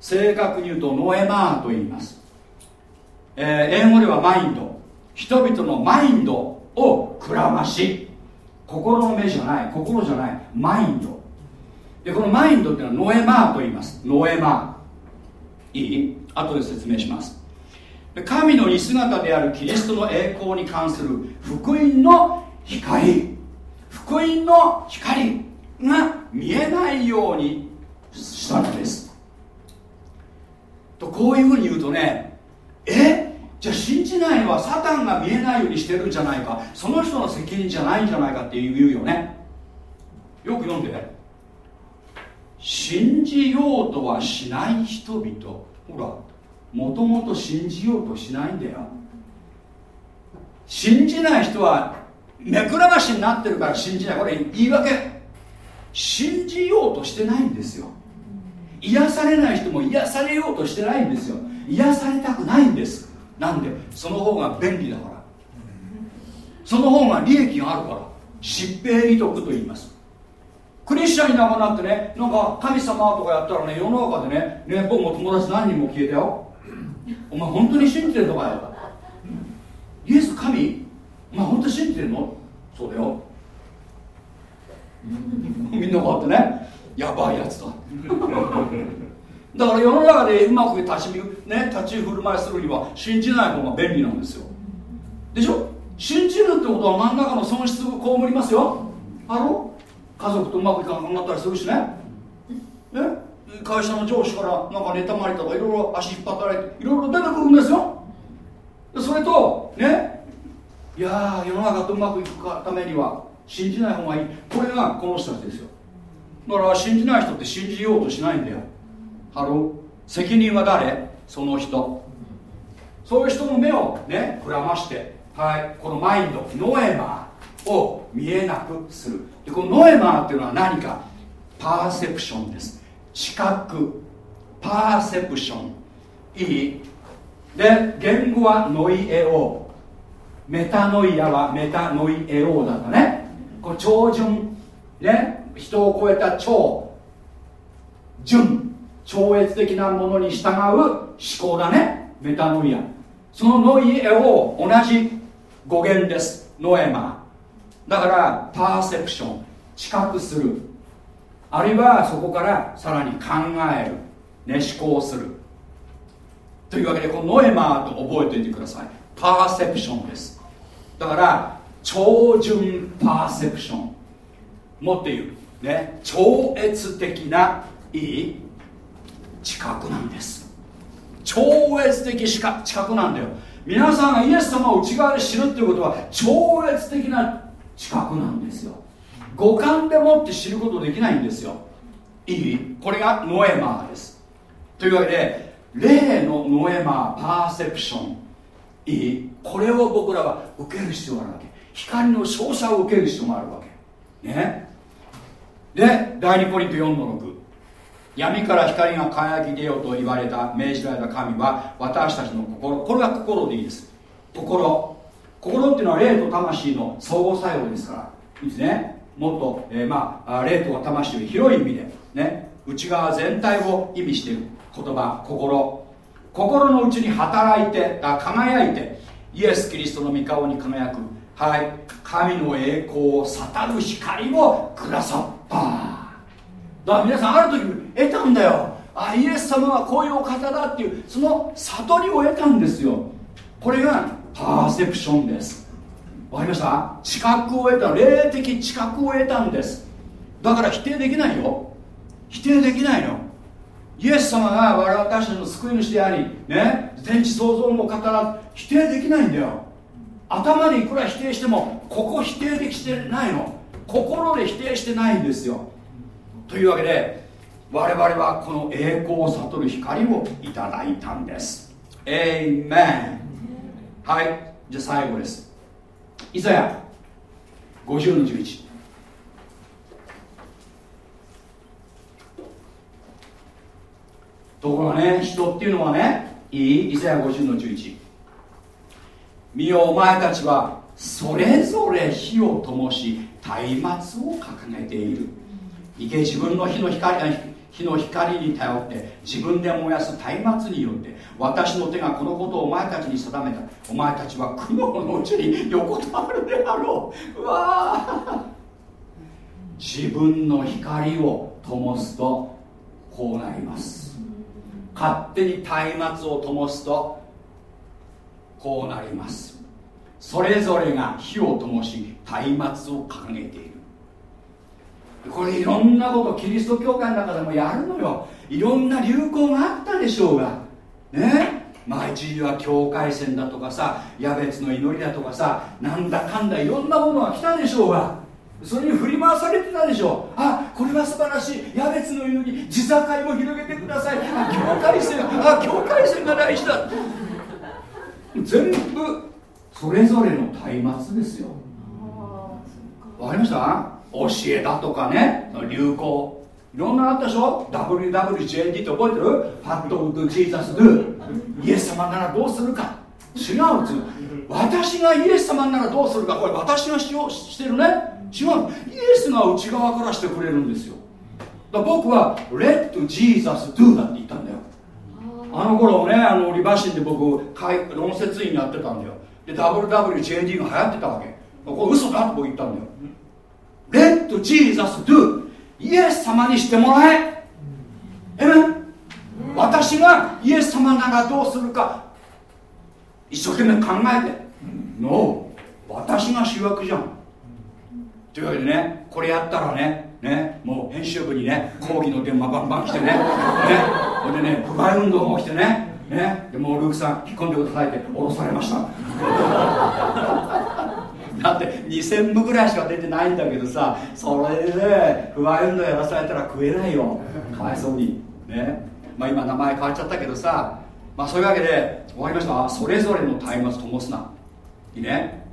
正確に言うとノエマーと言います、えー、英語ではマインド。人々のマインドをくらまし心の目じゃない心じゃないマインド。でこのマインドっていうのはノエマーと言います。ノエマ。ーいい？後で説明します。神の似姿であるキリストの栄光に関する福音の光。福音の光が見えないようにしたのです。とこういうふうに言うとねえ？じゃあ信じないのはサタンが見えないようにしてるんじゃないか。その人の責任じゃないんじゃないかって言うよね。よく読んで信じようとはしない人々。ほらもともと信じようとしないんだよ。信じない人は目くらましになってるから信じない。これ言い訳。信じようとしてないんですよ。癒されない人も癒されようとしてないんですよ。癒されたくないんです。なんで？その方が便利だから。その方が利益があるから。疾病利得と言います。クリスチャンになくなってねなんか神様とかやったらね世の中でねね僕も友達何人も消えたよ。お前本当に信じてるのかよ。イエス神？お前本当に信じてるの？そうだよ。みんなこうやってねやばいやつだ。だから世の中でうまく立ち,、ね、立ち振る舞いするには信じない方が便利なんですよ。でしょ？信じるってことは何らかの損失を被りますよ。あろ家族とうまくいかなくなったりするしね。ね？会社の上司からなんか妬まれたとかいろいろ足引っ張ったらいろいろ出てくるんですよ。それとね？いや世の中とうまくいくためには信じない方がいい。これがこの人たちですよ。だから信じない人って信じようとしないんだよ。 Hello。責任は誰？その人。そういう人の目をねくらましてはい。このマインドノエマーを見えなくする。でこのνόημα っていうのは何か？パーセプションです。知覚。パーセプション。いい？で言語はノイエオ。メタノイアはメタノイエオだったね。これ超順ね？人を超えた超順超越的なものに従う思考だね。メタノイア。そのノイエオ同じ語源です。ノエマ。だからパーセプション。知覚する。あるいはそこからさらに考える、ね、思考する。というわけでこのノエマーと覚えておいてください。パーセプションです。だから超順パーセプション。もっていうね超越的ないい知覚なんです。超越的知覚なんだよ。皆さんがイエス様を内側で知るっていうことは超越的な知覚なんですよ。五感でもって知ることできないんですよ。いいこれがノエマーです。というわけで霊のノエマーパーセプション。いいこれを僕らは受ける必要があるわけ。光の照射を受ける必要があるわけ。ね。で第2コリント4の6闇から光が輝き出ようと言われた命じられた神は私たちの心これが心でいいです。心。心っていうのは霊と魂の相互作用ですから。いいですね。もっと、えー、まあ霊とか魂より広い意味でね。内側全体を意味している言葉心。心の内に働いてあ輝いてイエス・キリストの御顔に輝く。はい。神の栄光を悟る光をくださった。だから皆さんある時得たんだよ。あイエス様はこういうお方だっていうその悟りを得たんですよ。これがパーセプションです。わかりました？知覚を得た霊的知覚を得たんです。だから否定できないよ。否定できないの。イエス様が我々私たちの救い主でありね天地創造の方だ。否定できないんだよ。頭でいくら否定してもここ否定できてないの。心で否定してないんですよ。というわけで我々はこの栄光を悟る光をいただいたんです。エイメンはい。じゃあ最後です。イザヤ50の11ところがね人っていうのはねいい？イザヤ50の11見よお前たちはそれぞれ火を灯し松明を掲げている。いけ自分の火の光火の光に頼って自分で燃やす松明によって私の手がこのことをお前たちに定めたお前たちは苦悩のうちに横たわるであろううわ自分の光を灯すとこうなります勝手に松明を灯すとこうなりますそれぞれが火を灯し松明を掲げているこれいろんなことキリスト教会の中でもやるのよ。いろんな流行があったでしょうが。ね？まあ一時は境界線だとかさ矢別の祈りだとかさなんだかんだいろんなものが来たでしょうが。それに振り回されてたでしょう。あこれは素晴らしい。矢別の祈り地境も広げてください。あ境界線あ境界線が大事だ。全部それぞれの松明ですよ。わかりました？教えだとかね流行。いろんなあったでしょ？WWJD って覚えてる？ファットウッド・ジーザス・ドゥイエス様ならどうするか。違うつ私がイエス様ならどうするか。これ私がしようしてるね？違うイエスが内側からしてくれるんですよ。だ僕は Let Jesus do だって言ったんだよ。あの頃ねあのリバシンで僕論説員やってたんだよ。で WWJD が流行ってたわけ。これ嘘だって僕言ったんだよ Let Jesus do. イエス様にしてもらえ。えめ、私がイエス様ならどうするか一生懸命考えて。No. 私が主役じゃん。というわけでねこれやったらねねもう編集部にね抗議の電話バンバン来てねねほんでね不買運動が起きてねねでもうルークさん引っ込んでくださいって降ろされました。だって2000部ぐらいしか出てないんだけどさそれで不安運動やらされたら食えないよ。かわいそうに。ね。まあ今名前変わっちゃったけどさまあそういうわけで分かりました。それぞれの松明灯すな。いいね。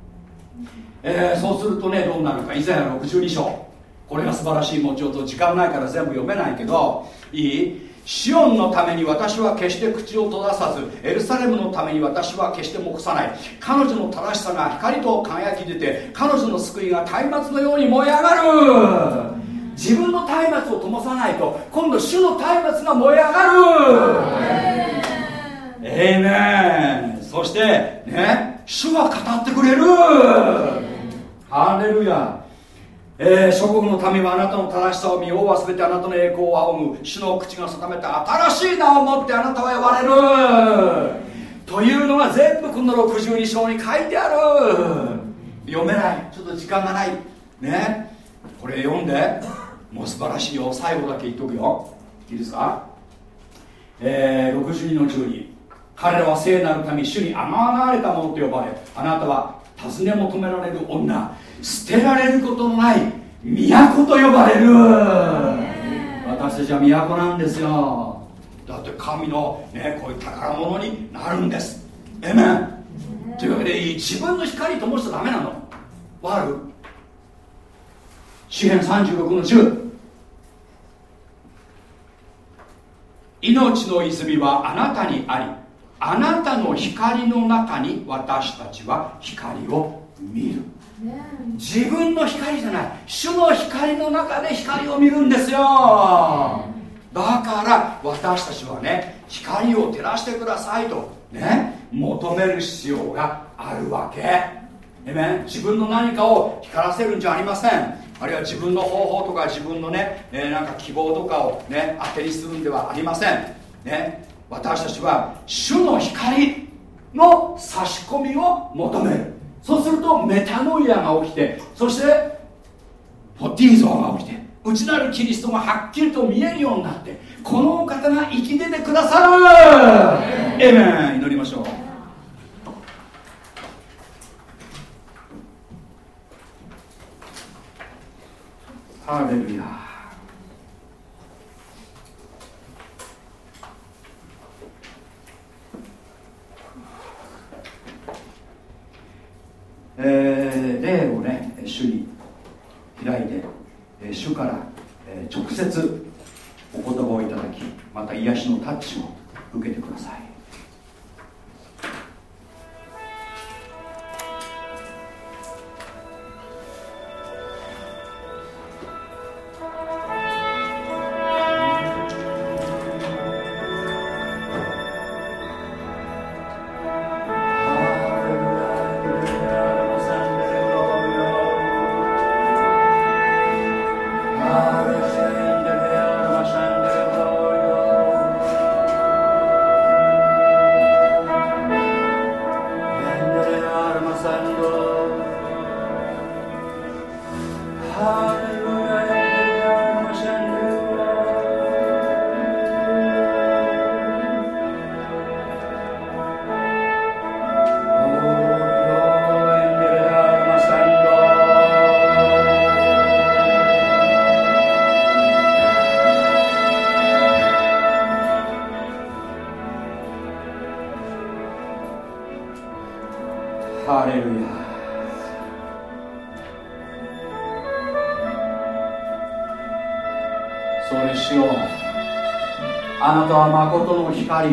えー、そうするとねどうなるか。以前は62章。これが素晴らしいもちょっと時間ないから全部読めないけどいい？シオンのために私は決して口を閉ざさずエルサレムのために私は決して目さない。彼女の正しさが光と輝き出て彼女の救いが松明のように燃え上がる。自分の松明を灯さないと今度主の松明が燃え上がる。エイメンそしてね主は語ってくれる。ハレルヤえー、諸国の民はあなたの正しさを見王は全てあなたの栄光を仰ぐ主の口が定めた新しい名を持ってあなたは呼ばれる。というのが全部この62章に書いてある。読めない。ちょっと時間がない。ね。これ読んで。もう素晴らしいよ。最後だけ言っとくよ。いいですか？えー、62の12彼らは聖なる民主にあがわれたものと呼ばれあなたは尋ね求められる女。捨てられることのない都と呼ばれる。私たちは都なんですよ。だって神のねこういう宝物になるんです。えめんというわけで自分の光ともしちゃダメなの。わかる詩篇36の10命の泉はあなたにありあなたの光の中に私たちは光を見る。自分の光じゃない。主の光の中で光を見るんですよ。だから私たちはね光を照らしてくださいとね求める必要があるわけ。自分の何かを光らせるんじゃありません。あるいは自分の方法とか自分のね、えー、なんか希望とかをね当てにするんではありません。ね。私たちは主の光の差し込みを求める。そうするとメタノイアが起きてそしてポティーゾーが起きて内なるキリストがはっきりと見えるようになってこのお方が生き出てくださる。エメン祈りましょう。ハレルヤえー、霊をね主に開いて、えー、主から、えー、直接お言葉をいただきまた癒しのタッチを受けてください。光。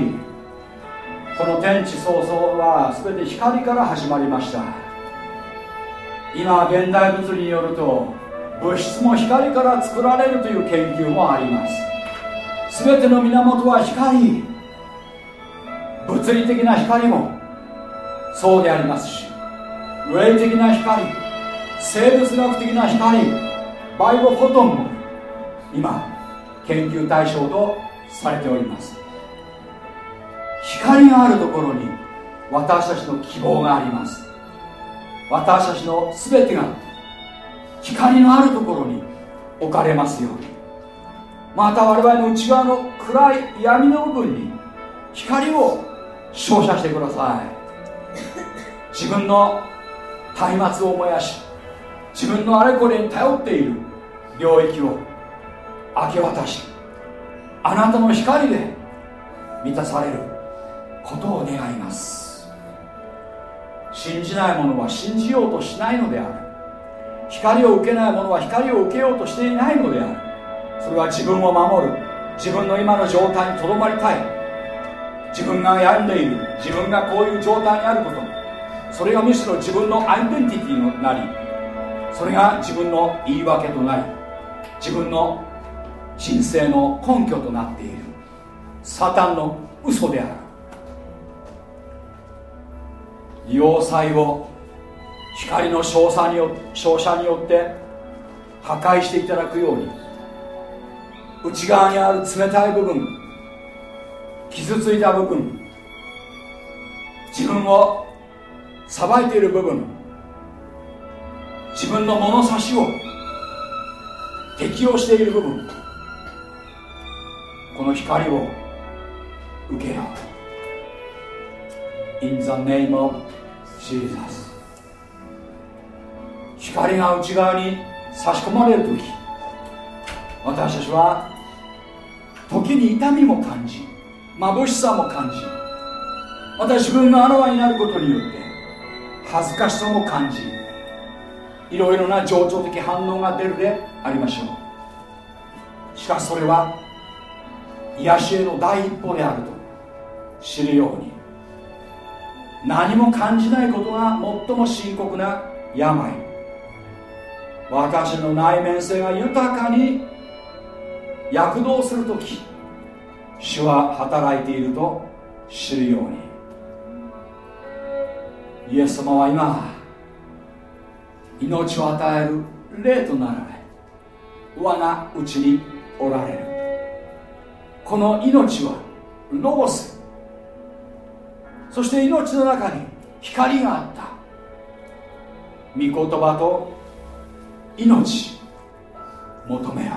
この天地創造は全て光から始まりました。今現代物理によると物質も光から作られるという研究もあります。全ての源は光。物理的な光もそうでありますし霊的な光生物学的な光バイオフォトンも今研究対象とされております。光があるところに私たちの希望があります。私たちの全てが光のあるところに置かれますように。また我々の内側の暗い闇の部分に光を照射してください。自分の松明を燃やし自分のあれこれに頼っている領域を明け渡しあなたの光で満たされる。ことを願います。信じない者は信じようとしないのである。光を受けない者は光を受けようとしていないのである。それは自分を守る。自分の今の状態にとどまりたい。自分が病んでいる。自分がこういう状態にあること。それがむしろ自分のアイデンティティになりそれが自分の言い訳となり自分の人生の根拠となっている。サタンの嘘である。要塞を光の照射によ照射によって破壊していただくように内側にある冷たい部分傷ついた部分自分を裁いている部分自分の物差しを適用している部分この光を受けよう In the name of ジーザス光が内側に差し込まれる時私たちは時に痛みも感じ眩しさも感じまた自分があらわになることによって恥ずかしさも感じいろいろな情緒的反応が出るでありましょう。しかしそれは癒しへの第一歩であると知るように何も感じないことが最も深刻な病。私の内面性が豊かに躍動する時主は働いていると知るように。イエス様は今命を与える霊となられ我がうちにおられる。この命はロゴスそして命の中に光があった。御言葉と命。求めよ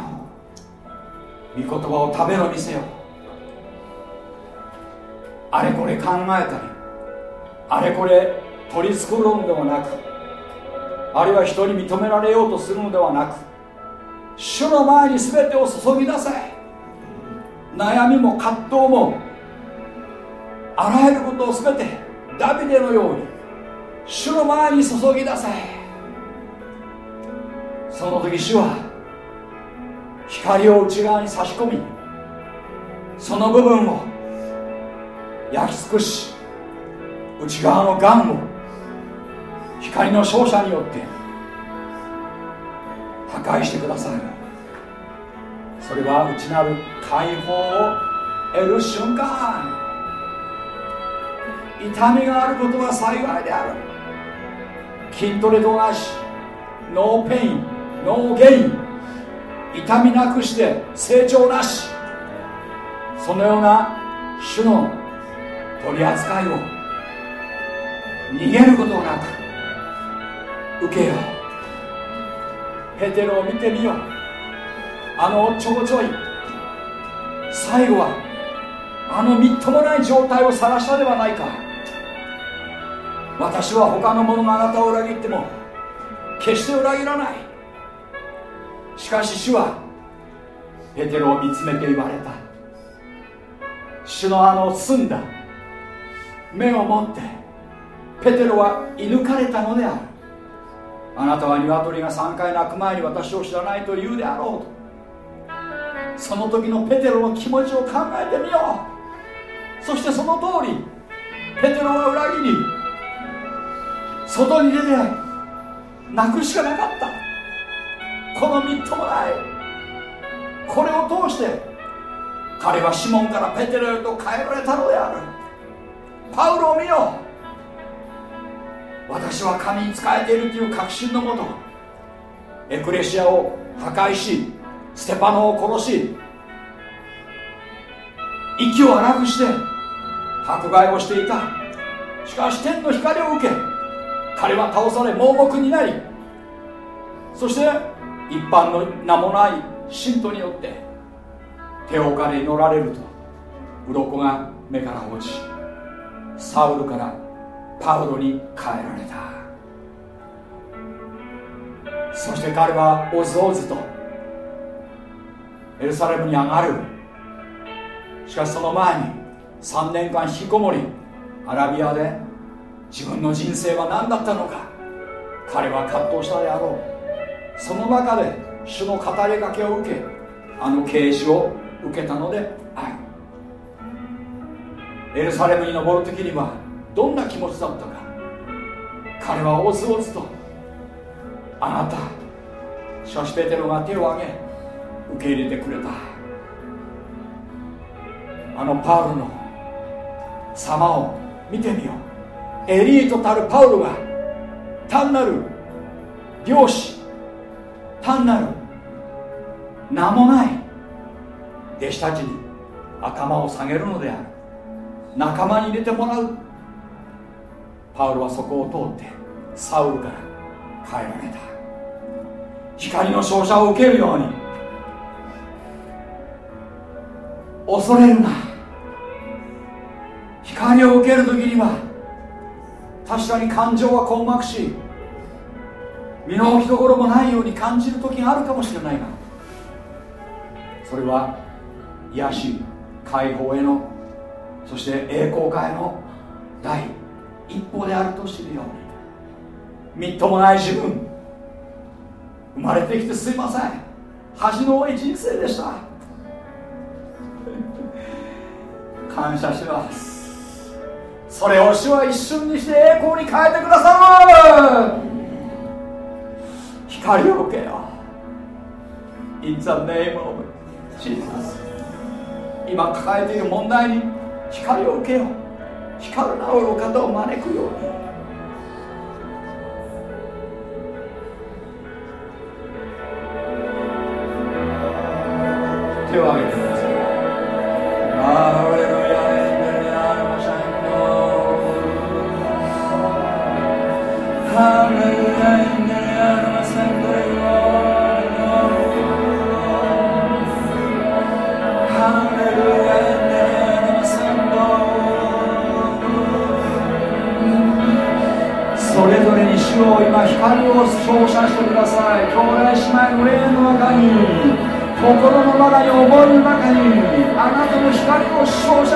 う。御言葉を食べろ見せよ。あれこれ考えたりあれこれ取り繕うのではなくあるいは人に認められようとするのではなく主の前に全てを注ぎ出せ。悩みも葛藤もあらゆることを全てダビデのように主の前に注ぎ出せ。その時主は光を内側に差し込みその部分を焼き尽くし内側のがんを光の照射によって破壊してくださる。それは内なる解放を得る瞬間。痛みがあることは幸いである。筋トレと同じ。 No pain no gain 痛みなくして成長なし。そのような主の取り扱いを。逃げることなく。受けよう。ペテロを見てみよう。あのちょこちょい。最後はあのみっともない状態を晒したではないか。私は他の者があなたを裏切っても決して裏切らない。しかし主はペテロを見つめて言われた。主のあの澄んだ目を持ってペテロは射抜かれたのである。あなたは鶏が3回鳴く前に私を知らないと言うであろうと。その時のペテロの気持ちを考えてみよう。そしてその通りペテロは裏切り外に出て泣くしかなかった。このみっともない。これを通して彼はシモンからペテロへと変えられたのである。パウロを見よ。私は神に仕えているという確信のもとエクレシアを破壊しステパノを殺し息を荒くして迫害をしていた。しかし天の光を受け彼は倒され盲目になりそして一般の名もない信徒によって手をかで祈られると鱗が目から落ちサウルからパウロに変えられた。そして彼はおずおずとエルサレムに上がる。しかしその前に3年間引きこもりアラビアで自分の人生は何だったのか。彼は葛藤したであろう。その中で主の語りかけを受けあの啓示を受けたのである。エルサレムに登る時にはどんな気持ちだったか。彼はおずおずとあなたしかしペテロが手を挙げ受け入れてくれた。あのパウロの様を見てみよう。エリートたるパウロが単なる漁師単なる名もない弟子たちに頭を下げるのである。仲間に入れてもらう。パウロはそこを通ってサウルから変えられた。光の照射を受けるように恐れるな。光を受ける時には確かに感情は困惑し身の置き所もないように感じる時があるかもしれないがそれは癒し解放へのそして栄光化への第一歩であると知るようにみっともない自分生まれてきてすいません恥の多い人生でした。感謝します。それを主は一瞬にして栄光に変えてくださる。光を受けよ。In the name of Jesus. 今抱えている問題に光を受けよ。光るなおる方を招くように。手を挙げて。たの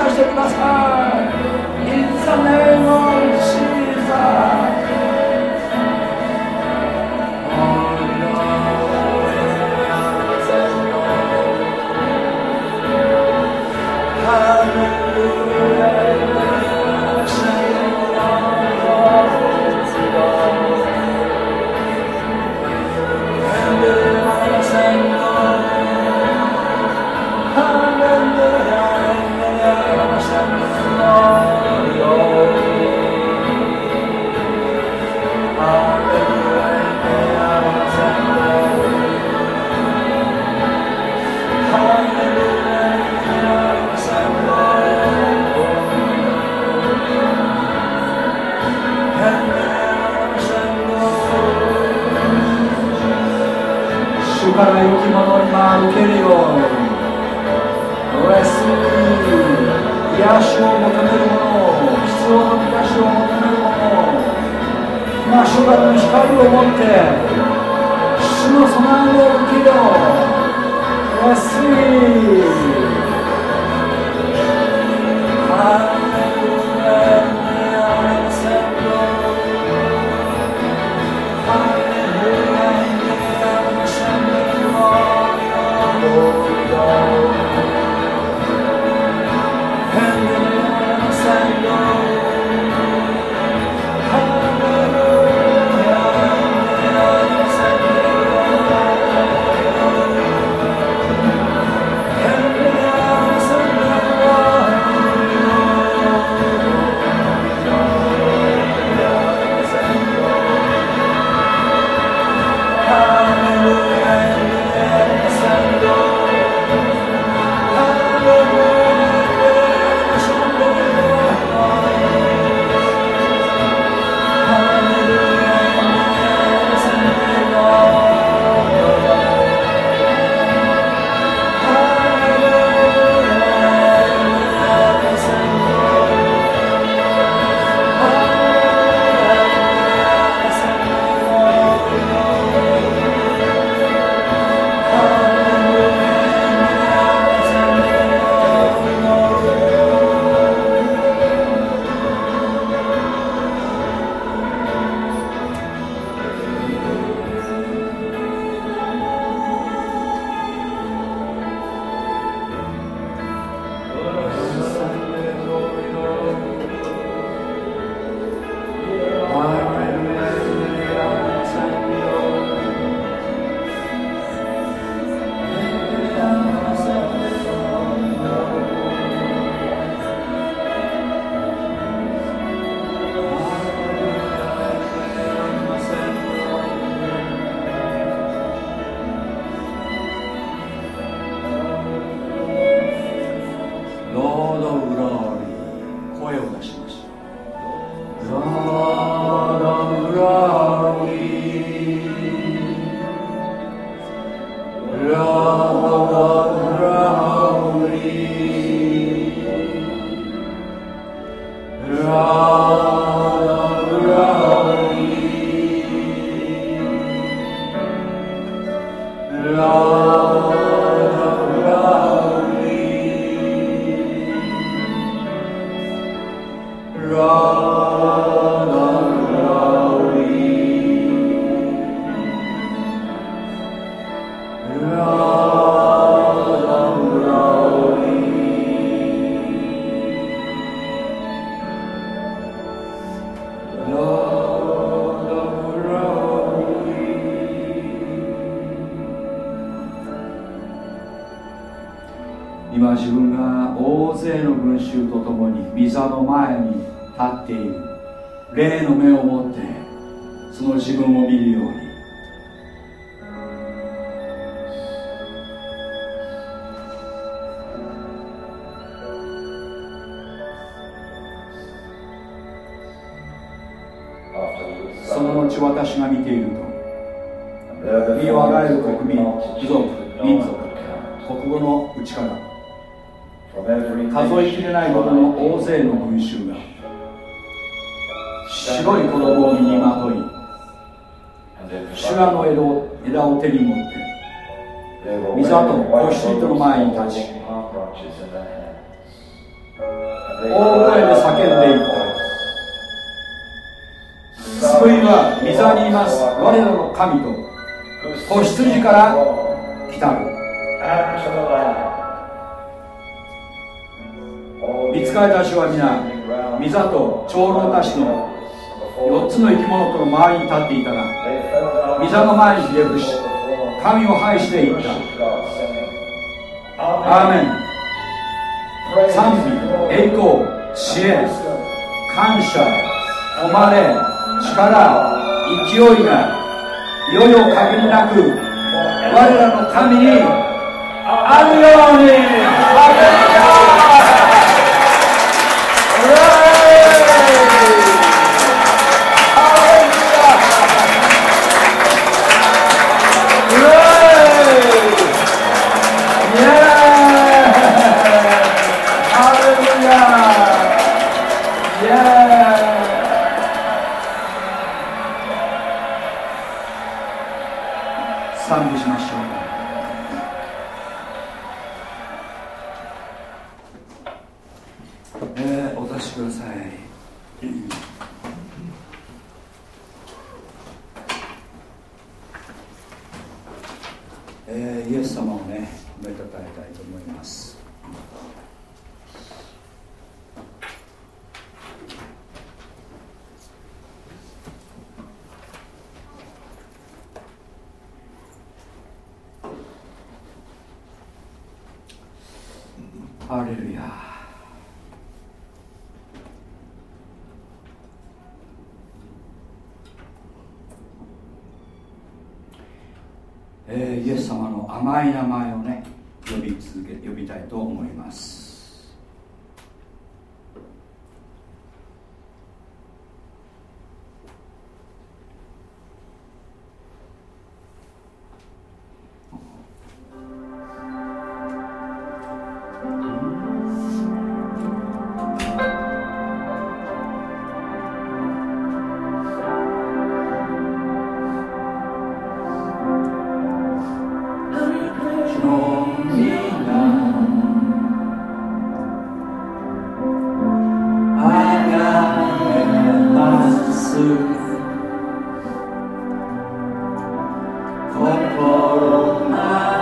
for all my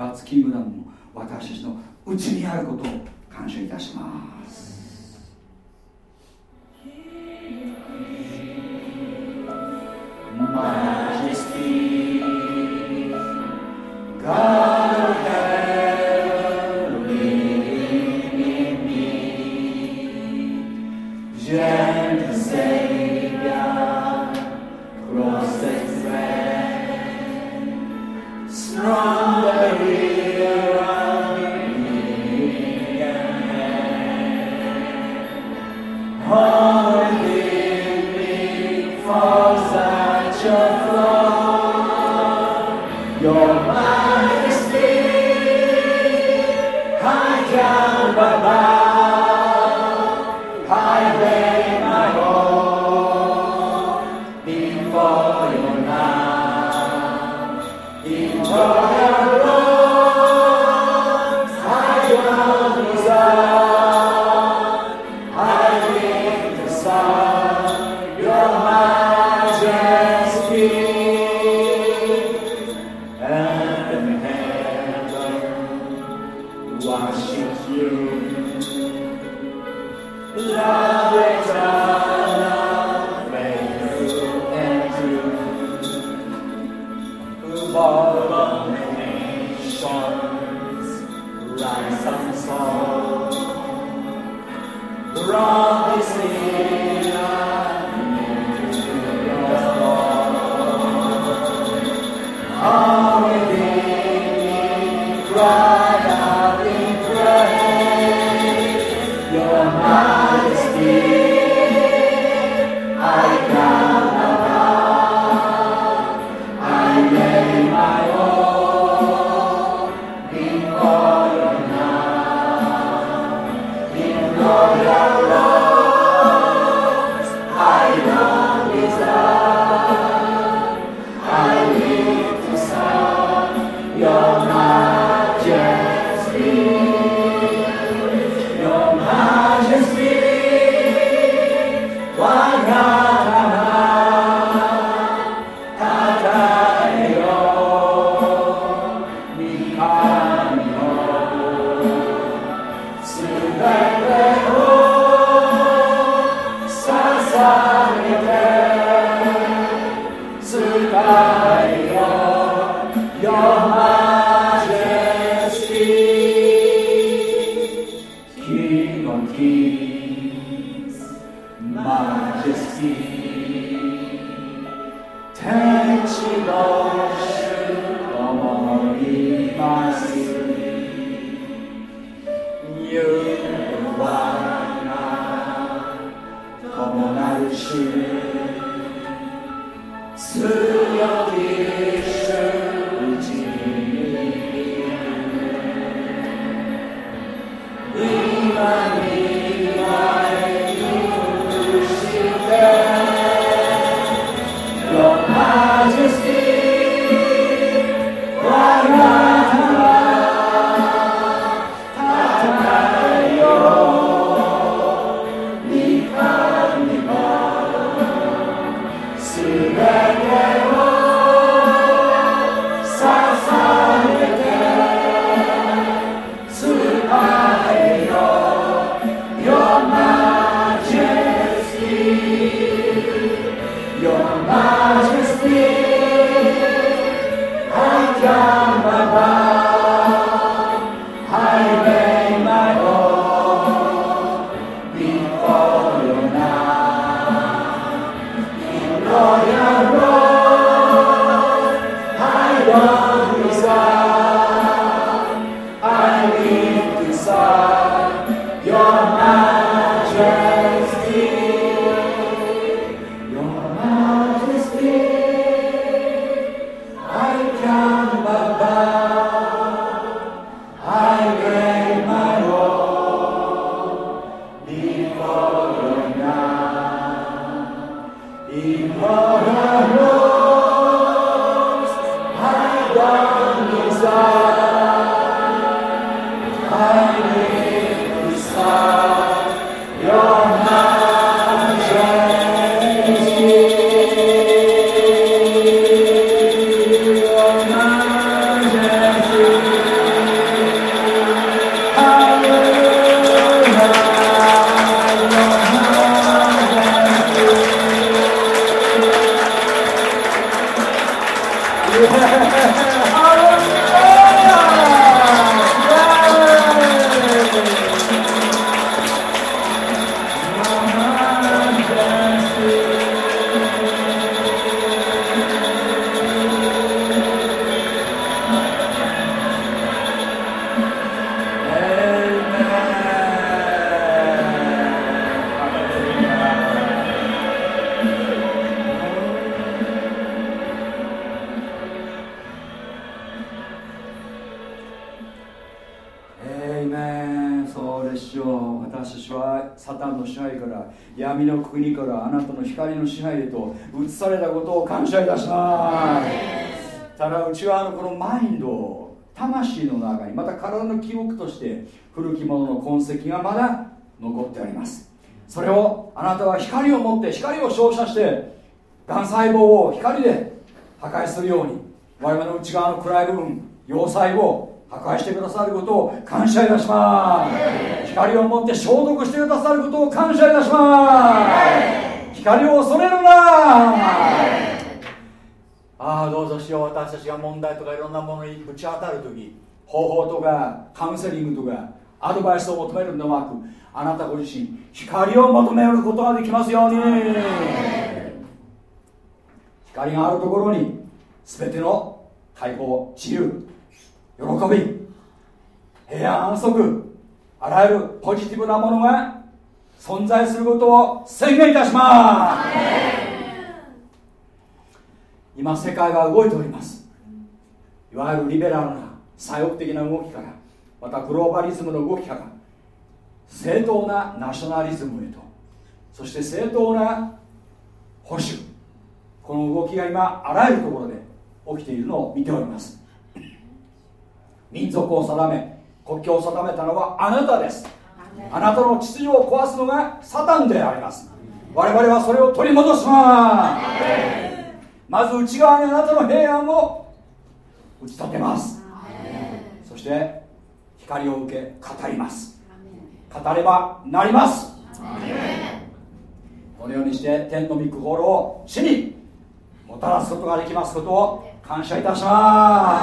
ガッツキングダムの私たちのうちにあることを感謝いたします。Amen. 光を照射してがん細胞を光で破壊するように我々の内側の暗い部分要塞を破壊してくださることを感謝いたします。光を持って消毒してくださることを感謝いたします。光を恐れるな。ああどうぞしよ。う私たちが問題とかいろんなものにぶち当たる時方法とかカウンセリングとかアドバイスを求めるのではなくあなたご自身光を求めることができますように。光があるところに全ての解放自由喜び。平安安息。あらゆるポジティブなものが存在することを宣言いたします。今世界が動いております。いわゆるリベラルな左翼的な動きからまたグローバリズムの動きから正当なナショナリズムへと。そして正当な保守。この動きが今あらゆるところで起きているのを見ております。民族を定め国境を定めたのはあなたです。あなたの秩序を壊すのがサタンであります。我々はそれを取り戻します。まず内側にあなたの平安を打ち立てます。そして光を受け語ります。語ればなります。このようにして天の御心を死にもたらすことができますことを感謝いたしま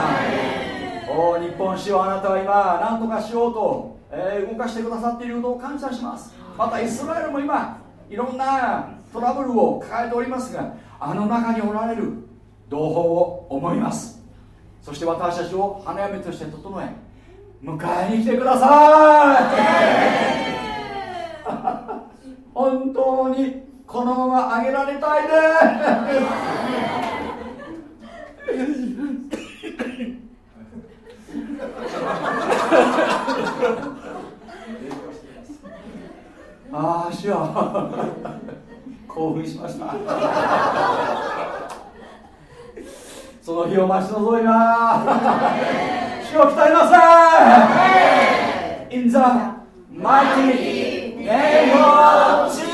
す。お日本史をあなたは今何とかしようと、えー、動かしてくださっていることを感謝します。またイスラエルも今いろんなトラブルを抱えておりますがあの中におられる同胞を思います。そして私たちを花嫁として整え迎えに来てください本当にこのままあげられたいでああ主は興奮しました。その日を待ち望いな 主を鍛えなさい。In the mighty name of Jesus!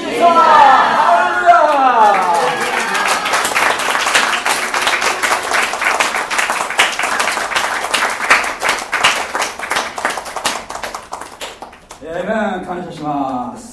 えー、感謝します。